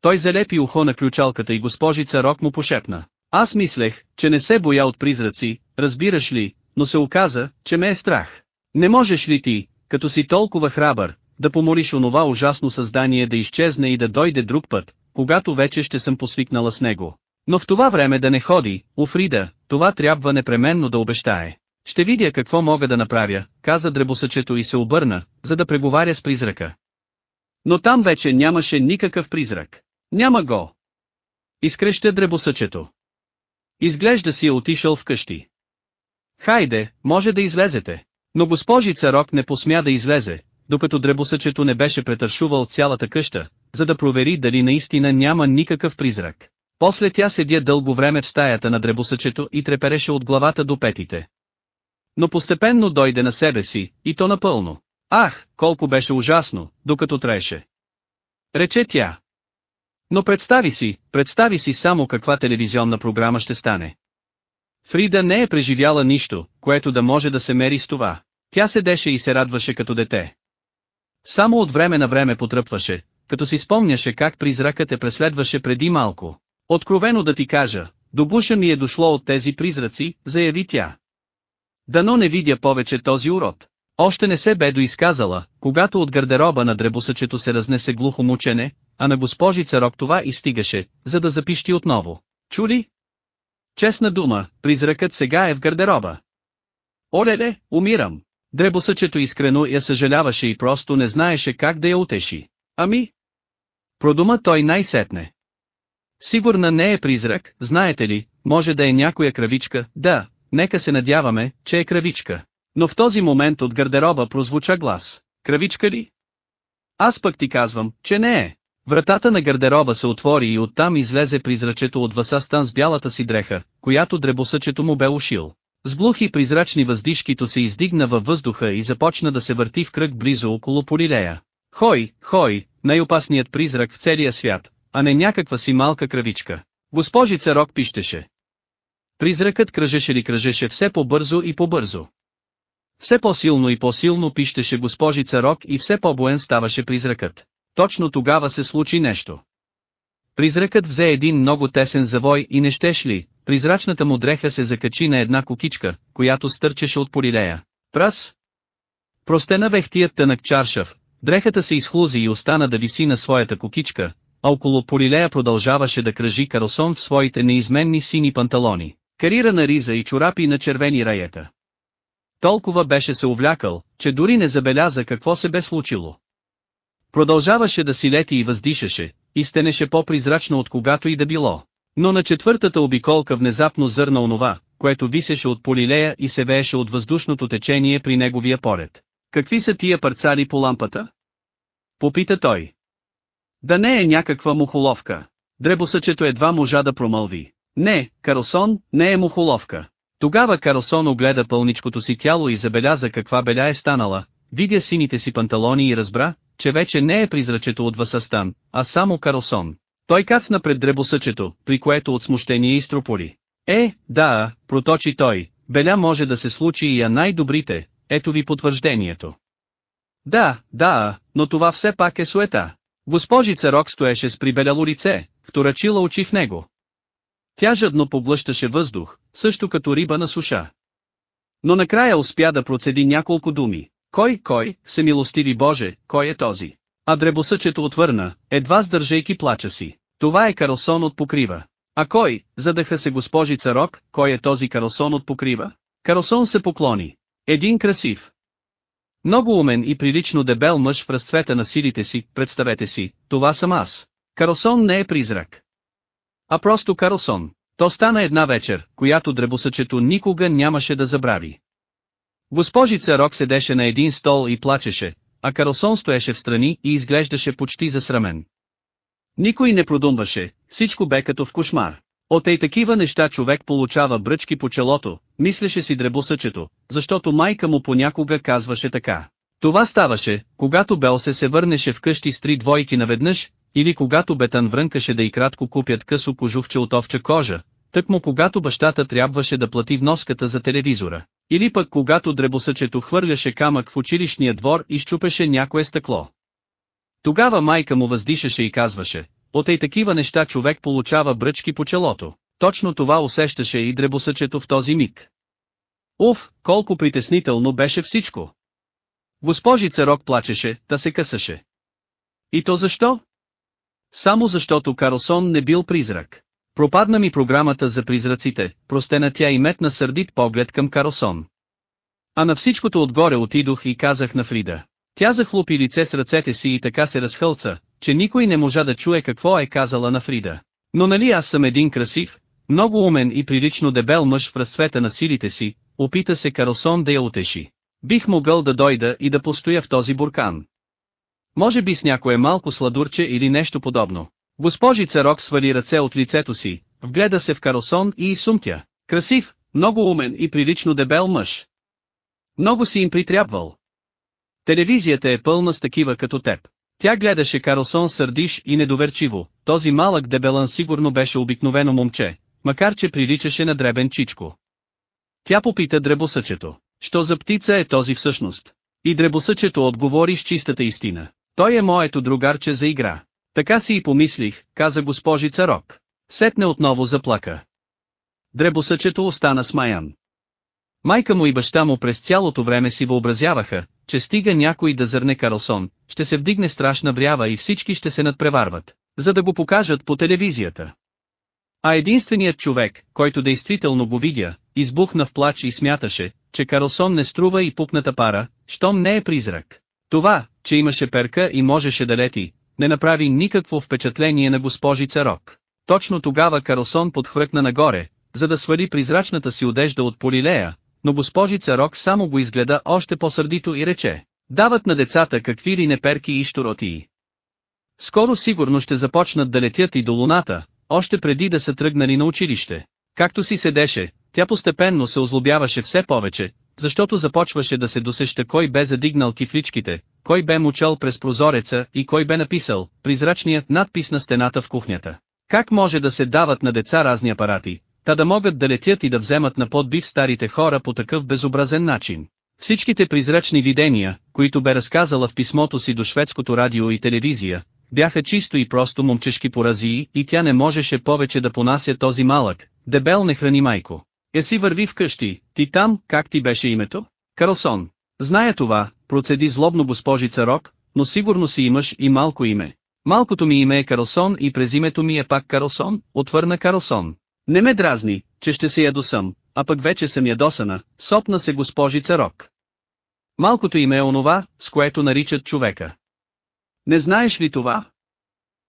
Той залепи ухо на ключалката и госпожица Рок му пошепна. Аз мислех, че не се боя от призраци, разбираш ли, но се оказа, че ме е страх. Не можеш ли ти, като си толкова храбър, да помолиш онова ужасно създание да изчезне и да дойде друг път, когато вече ще съм посвикнала с него. Но в това време да не ходи, Уфрида, това трябва непременно да обещае. Ще видя какво мога да направя, каза дребосъчето и се обърна, за да преговаря с призрака. Но там вече нямаше никакъв призрак. Няма го. Изкреща дребосъчето. Изглежда си е отишъл вкъщи. Хайде, може да излезете. Но госпожица Рок не посмя да излезе, докато дребосъчето не беше претършувал цялата къща, за да провери дали наистина няма никакъв призрак. После тя седя дълго време в стаята на дребосъчето и трепереше от главата до петите. Но постепенно дойде на себе си, и то напълно. Ах, колко беше ужасно, докато треше. Рече тя. Но представи си, представи си само каква телевизионна програма ще стане. Фрида не е преживяла нищо, което да може да се мери с това. Тя седеше и се радваше като дете. Само от време на време потръпваше, като си спомняше как призракът те преследваше преди малко. Откровено да ти кажа, до буша ми е дошло от тези призраци, заяви тя. Дано не видя повече този урод. Още не се бе доизказала, когато от гардероба на дребосъчето се разнесе глухо мучене, а на госпожица Рок това изстигаше, за да запищи отново. Чули? Честна дума, призракът сега е в гардероба. Олеле, умирам. Дребосъчето искрено я съжаляваше и просто не знаеше как да я утеши. Ами? Продума той най-сетне. Сигурна не е призрак, знаете ли, може да е някоя кравичка, да, нека се надяваме, че е кравичка. Но в този момент от гардероба прозвуча глас. Кравичка ли? Аз пък ти казвам, че не е. Вратата на гардероба се отвори и оттам излезе призрачето от Васастан с бялата си дреха, която дребосъчето му бе ушил. С глухи призрачни въздишкито се издигна във въздуха и започна да се върти в кръг близо около Полилея. Хой, хой, най-опасният призрак в целия свят, а не някаква си малка кравичка. Госпожица Рок пищеше. Призракът кръжеше ли кръжеше все по-бързо и по-бързо. Все по-силно и по-силно пищеше госпожица Рок и все по-боен ставаше призракът. Точно тогава се случи нещо. Призракът взе един много тесен завой и не щеш ли, призрачната му дреха се закачи на една кукичка, която стърчеше от полилея. Прас! Простена вехтият тънък чаршав, дрехата се изхлузи и остана да виси на своята кукичка, а около полилея продължаваше да кръжи Карлсон в своите неизменни сини панталони, карирана риза и чорапи на червени раета. Толкова беше се увлякал, че дори не забеляза какво се бе случило. Продължаваше да си лети и въздишаше, и стенеше по-призрачно от когато и да било. Но на четвъртата обиколка внезапно зърна онова, което висеше от полилея и се вееше от въздушното течение при неговия поред. Какви са тия парцали по лампата? Попита той. Да не е някаква мухоловка. Дребосъчето едва можа да промълви. Не, Карлсон, не е мухоловка. Тогава Карлсон огледа пълничкото си тяло и забеляза каква беля е станала, видя сините си панталони и разбра, че вече не е призрачето от Васастан, а само Карлсон. Той кацна пред дребосъчето, при което от смущение изтрополи. Е, да, проточи той, беля може да се случи и а най-добрите, ето ви потвърждението. Да, да, но това все пак е суета. Госпожица Рок стоеше с прибеляло лице, вторачила очи в него. Тя жадно поглъщаше въздух, също като риба на суша. Но накрая успя да процеди няколко думи. Кой, кой, всемилостиви Боже, кой е този? А дребосъчето отвърна, едва сдържайки плача си. Това е Карлсон от покрива. А кой, задъха се госпожица Рок, кой е този Карлсон от покрива? Карлсон се поклони. Един красив. Много умен и прилично дебел мъж в разцвета на силите си, представете си, това съм аз. Карлсон не е призрак. А просто Карлсон. То стана една вечер, която дребосъчето никога нямаше да забрави. Госпожица Рок седеше на един стол и плачеше, а Карлсон стоеше в страни и изглеждаше почти засрамен. Никой не продумваше, всичко бе като в кошмар. От ей такива неща човек получава бръчки по челото, мислеше си дребосъчето, защото майка му понякога казваше така. Това ставаше, когато Белсе се върнеше вкъщи с три двойки наведнъж, или когато Бетан врънкаше да и кратко купят късо кожухче от овча кожа, тъкмо когато бащата трябваше да плати вноската за телевизора, или пък когато дребосъчето хвърляше камък в училищния двор и щупеше някое стъкло. Тогава майка му въздишаше и казваше, от ей такива неща човек получава бръчки по челото. Точно това усещаше и дребосъчето в този миг. Уф, колко притеснително беше всичко. Госпожица Рок плачеше, да се късаше. И то защо? Само защото Карлсон не бил призрак. Пропадна ми програмата за призраците, простена тя и метна сърдит поглед към Карлсон. А на всичкото отгоре отидох и казах на Фрида. Тя захлупи лице с ръцете си и така се разхълца, че никой не можа да чуе какво е казала на Фрида. Но нали аз съм един красив, много умен и прилично дебел мъж в разцвета на силите си, опита се Карлсон да я утеши. Бих могъл да дойда и да постоя в този буркан. Може би с някое малко сладурче или нещо подобно. Госпожица Рок свали ръце от лицето си, вгледа се в Карлсон и изсумтя. Красив, много умен и прилично дебел мъж. Много си им притрябвал. Телевизията е пълна с такива като теб. Тя гледаше Карлсон сърдиш и недоверчиво, този малък дебелан сигурно беше обикновено момче, макар че приличаше на дребен чичко. Тя попита дребосъчето, що за птица е този всъщност? И дребосъчето отговори с чистата истина. Той е моето другарче за игра. Така си и помислих, каза госпожица Рок. Сетне отново заплака. Дребосъчето остана смаян. Майка му и баща му през цялото време си въобразяваха, че стига някой да зърне Карлсон, ще се вдигне страшна врява и всички ще се надпреварват, за да го покажат по телевизията. А единственият човек, който действително го видя, избухна в плач и смяташе, че Карлсон не струва и пупната пара, щом не е призрак. Това, че имаше перка и можеше да лети, не направи никакво впечатление на госпожица Рок. Точно тогава Карлсон подхвъркна нагоре, за да свали призрачната си одежда от полилея, но госпожица Рок само го изгледа още по-сърдито и рече, дават на децата какви ли неперки и щуротии. Скоро сигурно ще започнат да летят и до луната, още преди да са тръгнали на училище. Както си седеше, тя постепенно се озлобяваше все повече, защото започваше да се досеща кой бе задигнал кифличките, кой бе мучал през прозореца и кой бе написал, призрачният надпис на стената в кухнята. Как може да се дават на деца разни апарати, та да могат да летят и да вземат на подбив старите хора по такъв безобразен начин. Всичките призрачни видения, които бе разказала в писмото си до шведското радио и телевизия, бяха чисто и просто момчешки поразии и тя не можеше повече да понася този малък, дебел не храни майко. Е си върви вкъщи, ти там, как ти беше името? Карлсон. Зная това, процеди злобно госпожица Рок, но сигурно си имаш и малко име. Малкото ми име е Карлсон и през името ми е пак Карлсон, отвърна Карлсон. Не ме дразни, че ще се ядосам, а пък вече съм ядосана, сопна се госпожица Рок. Малкото име е онова, с което наричат човека. Не знаеш ли това?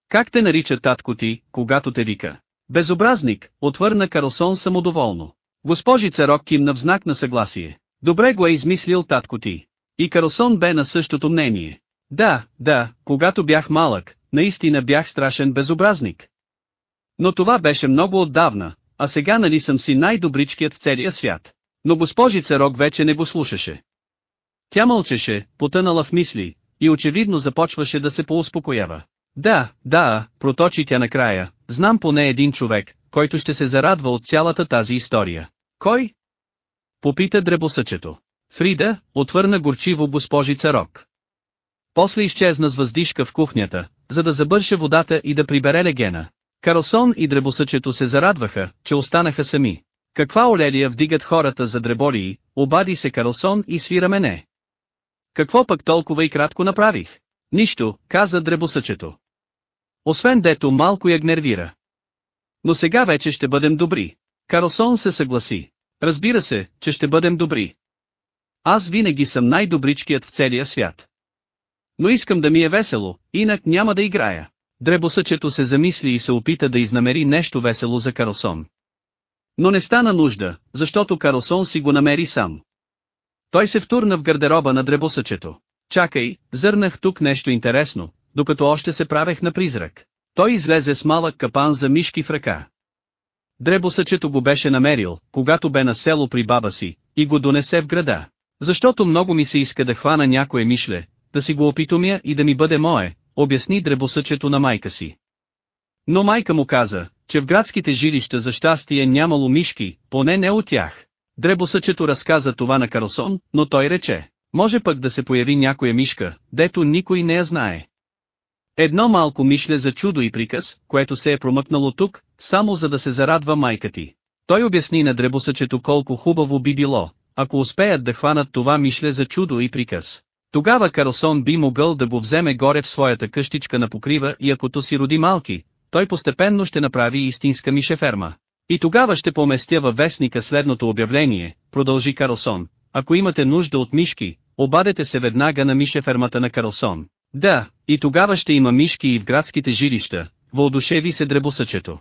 Как те нарича татко ти, когато те вика? Безобразник, отвърна Карлсон самодоволно. Госпожица Рок кимна в знак на съгласие. Добре го е измислил татко ти. И Карлсон бе на същото мнение. Да, да, когато бях малък, наистина бях страшен безобразник. Но това беше много отдавна, а сега нали съм си най-добричкият в целия свят. Но госпожица Рок вече не го слушаше. Тя мълчеше, потънала в мисли, и очевидно започваше да се поуспокоява. Да, да, проточи тя накрая, знам поне един човек, който ще се зарадва от цялата тази история. Кой? Попита дребосъчето. Фрида, отвърна горчиво госпожица Рок. После изчезна с въздишка в кухнята, за да забърше водата и да прибере легена. Карлсон и дребосъчето се зарадваха, че останаха сами. Каква олелия вдигат хората за дреболии, обади се Карлсон и свира мене. Какво пък толкова и кратко направих? Нищо, каза дребосъчето. Освен дето малко я гнервира. Но сега вече ще бъдем добри. Карлсон се съгласи. Разбира се, че ще бъдем добри. Аз винаги съм най-добричкият в целия свят. Но искам да ми е весело, инак няма да играя. Дребосъчето се замисли и се опита да изнамери нещо весело за Карлсон. Но не стана нужда, защото Карлсон си го намери сам. Той се втурна в гардероба на дребосъчето. Чакай, зърнах тук нещо интересно, докато още се правех на призрак. Той излезе с малък капан за мишки в ръка. Дребосъчето го беше намерил, когато бе на село при баба си, и го донесе в града. Защото много ми се иска да хвана някое мишле, да си го опитомя и да ми бъде мое, обясни дребосъчето на майка си. Но майка му каза, че в градските жилища за щастие нямало мишки, поне не от тях. Дребосъчето разказа това на Карлсон, но той рече, може пък да се появи някоя мишка, дето никой не я знае. Едно малко мишле за чудо и приказ, което се е промъкнало тук, само за да се зарадва майка ти. Той обясни на дребосъчето колко хубаво би било, ако успеят да хванат това мишле за чудо и приказ. Тогава Карлсон би могъл да го вземе горе в своята къщичка на покрива и ако то си роди малки, той постепенно ще направи истинска мишеферма. И тогава ще поместя във вестника следното обявление, продължи Карлсон, ако имате нужда от мишки, обадете се веднага на мишефермата на Карлсон. Да, и тогава ще има мишки и в градските жилища, въодушеви се дребосъчето.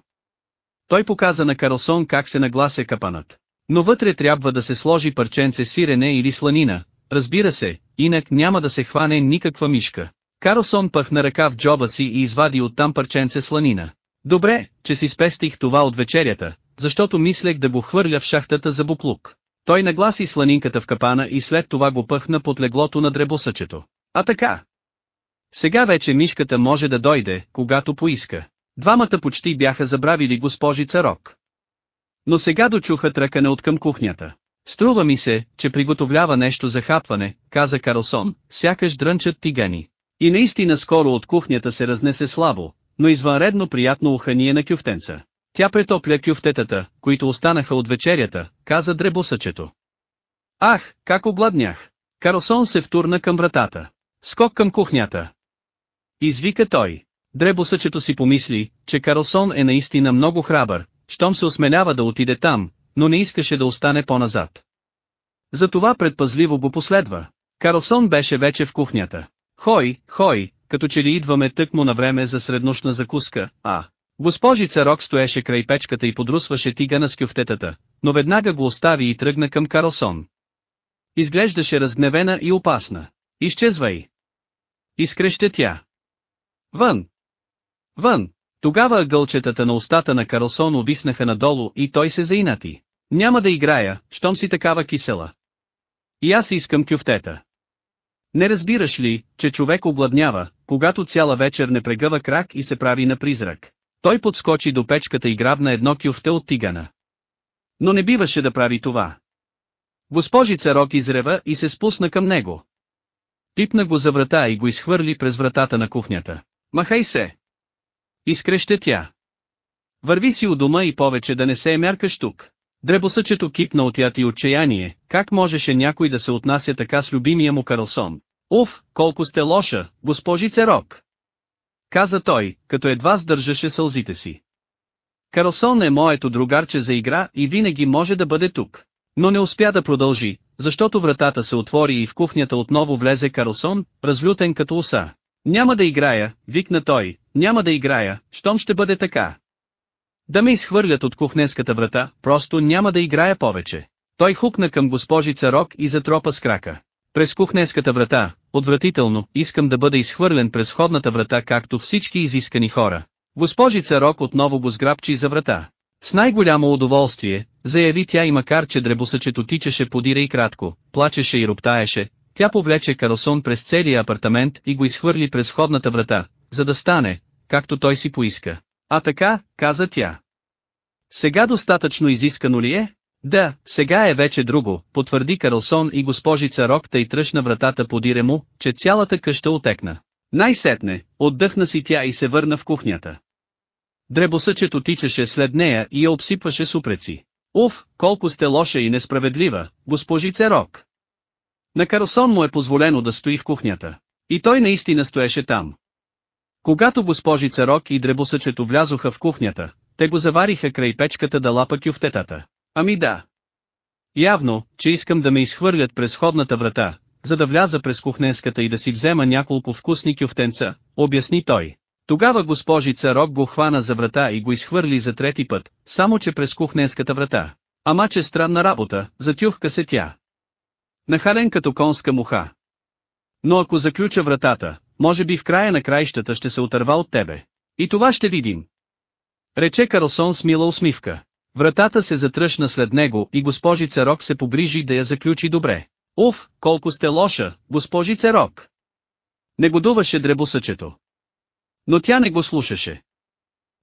Той показа на Карлсон как се наглася капанът. Но вътре трябва да се сложи парченце сирене или сланина, разбира се, инак няма да се хване никаква мишка. Карлсон пъхна ръка в джоба си и извади оттам парченце сланина. Добре, че си спестих това от вечерята, защото мислех да го хвърля в шахтата за буклук. Той нагласи сланинката в капана и след това го пъхна под леглото на дребосъчето. А така. Сега вече мишката може да дойде, когато поиска. Двамата почти бяха забравили госпожица Рок. Но сега дочуха тръкане от към кухнята. Струва ми се, че приготовлява нещо за хапване, каза Карлсон, сякаш дрънчат тигани. И наистина скоро от кухнята се разнесе слабо, но извънредно приятно ухание на кюфтенца. Тя претопля кюфтетата, които останаха от вечерята, каза дребосъчето. Ах, как обладнях! Карлсон се втурна към вратата. Скок към кухнята. Извика той. Дребосъчето си помисли, че Карлсон е наистина много храбър, щом се осмелява да отиде там, но не искаше да остане по-назад. Затова предпазливо го последва. Карлсон беше вече в кухнята. Хой, хой, като че ли идваме тъкмо на време за среднощна закуска, а. Госпожица Рок стоеше край печката и подрусваше тигана с кюфтетата, но веднага го остави и тръгна към Карлсон. Изглеждаше разгневена и опасна. Изчезвай! Изкреща тя. Вън! Вън! Тогава гълчетата на устата на Карлсон увиснаха надолу и той се заинати. Няма да играя, щом си такава кисела. И аз искам кюфтета. Не разбираш ли, че човек обладнява, когато цяла вечер не прегъва крак и се прави на призрак. Той подскочи до печката и грабна едно кюфте от тигана. Но не биваше да прави това. Госпожица Рок изрева и се спусна към него. Пипна го за врата и го изхвърли през вратата на кухнята. Махай се! Изкреща тя. Върви си у дома и повече да не се е мяркаш тук. Дребосъчето кипна от яд и отчаяние, как можеше някой да се отнася така с любимия му Карлсон. Уф, колко сте лоша, госпожице Рок! Каза той, като едва сдържаше сълзите си. Карлсон е моето другарче за игра и винаги може да бъде тук. Но не успя да продължи, защото вратата се отвори и в кухнята отново влезе Карлсон, разлютен като оса. Няма да играя, викна той, няма да играя, щом ще бъде така. Да ме изхвърлят от кухненската врата, просто няма да играя повече. Той хукна към госпожица Рок и затропа с крака. През кухненската врата, отвратително, искам да бъда изхвърлен през входната врата както всички изискани хора. Госпожица Рок отново го сграбчи за врата. С най-голямо удоволствие, заяви тя и макар че дребосъчето тичаше подира и кратко, плачеше и роптаеше, тя повлече Карлсон през целия апартамент и го изхвърли през входната врата, за да стане, както той си поиска. А така, каза тя. Сега достатъчно изискано ли е? Да, сега е вече друго, потвърди Карлсон и госпожица Рокта и тръщна вратата подире му, че цялата къща отекна. Най-сетне, отдъхна си тя и се върна в кухнята. Дребосъчето тичаше след нея и я обсипваше с упреци. Уф, колко сте лоша и несправедлива, госпожице Рок. На Карлсон му е позволено да стои в кухнята. И той наистина стоеше там. Когато госпожица Рок и дребосъчето влязоха в кухнята, те го завариха край печката да лапа кюфтетата. Ами да. Явно, че искам да ме изхвърлят през ходната врата, за да вляза през кухненската и да си взема няколко вкусни кюфтенца, обясни той. Тогава госпожица Рок го хвана за врата и го изхвърли за трети път, само че през кухненската врата. Ама че странна работа, затюхка се тя. Нахален като конска муха. Но ако заключа вратата, може би в края на краищата ще се отърва от тебе. И това ще видим. Рече Карлсон с мила усмивка. Вратата се затръшна след него и госпожица Рок се погрижи да я заключи добре. Уф, колко сте лоша, госпожица Рок! Негодуваше дребосъчето. Но тя не го слушаше.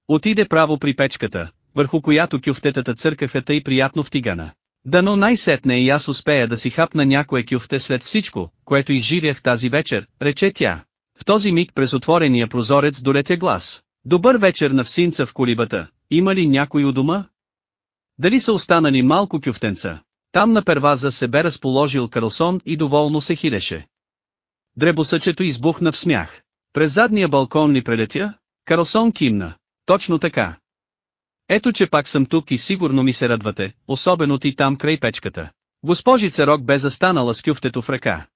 Отиде право при печката, върху която кюфтетата църкаха тъй приятно в тигана. Дано най-сетне и аз успея да си хапна някое кюфте след всичко, което изживях тази вечер, рече тя. В този миг през отворения прозорец долетя глас. Добър вечер на всинца в колибата, има ли някой у дома? Дали са останали малко кюфтенца? Там на перваза се бе разположил Карлсон и доволно се хилеше. Дребосъчето избухна в смях. През задния балкон ли прелетя? Карлсон кимна. Точно така. Ето че пак съм тук и сигурно ми се радвате, особено ти там край печката. Госпожица Рок бе застанала с кюфтето в ръка.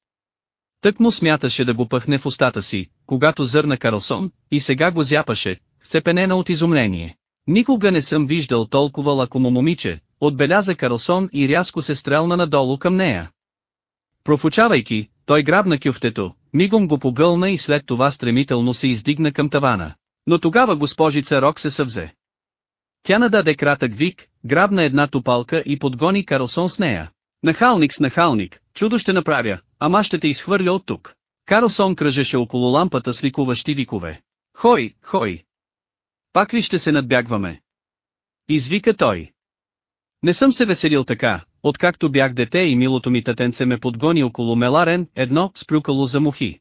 Тък му смяташе да го пъхне в устата си, когато зърна Карлсон, и сега го зяпаше, вцепенена от изумление. Никога не съм виждал толкова лакомо момиче, отбеляза Карлсон и рязко се стрелна надолу към нея. Профучавайки, той грабна кюфтето, мигом го погълна и след това стремително се издигна към тавана. Но тогава госпожица Рок се съвзе. Тя нададе кратък вик, грабна една топалка и подгони Карлсон с нея. Нахалник с нахалник, чудо ще направя, ама ще те изхвърля от тук. Карлсон кръжеше около лампата с ликуващи викове. Хой, хой! Пак ли ще се надбягваме? Извика той. Не съм се веселил така, откакто бях дете и милото ми татенце ме подгони около меларен, едно, сплюкало за мухи.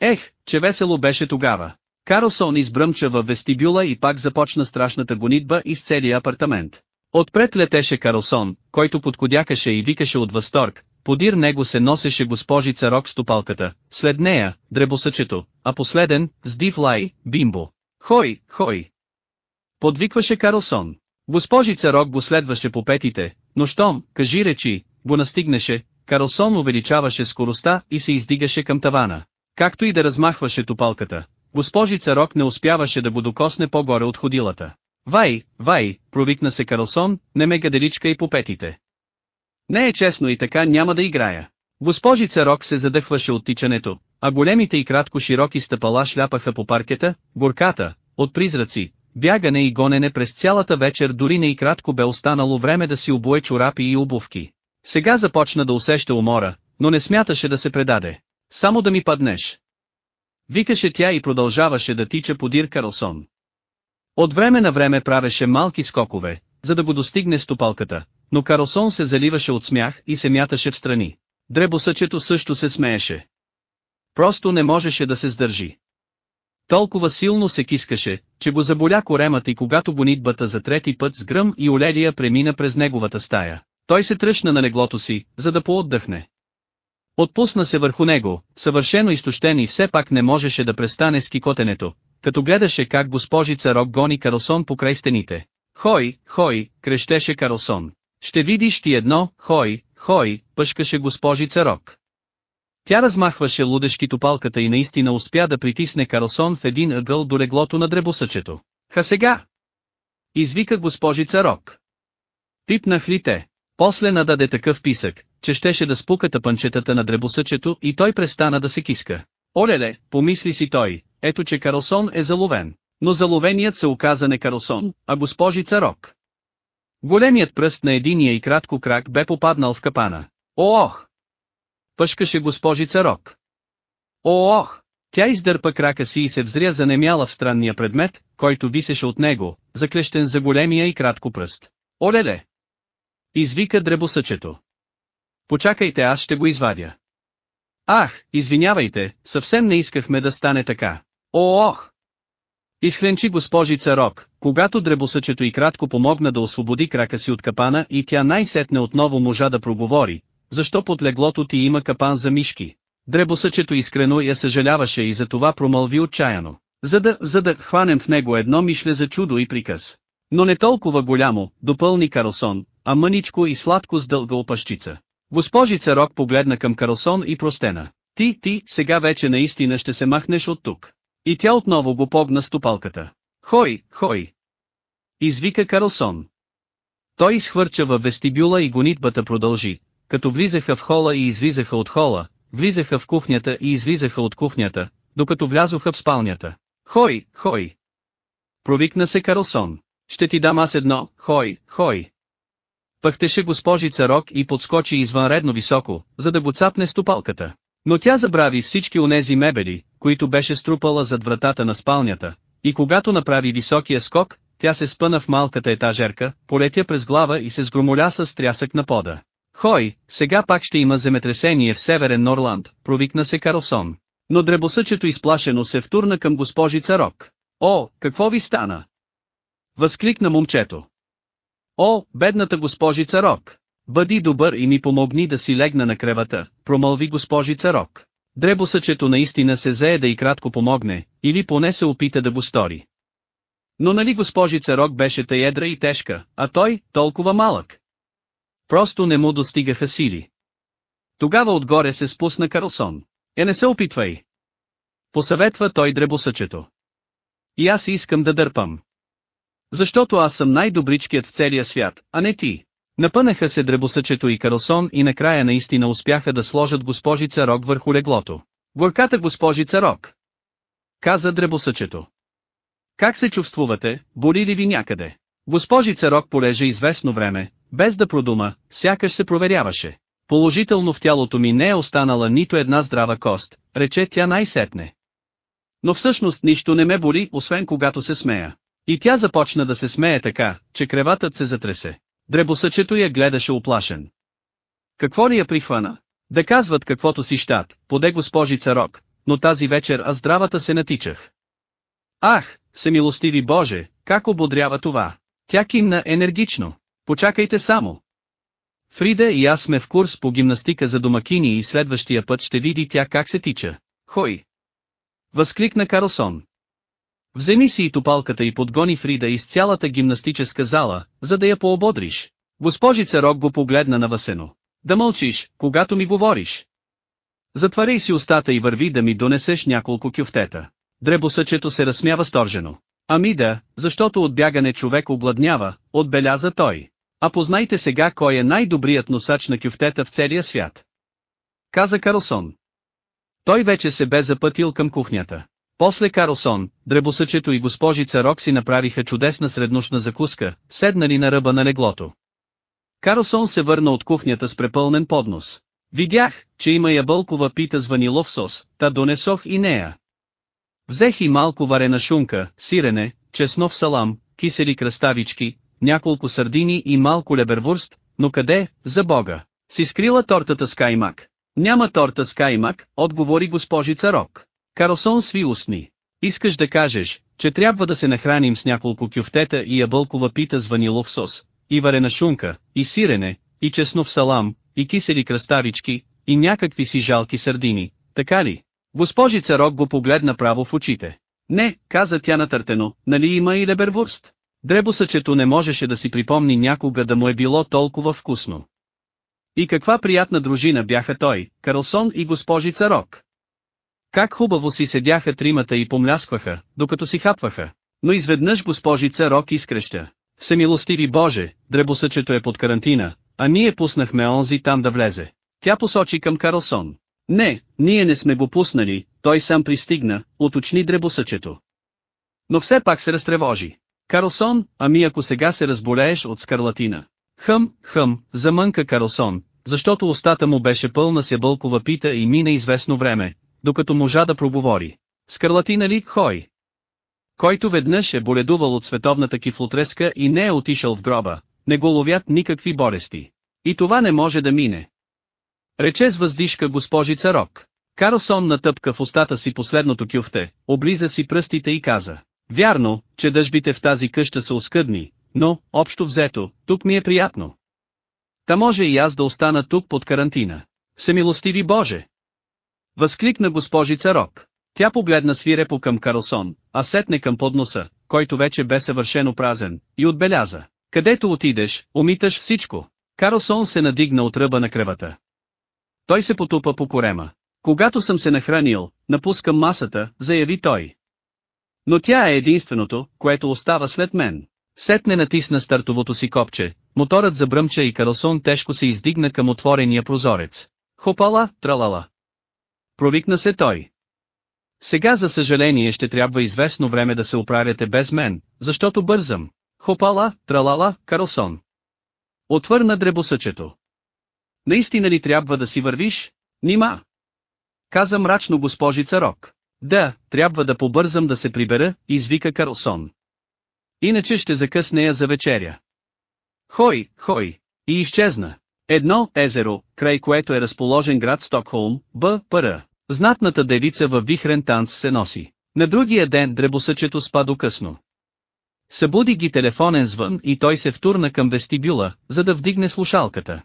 Ех, че весело беше тогава. Карлсон избръмча във вестибюла и пак започна страшната гонитба из целия апартамент. Отпред летеше Карлсон, който подкодякаше и викаше от възторг, подир него се носеше госпожица Рок с топалката, след нея, дребосъчето, а последен, с див лай, бимбо. Хой, хой! Подвикваше Карлсон. Госпожица Рок го следваше по петите, но щом, кажи речи, го настигнеше, Карлсон увеличаваше скоростта и се издигаше към тавана. Както и да размахваше топалката, госпожица Рок не успяваше да го докосне по-горе от ходилата. Вай, вай, провикна се Карлсон, не ме гаделичка и по петите. Не е честно и така няма да играя. Госпожица Рок се задъхваше от тичането, а големите и кратко широки стъпала шляпаха по паркета, горката, от призраци, бягане и гонене през цялата вечер дори не и кратко бе останало време да си обое чорапи и обувки. Сега започна да усеща умора, но не смяташе да се предаде. Само да ми паднеш. Викаше тя и продължаваше да тича подир Карлсон. От време на време правеше малки скокове, за да го достигне стопалката, но Карлсон се заливаше от смях и се мяташе в страни. Дребосъчето също се смееше. Просто не можеше да се сдържи. Толкова силно се кискаше, че го заболя коремът и когато гонитбата за трети път с гръм и олелия премина през неговата стая, той се тръщна на леглото си, за да поотдъхне. Отпусна се върху него, съвършено изтощен и все пак не можеше да престане с кикотенето, като гледаше как госпожица Рок гони Карлсон покрай стените. Хой, хой, крещеше Карлсон. Ще видиш ти едно, хой, хой, пъшкаше госпожица Рок. Тя размахваше лудешки топалката и наистина успя да притисне Карлсон в един ъгъл до леглото на дребосъчето. Ха сега! Извика госпожица Рок. Пипнах ли те? После нададе такъв писък, че щеше да спука тъпанчетата на дребосъчето и той престана да се киска. Олеле, помисли си той, ето че Карлсон е заловен. Но заловеният се оказа не Карлсон, а госпожица Рок. Големият пръст на единия и кратко крак бе попаднал в капана. Оох! Пъшкаше госпожица Рок. Оох! Тя издърпа крака си и се взря занемяла в странния предмет, който висеше от него, заклещен за големия и кратко пръст. Олеле! Извика дребосъчето. Почакайте аз ще го извадя. Ах, извинявайте, съвсем не искахме да стане така. Оох! Изхленчи госпожица Рок, когато дребосъчето и кратко помогна да освободи крака си от капана и тя най-сетне отново можа да проговори, защо под леглото ти има капан за мишки. Дребосъчето искрено я съжаляваше и за това промълви отчаяно. За да, за да хванем в него едно мишле за чудо и приказ. Но не толкова голямо, допълни Карлсон, а мъничко и сладко с дълга опашчица. Госпожица Рок погледна към Карлсон и простена. Ти, ти, сега вече наистина ще се махнеш от тук. И тя отново го погна стопалката. Хой, хой! Извика Карлсон. Той изхвърча във вестибюла и гонитбата продължи. Като влизаха в хола и излизаха от хола, влизаха в кухнята и излизаха от кухнята, докато влязоха в спалнята. Хой, хой! Провикна се Карлсон. Ще ти дам аз едно, хой, хой. Пъхтеше госпожица Рок и подскочи извънредно високо, за да го цапне стопалката. Но тя забрави всички онези мебели, които беше струпала зад вратата на спалнята, и когато направи високия скок, тя се спъна в малката етажерка, полетя през глава и се сгромоля с трясък на пода. Хой, сега пак ще има земетресение в Северен Норланд, провикна се Карлсон. Но дребосъчето изплашено се втурна към госпожица Рок. О, какво ви стана? Възкликна момчето. О, бедната госпожица Рок! Бъди добър и ми помогни да си легна на кревата, промълви госпожица Рок. Дребосъчето наистина се зае да и кратко помогне, или поне се опита да го стори. Но нали госпожица Рок беше таедра и тежка, а той, толкова малък. Просто не му достигаха сили. Тогава отгоре се спусна Карлсон. Е не се опитвай. Посъветва той дребосъчето. И аз искам да дърпам. Защото аз съм най-добричкият в целия свят, а не ти. Напънаха се дребосъчето и Карлсон и накрая наистина успяха да сложат госпожица Рок върху леглото. Горката госпожица Рок. Каза дребосъчето. Как се чувствувате, боли ли ви някъде? Госпожица Рок полежа известно време, без да продума, сякаш се проверяваше. Положително в тялото ми не е останала нито една здрава кост, рече тя най-сетне. Но всъщност нищо не ме боли, освен когато се смея. И тя започна да се смее така, че креватът се затресе. Дребосъчето я гледаше оплашен. Какво ли я прихвана? Да казват каквото си щат, поде госпожица Рок, но тази вечер аз здравата се натичах. Ах, семилостиви Боже, как ободрява това! Тя кимна енергично. Почакайте само. Фрида и аз сме в курс по гимнастика за домакини и следващия път ще види тя как се тича. Хой! Възкликна Карлсон. Вземи си и топалката и подгони Фрида из цялата гимнастическа зала, за да я поободриш. Госпожица Рок го погледна навасено. Да мълчиш, когато ми говориш. Затваряй си устата и върви да ми донесеш няколко кюфтета. Дребосъчето се разсмява сторжено. Ами да, защото от бягане човек обладнява, отбеляза той. А познайте сега кой е най-добрият носач на кюфтета в целия свят. Каза Карлсон. Той вече се бе запътил към кухнята. После Карлсон, дребосъчето и госпожица Рокси направиха чудесна среднощна закуска, седнали на ръба на леглото. Карлсон се върна от кухнята с препълнен поднос. Видях, че има ябълкова пита с ванилов сос, та донесох и нея. Взех и малко варена шунка, сирене, чеснов салам, кисели кръставички, няколко сардини и малко лебервурст, но къде, за бога, си скрила тортата с каймак. Няма торта с каймак, отговори госпожица Рок. Карлсон сви устни. Искаш да кажеш, че трябва да се нахраним с няколко кюфтета и ябълкова пита с ванилов сос, и варена шунка, и сирене, и чеснов салам, и кисели кръставички, и някакви си жалки сардини, така ли? Госпожица Рок го погледна право в очите. Не, каза тя натъртено, нали има и лебервурст? Дребосъчето не можеше да си припомни някога да му е било толкова вкусно. И каква приятна дружина бяха той, Карлсон и госпожица Рок. Как хубаво си седяха тримата и помляскваха, докато си хапваха. Но изведнъж госпожица Рок изкреща. Всемилостиви Боже, дребосъчето е под карантина, а ние пуснахме онзи там да влезе. Тя посочи към Карлсон. Не, ние не сме го пуснали, той сам пристигна, уточни дребосъчето. Но все пак се разтревожи. Карлсон, ами ако сега се разболееш от скарлатина. Хъм, хъм, замънка Карлсон, защото устата му беше пълна с ябълкова пита и мина известно време, докато можа да проговори. Скарлатина ли, хой? Който веднъж е боледувал от световната кифлотреска и не е отишъл в гроба, не го ловят никакви болести. И това не може да мине. Рече с въздишка госпожица Рок. Карлсон натъпка в устата си последното кюфте, облиза си пръстите и каза. Вярно, че дъжбите в тази къща са оскъдни, но, общо взето, тук ми е приятно. Та може и аз да остана тук под карантина. Всемилостиви Боже! Възкликна госпожица Рок. Тя погледна свирепо към Карлсон, а сетне към подноса, който вече бе съвършено празен, и отбеляза. Където отидеш, умиташ всичко. Карлсон се надигна от ръба на кревата. Той се потупа по корема. Когато съм се нахранил, напускам масата, заяви той. Но тя е единственото, което остава след мен. Сетне натисна стартовото си копче, моторът забръмча и Карлсон тежко се издигна към отворения прозорец. Хопала, тралала. Провикна се той. Сега за съжаление ще трябва известно време да се оправяте без мен, защото бързам. Хопала, тралала, Карлсон. Отвърна дребосъчето. Наистина ли трябва да си вървиш? Нима. Каза мрачно госпожица Рок. Да, трябва да побързам да се прибера, извика Карлсон. Иначе ще закъснея за вечеря. Хой, хой, и изчезна. Едно езеро, край което е разположен град Стокхолм, Б. Пър. Знатната девица във вихрен танц се носи. На другия ден дребосъчето спа до късно. Събуди ги телефонен звън и той се втурна към вестибюла, за да вдигне слушалката.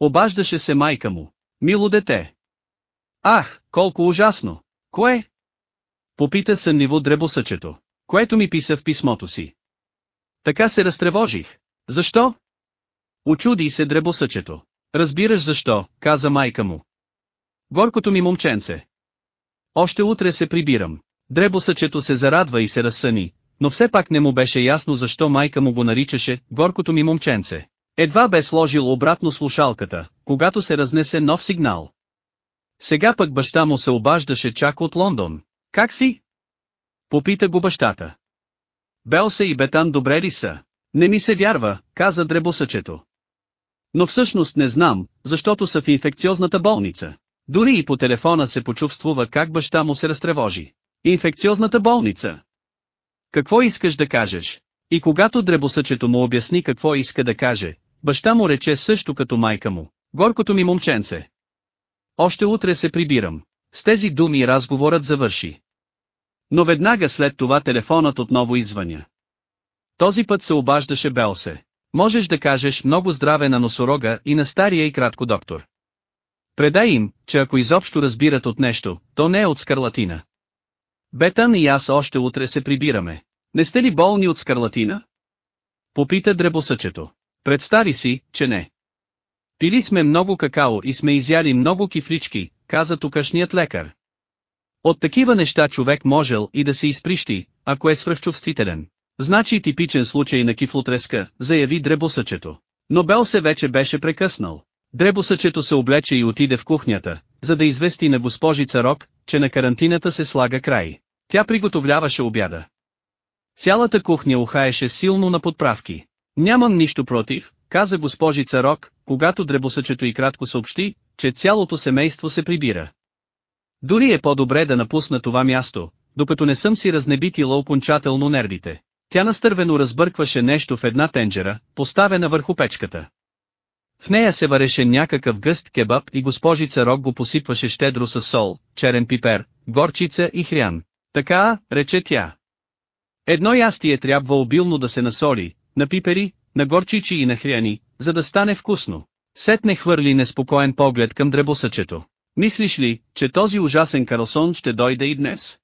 Обаждаше се майка му. Мило дете. Ах, колко ужасно! Кое? Попита сънниво дребосъчето, което ми писа в писмото си. Така се разтревожих. Защо? Очуди се дребосъчето. Разбираш защо, каза майка му. Горкото ми момченце. Още утре се прибирам. Дребосъчето се зарадва и се разсъни, но все пак не му беше ясно защо майка му го наричаше «горкото ми момченце». Едва бе сложил обратно слушалката, когато се разнесе нов сигнал. Сега пък баща му се обаждаше чак от Лондон. Как си? Попита го бащата. Белса и Бетан добре ли са? Не ми се вярва, каза дребосъчето. Но всъщност не знам, защото са в инфекциозната болница. Дори и по телефона се почувствува как баща му се разтревожи. Инфекциозната болница. Какво искаш да кажеш? И когато дребосъчето му обясни какво иска да каже, баща му рече също като майка му. Горкото ми момченце. Още утре се прибирам. С тези думи разговорът завърши. Но веднага след това телефонът отново извъня. Този път се обаждаше Белсе. Можеш да кажеш много здраве на носорога и на стария и кратко доктор. Предай им, че ако изобщо разбират от нещо, то не е от скарлатина. Бетан и аз още утре се прибираме. Не сте ли болни от скарлатина? Попита дребосъчето. Представи си, че не. Пили сме много какао и сме изяли много кифлички, каза тукашният лекар. От такива неща човек можел и да се изприщи, ако е свръхчувствителен. Значи типичен случай на кифлотреска, заяви дребосъчето. Но Бел се вече беше прекъснал. Дребосъчето се облече и отиде в кухнята, за да извести на госпожица Рок, че на карантината се слага край. Тя приготовляваше обяда. Цялата кухня ухаеше силно на подправки. Нямам нищо против, каза госпожица Рок, когато дребосъчето и кратко съобщи, че цялото семейство се прибира. Дори е по-добре да напусна това място, докато не съм си разнебитила окончателно нервите. Тя настървено разбъркваше нещо в една тенджера, поставена върху печката. В нея се вареше някакъв гъст кебаб и госпожица Рок го посипваше щедро с сол, черен пипер, горчица и хрян. Така, рече тя. Едно ястие трябва обилно да се насоли, на пипери, на горчичи и на хряни, за да стане вкусно. Сетне хвърли неспокоен поглед към дребосъчето. Мислиш ли, че този ужасен Карлсон ще дойде и днес?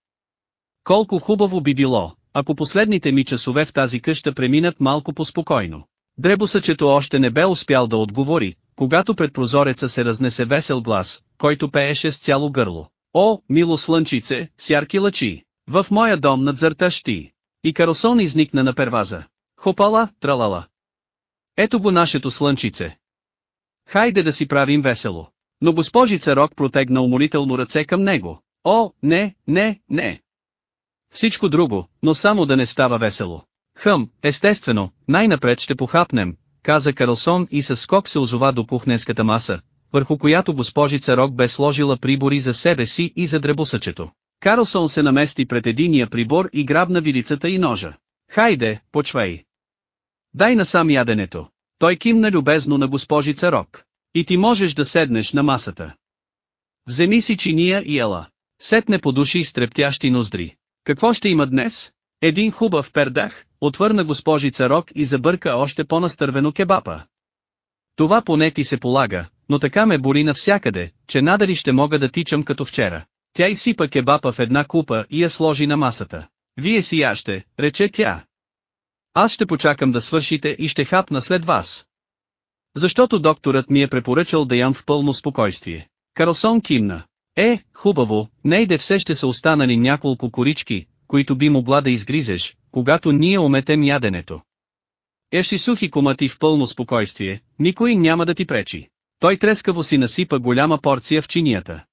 Колко хубаво би било, ако последните ми часове в тази къща преминат малко по-спокойно. Дребосъчето още не бе успял да отговори, когато пред прозореца се разнесе весел глас, който пееше с цяло гърло. О, мило слънчице, с ярки лъчи, в моя дом надзърташ ти. И Карлсон изникна на перваза. Хопала, тралала. Ето го нашето слънчице. Хайде да си правим весело. Но госпожица Рок протегна умолително ръце към него. О, не, не, не. Всичко друго, но само да не става весело. Хъм, естествено, най-напред ще похапнем, каза Карлсон и със скок се озова до кухненската маса, върху която госпожица Рок бе сложила прибори за себе си и за дребосъчето. Карлсон се намести пред единия прибор и грабна вилицата и ножа. Хайде, почвай. Дай насам яденето. Той кимна любезно на госпожица Рок. И ти можеш да седнеш на масата. Вземи си чиния и ела. Сетне по души с трептящи ноздри. Какво ще има днес? Един хубав пердах, отвърна госпожица Рок и забърка още по-настървено кебапа. Това поне ти се полага, но така ме боли навсякъде, че надали ще мога да тичам като вчера. Тя изсипа кебапа в една купа и я сложи на масата. Вие си яще, рече тя. Аз ще почакам да свършите и ще хапна след вас. Защото докторът ми е препоръчал да ям в пълно спокойствие. Карлсон кимна. Е, хубаво, нейде все ще са останали няколко корички, които би могла да изгризеш, когато ние ометем яденето. Еши сухи комати в пълно спокойствие, никой няма да ти пречи. Той трескаво си насипа голяма порция в чинията.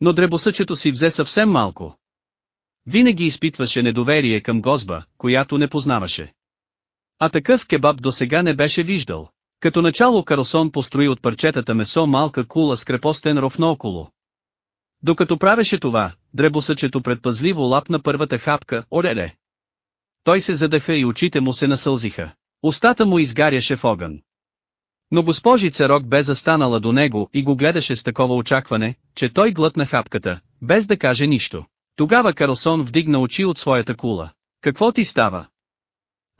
Но дребосъчето си взе съвсем малко. Винаги изпитваше недоверие към гозба, която не познаваше. А такъв кебаб до сега не беше виждал. Като начало Карлсон построи от парчетата месо малка кула с крепостен ров наоколо. Докато правеше това, дребосъчето предпазливо лапна първата хапка, олеле. Той се задъха и очите му се насълзиха. Устата му изгаряше в огън. Но госпожица Рок бе застанала до него и го гледаше с такова очакване, че той глътна хапката, без да каже нищо. Тогава Карлсон вдигна очи от своята кула. Какво ти става?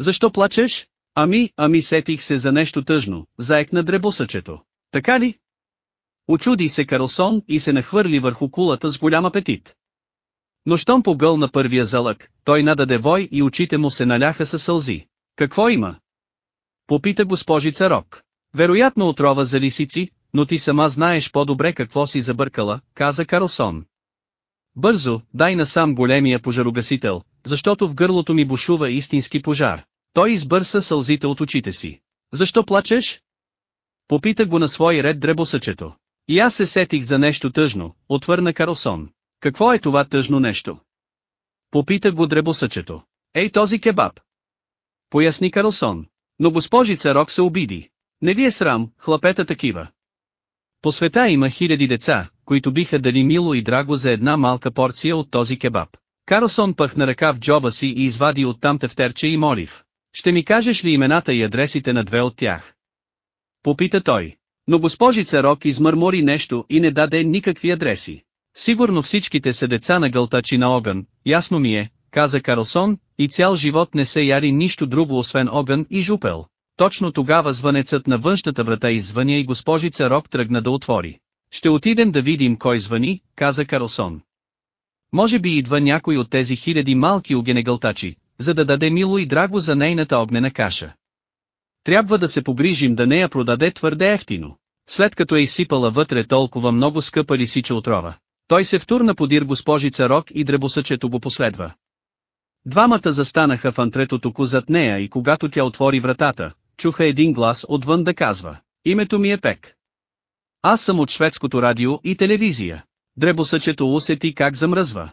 Защо плачеш? Ами, ами сетих се за нещо тъжно, заекна дребосъчето. Така ли? Очуди се Карлсон и се нахвърли върху кулата с голям апетит. Но щом погълна първия залък, той нададе вой и очите му се наляха със сълзи. Какво има? Попита госпожица Рок. Вероятно отрова за лисици, но ти сама знаеш по-добре какво си забъркала, каза Карлсон. Бързо, дай насам големия пожарогасител, защото в гърлото ми бушува истински пожар. Той избърса сълзите от очите си. Защо плачеш? Попита го на свой ред дребосъчето. И аз се сетих за нещо тъжно, отвърна Карлсон. Какво е това тъжно нещо? Попита го дребосъчето. Ей този кебаб. Поясни Карлсон. Но госпожица Рок се обиди. Не ви е срам, хлапета такива. По света има хиляди деца, които биха дали мило и драго за една малка порция от този кебаб. Карлсон пъхна ръка в джоба си и извади оттам тефтерче и молив. Ще ми кажеш ли имената и адресите на две от тях? Попита той. Но госпожица Рок измърмори нещо и не даде никакви адреси. Сигурно всичките са деца на гълтачи на огън, ясно ми е, каза Карлсон, и цял живот не се яри нищо друго освен огън и жупел. Точно тогава звънецът на външната врата извъня и госпожица Рок тръгна да отвори. Ще отидем да видим кой звъни, каза Карлсон. Може би идва някой от тези хиляди малки огенегълтачи, за да даде мило и драго за нейната огнена каша. Трябва да се погрижим да не я продаде твърде ефтино. След като е изсипала вътре толкова много скъпа лисича отрова, той се втурна подир госпожица Рок и дребосъчето го последва. Двамата застанаха в антретото зад нея и когато тя отвори вратата, чуха един глас отвън да казва, името ми е Пек. Аз съм от шведското радио и телевизия. Дребосъчето усети как замръзва.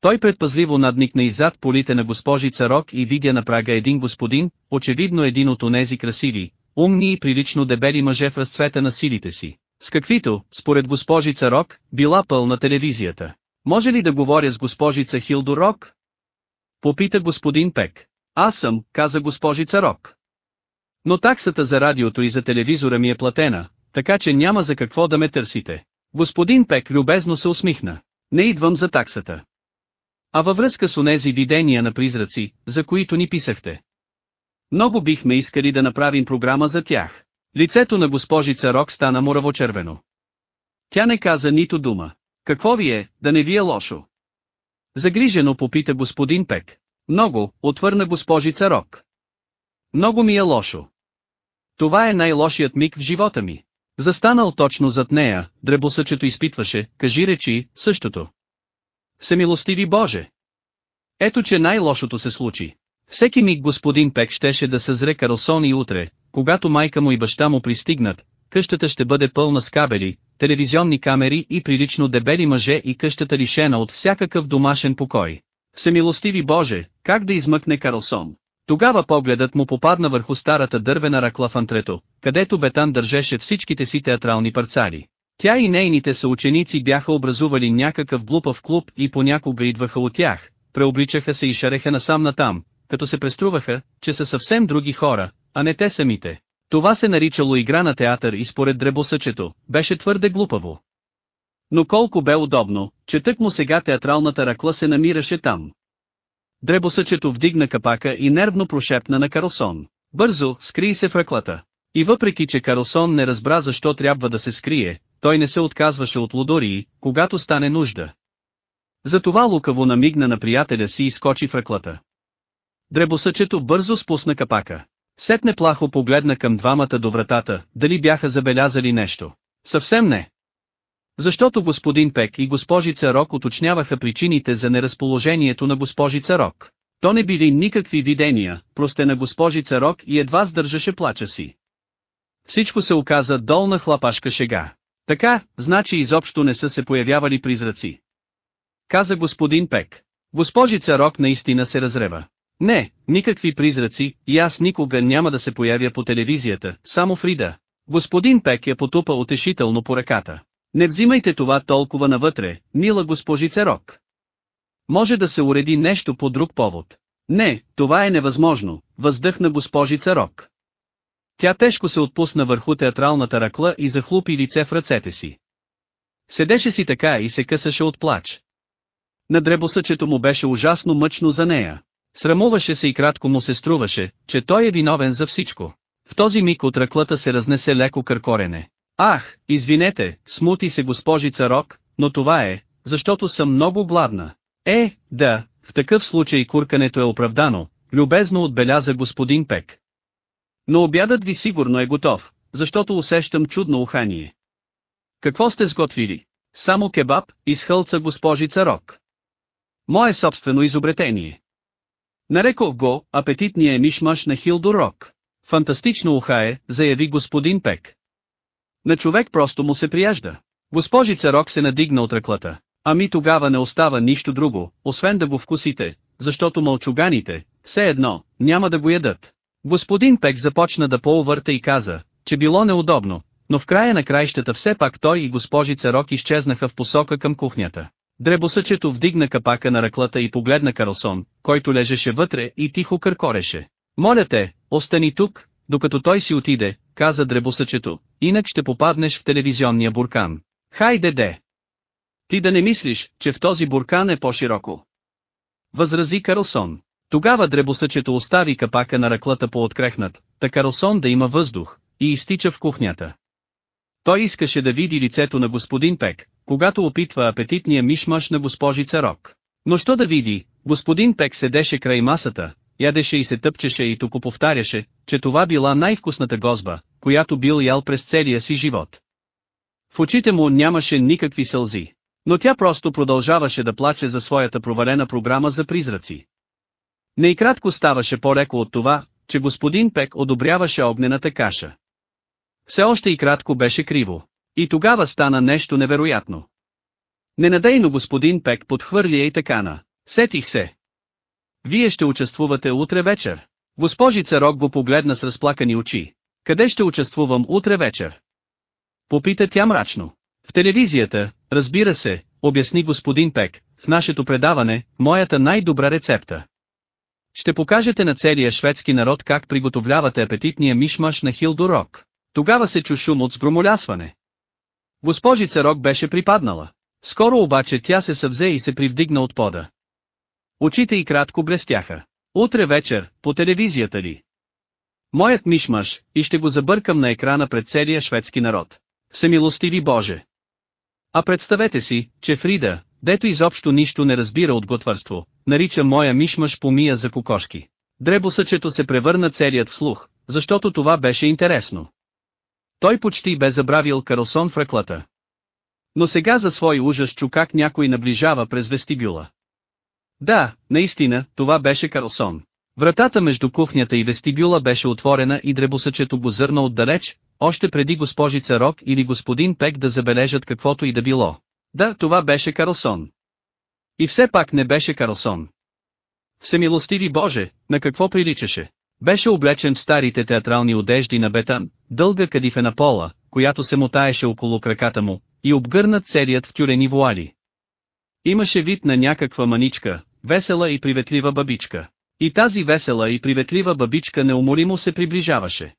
Той предпазливо надникна иззад полите на госпожица Рок и видя на прага един господин, очевидно един от онези красиви, умни и прилично дебели мъже в разцвета на силите си, с каквито, според госпожица Рок, била пълна телевизията. Може ли да говоря с госпожица Хилдо Рок? Попита господин Пек. Аз съм, каза госпожица Рок. Но таксата за радиото и за телевизора ми е платена, така че няма за какво да ме търсите. Господин Пек любезно се усмихна. Не идвам за таксата. А във връзка с онези видения на призраци, за които ни писахте. Много бихме искали да направим програма за тях. Лицето на госпожица Рок стана муравочервено. Тя не каза нито дума. Какво ви е, да не ви е лошо? Загрижено попита господин Пек. Много, отвърна госпожица Рок. Много ми е лошо. Това е най-лошият миг в живота ми. Застанал точно зад нея, дребосъчето изпитваше, кажи речи, същото. Семилостиви Боже! Ето че най-лошото се случи. Всеки миг господин Пек щеше да съзре Карлсон и утре, когато майка му и баща му пристигнат, къщата ще бъде пълна с кабели, телевизионни камери и прилично дебели мъже и къщата лишена от всякакъв домашен покой. Всемилостиви Боже, как да измъкне Карлсон? Тогава погледът му попадна върху старата дървена ракла в антрето, където Бетан държеше всичките си театрални парцали. Тя и нейните съученици бяха образували някакъв глупав клуб и понякога идваха от тях, преобличаха се и шареха насам натам, като се преструваха, че са съвсем други хора, а не те самите. Това се наричало игра на театър и според дребосъчето, беше твърде глупаво. Но колко бе удобно, че тък му сега театралната ръкла се намираше там. Дребосъчето вдигна капака и нервно прошепна на Карлсон. Бързо, скри се в ръклата. И въпреки че Карлсон не разбра защо трябва да се скрие, той не се отказваше от лудории, когато стане нужда. Затова лукаво намигна на приятеля си и скочи в ръклата. Дребосъчето бързо спусна капака. Сетне плахо погледна към двамата до вратата, дали бяха забелязали нещо. Съвсем не. Защото господин Пек и госпожица Рок уточняваха причините за неразположението на госпожица Рок. То не били никакви видения, просто на госпожица Рок и едва сдържаше плача си. Всичко се оказа долна хлапашка шега. Така, значи изобщо не са се появявали призраци. Каза господин Пек. Госпожица Рок наистина се разрева. Не, никакви призраци, и аз никога няма да се появя по телевизията, само Фрида. Господин Пек я потупа утешително по ръката. Не взимайте това толкова навътре, мила госпожица Рок. Може да се уреди нещо по друг повод. Не, това е невъзможно, въздъхна госпожица Рок. Тя тежко се отпусна върху театралната ръкла и захлупи лице в ръцете си. Седеше си така и се късаше от плач. На дребосъчето му беше ужасно мъчно за нея. Срамуваше се и кратко му се струваше, че той е виновен за всичко. В този миг от ръклата се разнесе леко къркорене. Ах, извинете, смути се госпожица Рок, но това е, защото съм много гладна. Е, да, в такъв случай куркането е оправдано, любезно отбеляза господин Пек. Но обядът ви сигурно е готов, защото усещам чудно ухание. Какво сте сготвили? Само кебаб, изхълца госпожица Рок. Мое собствено изобретение. Нарекох го, апетитния мишмаш на Хилдо Рок. Фантастично ухае, заяви господин Пек. На човек просто му се прияжда. Госпожица Рок се надигна от ръклата. Ами тогава не остава нищо друго, освен да го вкусите, защото мълчуганите, все едно, няма да го ядат. Господин Пек започна да поувърта и каза, че било неудобно, но в края на краищата все пак той и госпожица Рок изчезнаха в посока към кухнята. Дребосъчето вдигна капака на ръклата и погледна Карлсон, който лежеше вътре и тихо къркореше. Моля те, остани тук, докато той си отиде, каза дребосъчето, инак ще попаднеш в телевизионния буркан. Хайде де! Ти да не мислиш, че в този буркан е по-широко. Възрази Карлсон. Тогава дребосъчето остави капака на ръклата по-открехнат, та Карлсон да има въздух, и изтича в кухнята. Той искаше да види лицето на господин Пек, когато опитва апетитния мишмаш на госпожица Рок. Но що да види, господин Пек седеше край масата, ядеше и се тъпчеше и тук повтаряше, че това била най-вкусната гозба, която бил ял през целия си живот. В очите му нямаше никакви сълзи, но тя просто продължаваше да плаче за своята провалена програма за призраци. Не и ставаше по-леко от това, че господин Пек одобряваше огнената каша. Все още и кратко беше криво. И тогава стана нещо невероятно. Ненадейно господин Пек подхвърли и така на. Сетих се. Вие ще участвувате утре вечер. Госпожица Рок го погледна с разплакани очи. Къде ще участвувам утре вечер? Попита тя мрачно. В телевизията, разбира се, обясни господин Пек, в нашето предаване, моята най-добра рецепта. Ще покажете на целия шведски народ как приготовлявате апетитния мишмаш на Хилдо Рок. Тогава се чу шум от сгромолясване. Госпожица Рок беше припаднала. Скоро обаче тя се съвзе и се привдигна от пода. Очите й кратко блестяха. Утре вечер, по телевизията ли? Моят мишмаш, и ще го забъркам на екрана пред целия шведски народ. Всемилостиви Боже! А представете си, че Фрида, дето изобщо нищо не разбира от готварство, нарича моя мишмаш помия за кокошки. Дребосъчето се превърна целият в слух, защото това беше интересно. Той почти бе забравил Карлсон в ръклата. Но сега за свой ужас чу как някой наближава през вестибюла. Да, наистина, това беше Карлсон. Вратата между кухнята и вестибюла беше отворена и дребосъчето го зърна отдалеч, още преди госпожица Рок или господин Пек да забележат каквото и да било. Да, това беше Карлсон. И все пак не беше Карлсон. Всемилостиви Боже, на какво приличаше? Беше облечен в старите театрални одежди на Бетан, дълга кадифена пола, която се мотаеше около краката му, и обгърнат целият в тюрени вуали. Имаше вид на някаква маничка, весела и приветлива бабичка. И тази весела и приветлива бабичка неуморимо се приближаваше.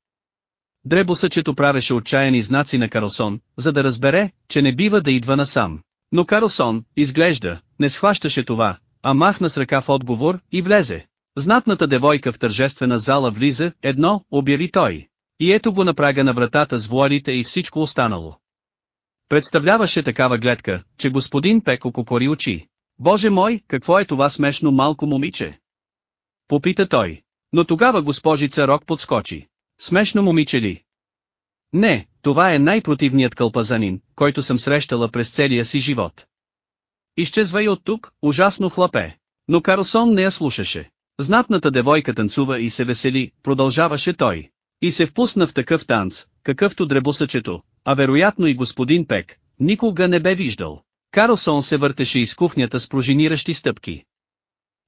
Дребосъчето правеше отчаяни знаци на Карлсон, за да разбере, че не бива да идва насам. Но Карлсон, изглежда, не схващаше това, а махна с ръка в отговор и влезе. Знатната девойка в тържествена зала влиза, едно, обяви той. И ето го на на вратата с вуалите и всичко останало. Представляваше такава гледка, че господин Пеко покори очи. Боже мой, какво е това смешно малко момиче? Попита той. Но тогава госпожица Рок подскочи. Смешно момиче ли? Не, това е най-противният кълпазанин, който съм срещала през целия си живот. Изчезвай от тук, ужасно хлапе. Но Карлсон не я слушаше. Знатната девойка танцува и се весели, продължаваше той. И се впусна в такъв танц, какъвто дребосъчето, а вероятно и господин Пек, никога не бе виждал. Карлсон се въртеше из кухнята с пружиниращи стъпки.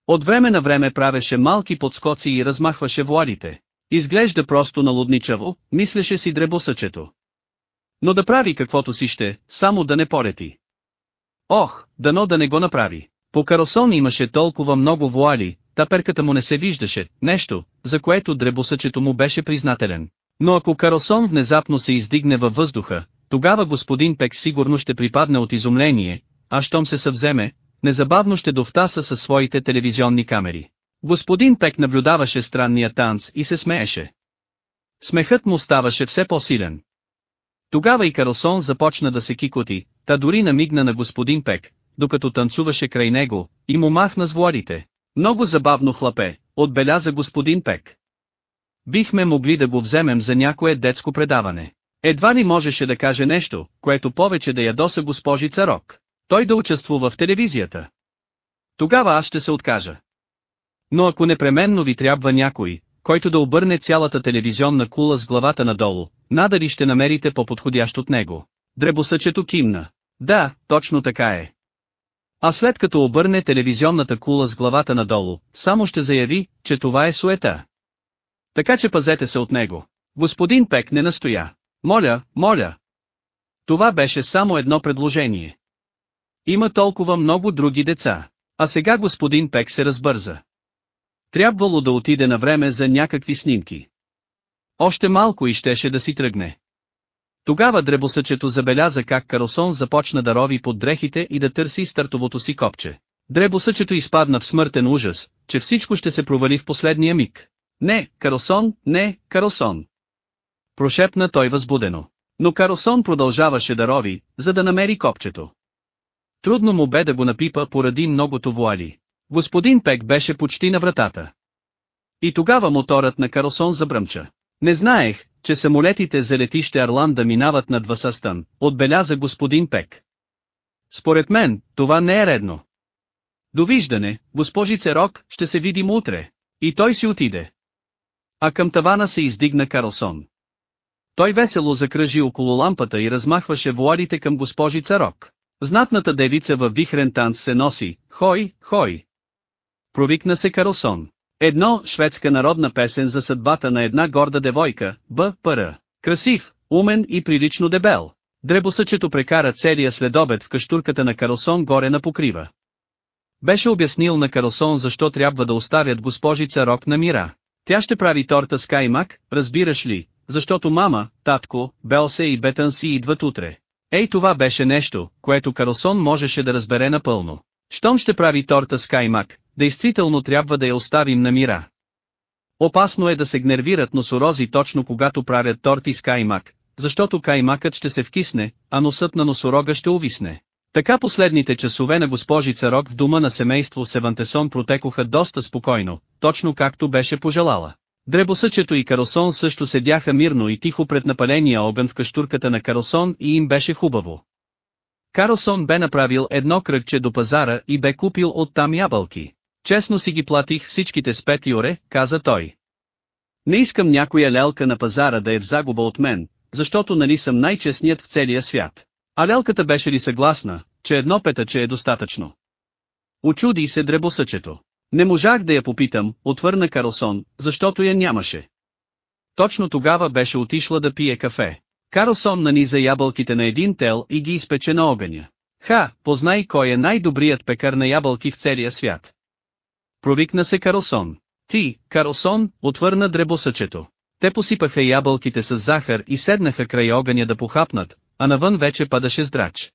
От време на време правеше малки подскоци и размахваше вуалите. Изглежда просто налудничаво, мислеше си дребосъчето. Но да прави каквото си ще, само да не полети. Ох, дано да не го направи. По Карлсон имаше толкова много вуали, таперката му не се виждаше, нещо, за което дребосъчето му беше признателен. Но ако Карлсон внезапно се издигне във въздуха, тогава господин Пек сигурно ще припадне от изумление, а щом се съвземе, незабавно ще довтаса със своите телевизионни камери. Господин Пек наблюдаваше странния танц и се смееше. Смехът му ставаше все по-силен. Тогава и Карлсон започна да се кикоти, та дори намигна на господин Пек, докато танцуваше край него, и му махна с вуалите. Много забавно хлапе, отбеляза господин Пек. Бихме могли да го вземем за някое детско предаване. Едва ли можеше да каже нещо, което повече да ядоса госпожица Рок. Той да участвува в телевизията. Тогава аз ще се откажа. Но ако непременно ви трябва някой, който да обърне цялата телевизионна кула с главата надолу, надали ще намерите по-подходящ от него. Дребосъчето кимна. Да, точно така е. А след като обърне телевизионната кула с главата надолу, само ще заяви, че това е суета. Така че пазете се от него. Господин Пек не настоя. Моля, моля. Това беше само едно предложение. Има толкова много други деца. А сега господин Пек се разбърза. Трябвало да отиде на време за някакви снимки. Още малко и щеше да си тръгне. Тогава дребосъчето забеляза как Карлсон започна да рови под дрехите и да търси стартовото си копче. Дребосъчето изпадна в смъртен ужас, че всичко ще се провали в последния миг. Не, Карлсон, не, Карлсон. Прошепна той възбудено. Но Карлсон продължаваше да рови, за да намери копчето. Трудно му бе да го напипа поради многото вуали. Господин Пек беше почти на вратата. И тогава моторът на Карлсон забръмча. Не знаех, че самолетите за летище Арланда минават над Васастън, отбеляза господин Пек. Според мен, това не е редно. Довиждане, госпожице Рок, ще се видим утре. И той си отиде. А към тавана се издигна Карлсон. Той весело закръжи около лампата и размахваше вуалите към госпожица Рок. Знатната девица във вихрен танц се носи, хой, хой. Провикна се Карлсон. Едно, шведска народна песен за съдбата на една горда девойка, Б. Пр. Красив, умен и прилично дебел. Дребосъчето прекара целия следобед в каштурката на Карлсон горе на покрива. Беше обяснил на Карлсон защо трябва да оставят госпожица Рок на мира. Тя ще прави торта с каймак, разбираш ли, защото мама, татко, Белсе и Бетън си идват утре. Ей това беше нещо, което Карлсон можеше да разбере напълно. Щом ще прави торта с каймак, действително трябва да я оставим на мира. Опасно е да се гнервират носорози точно когато правят торти с каймак, защото каймакът ще се вкисне, а носът на носорога ще увисне. Така последните часове на госпожица Рок в дома на семейство Севантесон протекоха доста спокойно, точно както беше пожелала. Дребосъчето и Карлсон също седяха мирно и тихо пред напаления огън в каштурката на Карлсон и им беше хубаво. Карлсон бе направил едно кръгче до пазара и бе купил оттам ябълки. Честно си ги платих всичките с 5 юре, каза той. Не искам някоя лелка на пазара да е в загуба от мен, защото нали съм най-честният в целия свят. А лелката беше ли съгласна, че едно петъче е достатъчно? Очуди се дребосъчето. Не можах да я попитам, отвърна Карлсон, защото я нямаше. Точно тогава беше отишла да пие кафе. Карлсон наниза ябълките на един тел и ги изпече на огъня. Ха, познай кой е най-добрият пекар на ябълки в целия свят. Провикна се Карлсон. Ти, Карлсон, отвърна дребосъчето. Те посипаха ябълките с захар и седнаха край огъня да похапнат, а навън вече падаше здрач.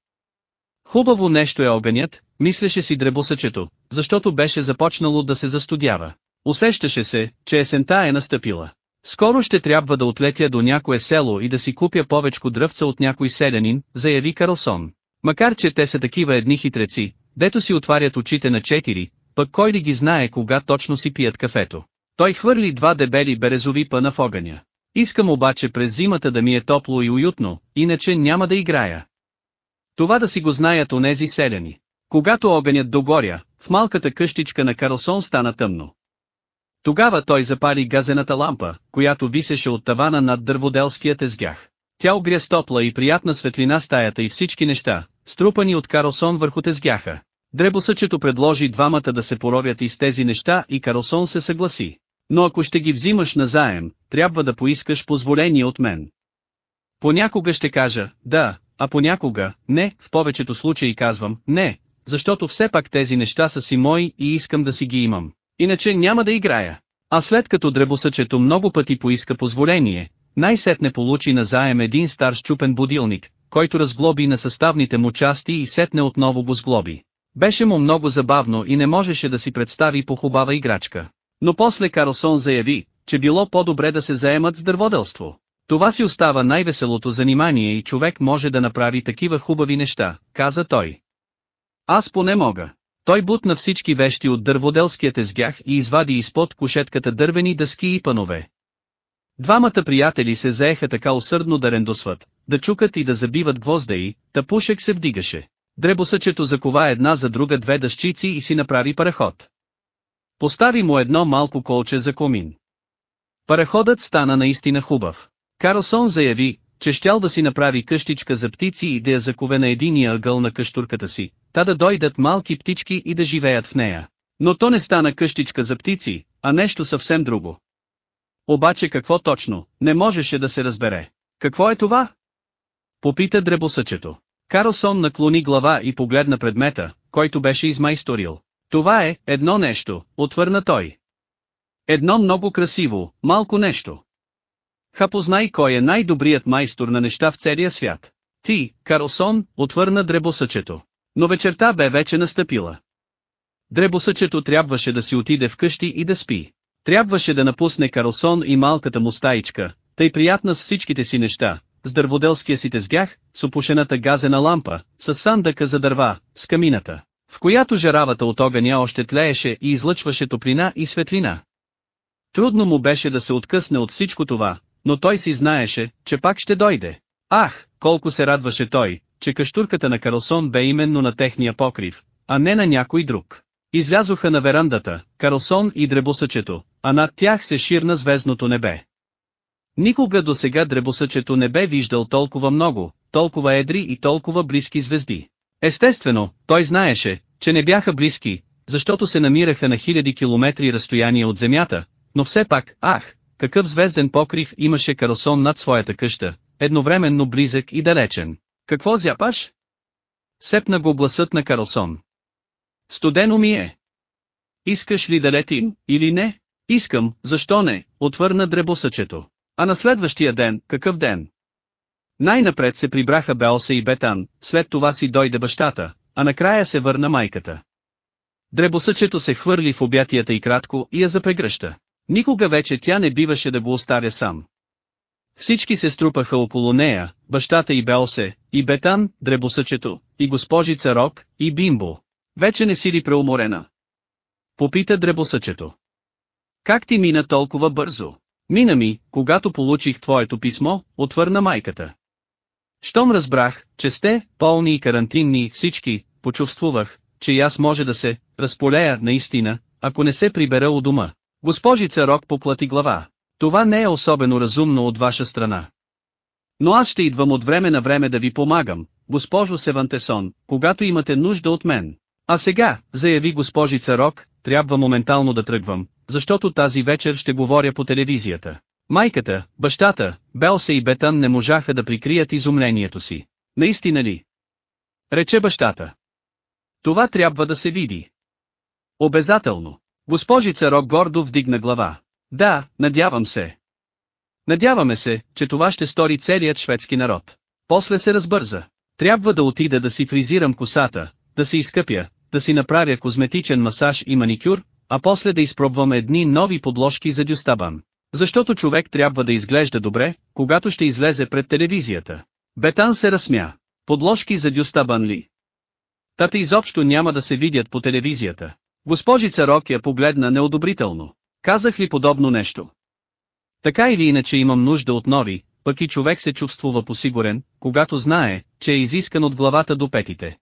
Хубаво нещо е огънят, мислеше си дребосъчето, защото беше започнало да се застудява. Усещаше се, че есента е настъпила. Скоро ще трябва да отлетя до някое село и да си купя повечко дръвца от някой селянин, заяви Карлсон. Макар че те са такива едни хитреци, дето си отварят очите на четири, пък кой ли ги знае кога точно си пият кафето. Той хвърли два дебели березови пъна в огъня. Искам обаче през зимата да ми е топло и уютно, иначе няма да играя. Това да си го знаят онези селяни. Когато огънят догоря, в малката къщичка на Карлсон стана тъмно. Тогава той запали газената лампа, която висеше от тавана над дърводелския тезгях. Тя огря с топла и приятна светлина стаята и всички неща, струпани от Карлсон върху тезгяха. Дребосъчето предложи двамата да се поровят из тези неща и Карлсон се съгласи. Но ако ще ги взимаш назаем, трябва да поискаш позволение от мен. Понякога ще кажа, да, а понякога, не, в повечето случаи казвам, не, защото все пак тези неща са си мои и искам да си ги имам. Иначе няма да играя. А след като дребосъчето много пъти поиска позволение, най-сетне получи назаем един стар щупен будилник, който разглоби на съставните му части и сетне отново го сглоби. Беше му много забавно и не можеше да си представи похубава играчка. Но после Карлсон заяви, че било по-добре да се заемат с дърводелство. Това си остава най-веселото занимание и човек може да направи такива хубави неща, каза той. Аз поне мога. Той бутна всички вещи от дърводелския тезгях и извади изпод кушетката дървени дъски и панове. Двамата приятели се заеха така усърдно да рендосват, да чукат и да забиват гвозда и, тъпушек се вдигаше. Дребосъчето закова една за друга две дъщици и си направи параход. Постави му едно малко колче за комин. Параходът стана наистина хубав. Карлсон заяви, че щял да си направи къщичка за птици и да я закове на единия ъгъл на къщурката си, та да дойдат малки птички и да живеят в нея. Но то не стана къщичка за птици, а нещо съвсем друго. Обаче какво точно, не можеше да се разбере. Какво е това? Попита дребосъчето. Карлсон наклони глава и погледна предмета, който беше измайсторил. Това е, едно нещо, отвърна той. Едно много красиво, малко нещо. Ха познай кой е най-добрият майстор на неща в целия свят. Ти, Карлсон, отвърна дребосъчето. Но вечерта бе вече настъпила. Дребосъчето трябваше да си отиде вкъщи и да спи. Трябваше да напусне Карлсон и малката му стаичка, тъй приятна с всичките си неща, с дърводелския си тезгях, с опушената газена лампа, с сандъка за дърва, с камината, в която жаравата от огъня още тлееше и излъчваше топлина и светлина. Трудно му беше да се откъсне от всичко това, но той си знаеше, че пак ще дойде. Ах, колко се радваше той, че каштурката на Карлсон бе именно на техния покрив, а не на някой друг. Излязоха на верандата, Карлсон и дребосъчето, а над тях се ширна звездното небе. Никога до сега дребосъчето не бе виждал толкова много, толкова едри и толкова близки звезди. Естествено, той знаеше, че не бяха близки, защото се намираха на хиляди километри разстояние от Земята, но все пак, ах, какъв звезден покрив имаше Карлсон над своята къща, едновременно близък и далечен. Какво зяпаш? Сепна го гласът на Карлсон. Студено ми е. Искаш ли да летим, или не? Искам, защо не, отвърна дребосъчето. А на следващия ден, какъв ден? Най-напред се прибраха Беоса и Бетан, след това си дойде бащата, а накрая се върна майката. Дребосъчето се хвърли в обятията и кратко и я запрегръща. Никога вече тя не биваше да го оставя сам. Всички се струпаха около нея, бащата и Белсе, и Бетан, дребосъчето, и госпожица Рок, и Бимбо. Вече не си ли преуморена? Попита дребосъчето. Как ти мина толкова бързо? Мина ми, когато получих твоето писмо, отвърна майката. Щом разбрах, че сте, полни и карантинни всички, почувствувах, че и аз може да се, разполея наистина, ако не се прибера у дома. Госпожица Рок поплати глава. Това не е особено разумно от ваша страна. Но аз ще идвам от време на време да ви помагам, госпожо Севантесон, когато имате нужда от мен. А сега, заяви госпожица Рок, трябва моментално да тръгвам, защото тази вечер ще говоря по телевизията. Майката, бащата, Белса и Бетън не можаха да прикрият изумлението си. Наистина ли? Рече бащата. Това трябва да се види. Обязателно. Госпожица Рок гордо вдигна глава. Да, надявам се. Надяваме се, че това ще стори целият шведски народ. После се разбърза. Трябва да отида да си фризирам косата, да се изкъпя, да си направя козметичен масаж и маникюр, а после да изпробвам едни нови подложки за дюстабан. Защото човек трябва да изглежда добре, когато ще излезе пред телевизията. Бетан се разсмя. Подложки за дюстабан ли? Тата изобщо няма да се видят по телевизията. Госпожица Рок я погледна неодобрително. Казах ли подобно нещо? Така или иначе имам нужда от нови, пък и човек се чувствува посигурен, когато знае, че е изискан от главата до петите.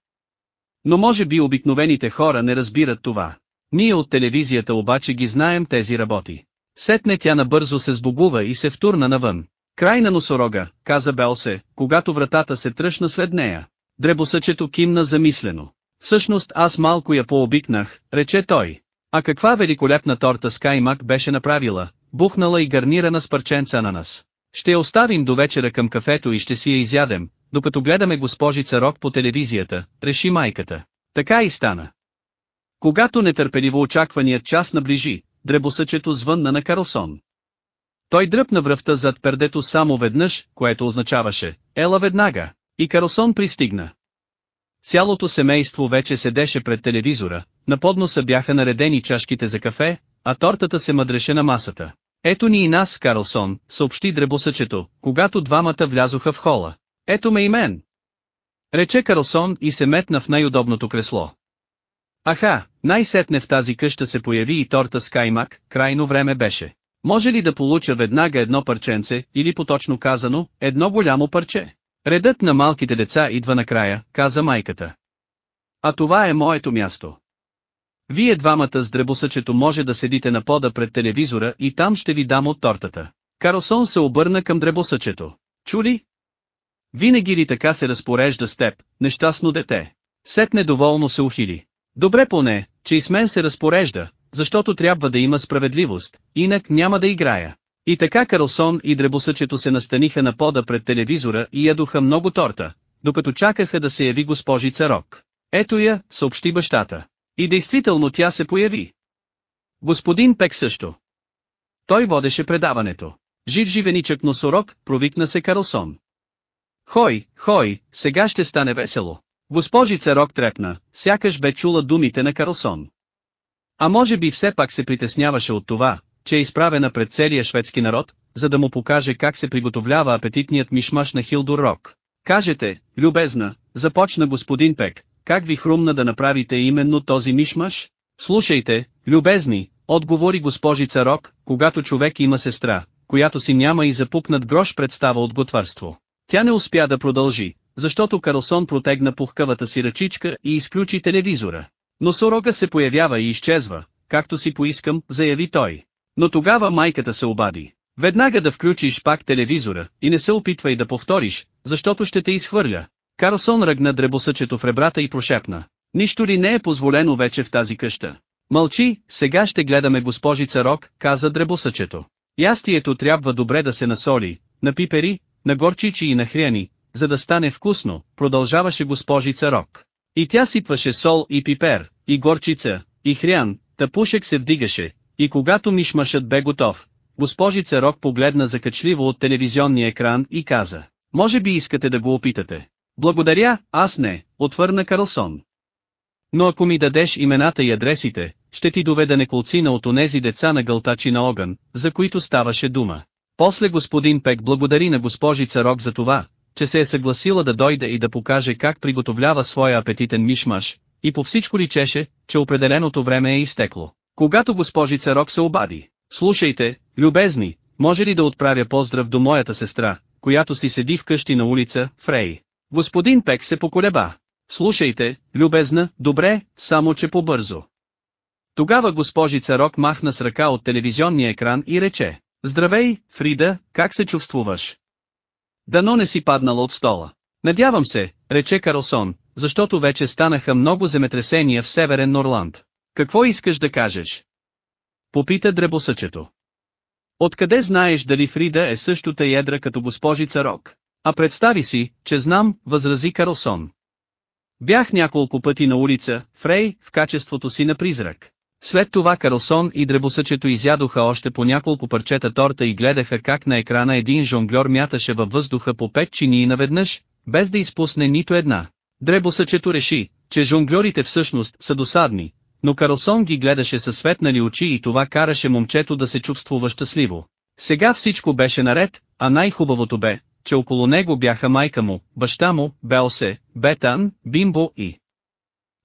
Но може би обикновените хора не разбират това. Ние от телевизията обаче ги знаем тези работи. Сетне тя набързо се сбогува и се втурна навън. Край на носорога, каза Белсе, когато вратата се тръщна след нея. Дребосъчето кимна замислено. Всъщност аз малко я пообикнах, рече той. А каква великолепна торта с каймак беше направила, бухнала и гарнирана с парченца на нас. Ще я оставим до вечера към кафето и ще си я изядем, докато гледаме госпожица Рок по телевизията, реши майката. Така и стана. Когато нетърпеливо очакваният час наближи, дребосъчето звънна на Карлсон. Той дръпна връвта зад пердето само веднъж, което означаваше, ела веднага, и Карлсон пристигна. Цялото семейство вече седеше пред телевизора, на подноса бяха наредени чашките за кафе, а тортата се мъдреше на масата. Ето ни и нас, Карлсон, съобщи дребосъчето, когато двамата влязоха в хола. Ето ме и мен. Рече Карлсон и се метна в най-удобното кресло. Аха, най-сетне в тази къща се появи и торта с каймак, крайно време беше. Може ли да получа веднага едно парченце, или поточно казано, едно голямо парче? Редът на малките деца идва накрая, каза майката. А това е моето място. Вие двамата с дребосъчето може да седите на пода пред телевизора и там ще ви дам от тортата. Карлсон се обърна към дребосъчето. Чули? Винаги ли така се разпорежда с теб, нещастно дете? Сет недоволно се ухили. Добре поне, че и с мен се разпорежда, защото трябва да има справедливост, инак няма да играя. И така Карлсон и дребосъчето се настаниха на пода пред телевизора и ядоха много торта, докато чакаха да се яви госпожица Рок. Ето я, съобщи бащата. И действително тя се появи. Господин Пек също. Той водеше предаването. Жив живеничък носорог, провикна се Карлсон. Хой, хой, сега ще стане весело. Госпожица Рок трепна, сякаш бе чула думите на Карлсон. А може би все пак се притесняваше от това, че е изправена пред целия шведски народ, за да му покаже как се приготовлява апетитният мишмаш на Хилдор Рок. Кажете, любезна, започна господин Пек, как ви хрумна да направите именно този мишмаш? Слушайте, любезни, отговори госпожица Рок, когато човек има сестра, която си няма и запукнат грош представа от готварство. Тя не успя да продължи, защото Карлсон протегна пухкавата си ръчичка и изключи телевизора. Но сорога се появява и изчезва, както си поискам, заяви той. Но тогава майката се обади. Веднага да включиш пак телевизора, и не се опитвай да повториш, защото ще те изхвърля. Карлсон ръгна дребосъчето в ребрата и прошепна. Нищо ли не е позволено вече в тази къща? Мълчи, сега ще гледаме госпожица Рок, каза дребосъчето. Ястието трябва добре да се насоли, на пипери, на горчичи и на хряни, за да стане вкусно, продължаваше госпожица Рок. И тя сипваше сол и пипер, и горчица, и хрян, тъпушек се вдигаше, и когато мишмашът бе готов, госпожица Рок погледна закачливо от телевизионния екран и каза, може би искате да го опитате. Благодаря, аз не, отвърна Карлсон. Но ако ми дадеш имената и адресите, ще ти доведа неколцина от онези деца на гълтачи на огън, за които ставаше дума. После господин Пек благодари на госпожица Рок за това, че се е съгласила да дойде и да покаже как приготовлява своя апетитен мишмаш, и по всичко личеше, че определеното време е изтекло. Когато госпожица Рок се обади, слушайте, любезни, може ли да отправя поздрав до моята сестра, която си седи вкъщи на улица, Фрей. Господин Пек се поколеба. Слушайте, любезна, добре, само че побързо. Тогава госпожица Рок махна с ръка от телевизионния екран и рече, Здравей, Фрида, как се чувствуваш? Дано не си паднала от стола. Надявам се, рече Карлсон, защото вече станаха много земетресения в Северен Норланд. Какво искаш да кажеш? Попита дребосъчето. Откъде знаеш дали Фрида е същата ядра като госпожица Рок? А представи си, че знам, възрази Карлсон. Бях няколко пъти на улица, Фрей, в качеството си на призрак. След това Карлсон и дребосъчето изядоха още по няколко парчета торта и гледаха как на екрана един жонглер мяташе във въздуха по пет чинии наведнъж, без да изпусне нито една. Дребосъчето реши, че жонглерите всъщност са досадни, но Карлсон ги гледаше със светнали очи и това караше момчето да се чувствува щастливо. Сега всичко беше наред, а най-хубавото бе, че около него бяха майка му, баща му, Белсе, Бетан, Бимбо и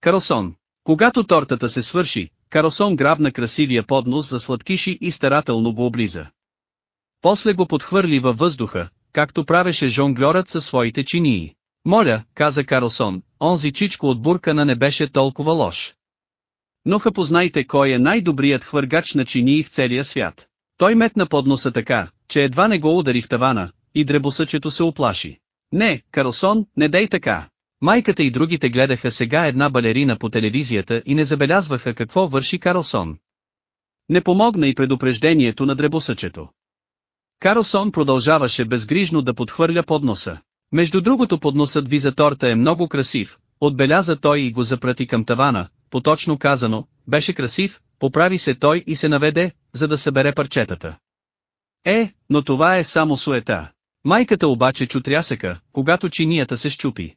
Карлсон. Когато тортата се свърши, Карлсон грабна красивия поднос за сладкиши и старателно го облиза. После го подхвърли във въздуха, както правеше жонглерът със своите чинии. Моля, каза Карлсон, онзи чичко от буркана не беше толкова лош. Но ха познайте кой е най-добрият хвъргач на чинии в целия свят. Той метна подноса така, че едва не го удари в тавана, и дребосъчето се оплаши. Не, Карлсон, не дей така. Майката и другите гледаха сега една балерина по телевизията и не забелязваха какво върши Карлсон. Не помогна и предупреждението на дребосъчето. Карлсон продължаваше безгрижно да подхвърля подноса. Между другото подносът ви за торта е много красив, отбеляза той и го запрати към тавана, поточно казано, беше красив, поправи се той и се наведе, за да събере парчетата. Е, но това е само суета. Майката обаче чу трясъка, когато чинията се щупи.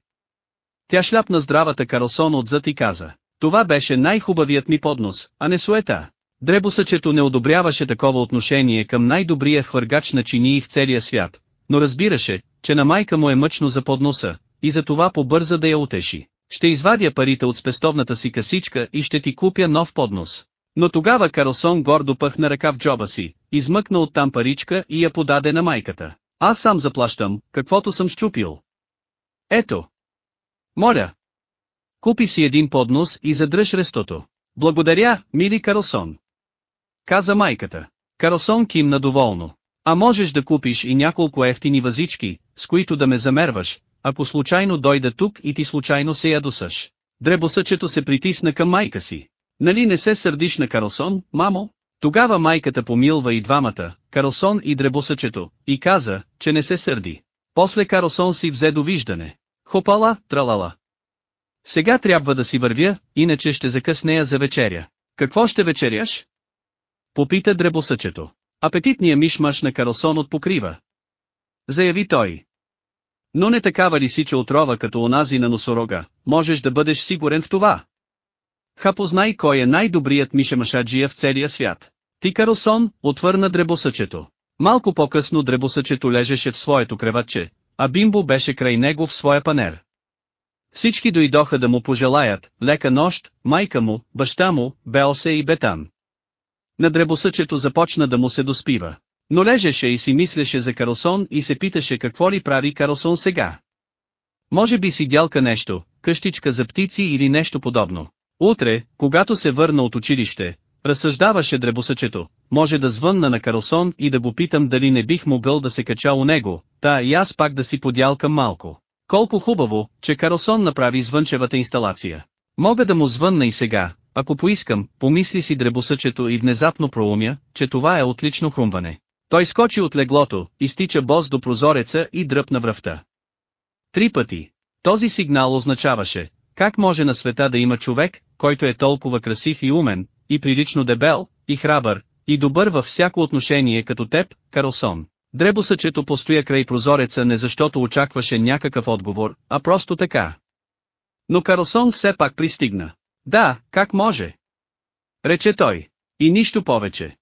Тя шляпна здравата Карлсон отзад и каза, това беше най-хубавият ми поднос, а не суета. Дребосъчето не одобряваше такова отношение към най-добрия хвъргач на чинии в целия свят, но разбираше, че на майка му е мъчно за подноса, и за това побърза да я утеши. Ще извадя парите от спестовната си касичка и ще ти купя нов поднос. Но тогава Карлсон гордо пъхна ръка в джоба си, измъкна оттам паричка и я подаде на майката. Аз сам заплащам, каквото съм щупил. Ето. Моля. Купи си един поднос и задръж рестото. Благодаря, мили Карлсон. Каза майката. Карлсон кимна доволно. А можеш да купиш и няколко ефтини вазички, с които да ме замерваш, ако случайно дойда тук и ти случайно се ядосаш. Дребосъчето се притисна към майка си. Нали не се сърдиш на Карлсон, мамо? Тогава майката помилва и двамата, Карлсон и дребосъчето, и каза, че не се сърди. После Карлсон си взе довиждане. Хопала, тралала. Сега трябва да си вървя, иначе ще закъснея за вечеря. Какво ще вечеряш? Попита дребосъчето. Апетитния мишмаш на Карлсон от покрива. Заяви той. Но не такава лисича отрова като онази на носорога, можеш да бъдеш сигурен в това. Ха познай кой е най-добрият мишемашаджия в целия свят. Ти Карлсон, отвърна дребосъчето. Малко по-късно дребосъчето лежеше в своето креватче, а Бимбо беше край него в своя панер. Всички дойдоха да му пожелаят, лека нощ, майка му, баща му, Белсе и Бетан. На дребосъчето започна да му се доспива. Но лежеше и си мислеше за Карлсон и се питаше какво ли прави Карлсон сега. Може би си дялка нещо, къщичка за птици или нещо подобно. Утре, когато се върна от училище, разсъждаваше дребосъчето, може да звънна на Карлсон и да го питам дали не бих могъл да се кача у него, та и аз пак да си подялкам малко. Колко хубаво, че Карлсон направи звънчевата инсталация. Мога да му звънна и сега, ако поискам, помисли си дребосъчето и внезапно проумя, че това е отлично хрумване. Той скочи от леглото, изтича бос до прозореца и дръпна връвта. Три пъти. Този сигнал означаваше, как може на света да има човек, който е толкова красив и умен, и прилично дебел, и храбър, и добър във всяко отношение като теб, Карлсон. Дребосъчето постоя край прозореца не защото очакваше някакъв отговор, а просто така. Но Карлсон все пак пристигна. Да, как може? Рече той. И нищо повече.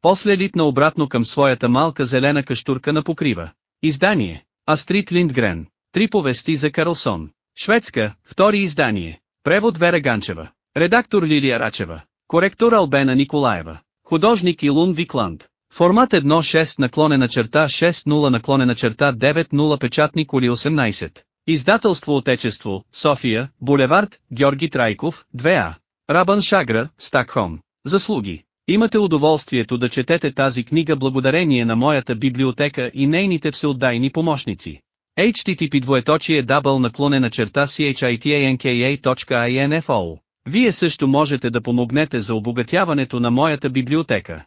После литна обратно към своята малка зелена каштурка на покрива. Издание. Астрид Линдгрен. Три повести за Карлсон. Шведска, втори издание. Превод Вера Ганчева. Редактор Лилия Рачева. Коректор Албена Николаева. Художник Илун Викланд. Формат 1.6 наклонена черта 6.0 наклонена черта 9.0 печатник Ули 18. Издателство Отечество, София, булевард, Георги Трайков, 2А. Рабан Шагра, Стакхом. Заслуги. Имате удоволствието да четете тази книга благодарение на моята библиотека и нейните всеотдайни помощници. HTTP двоеточие дабъл наклонена черта chitanka.info Вие също можете да помогнете за обогатяването на моята библиотека.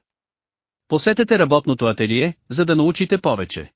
Посетете работното ателие, за да научите повече.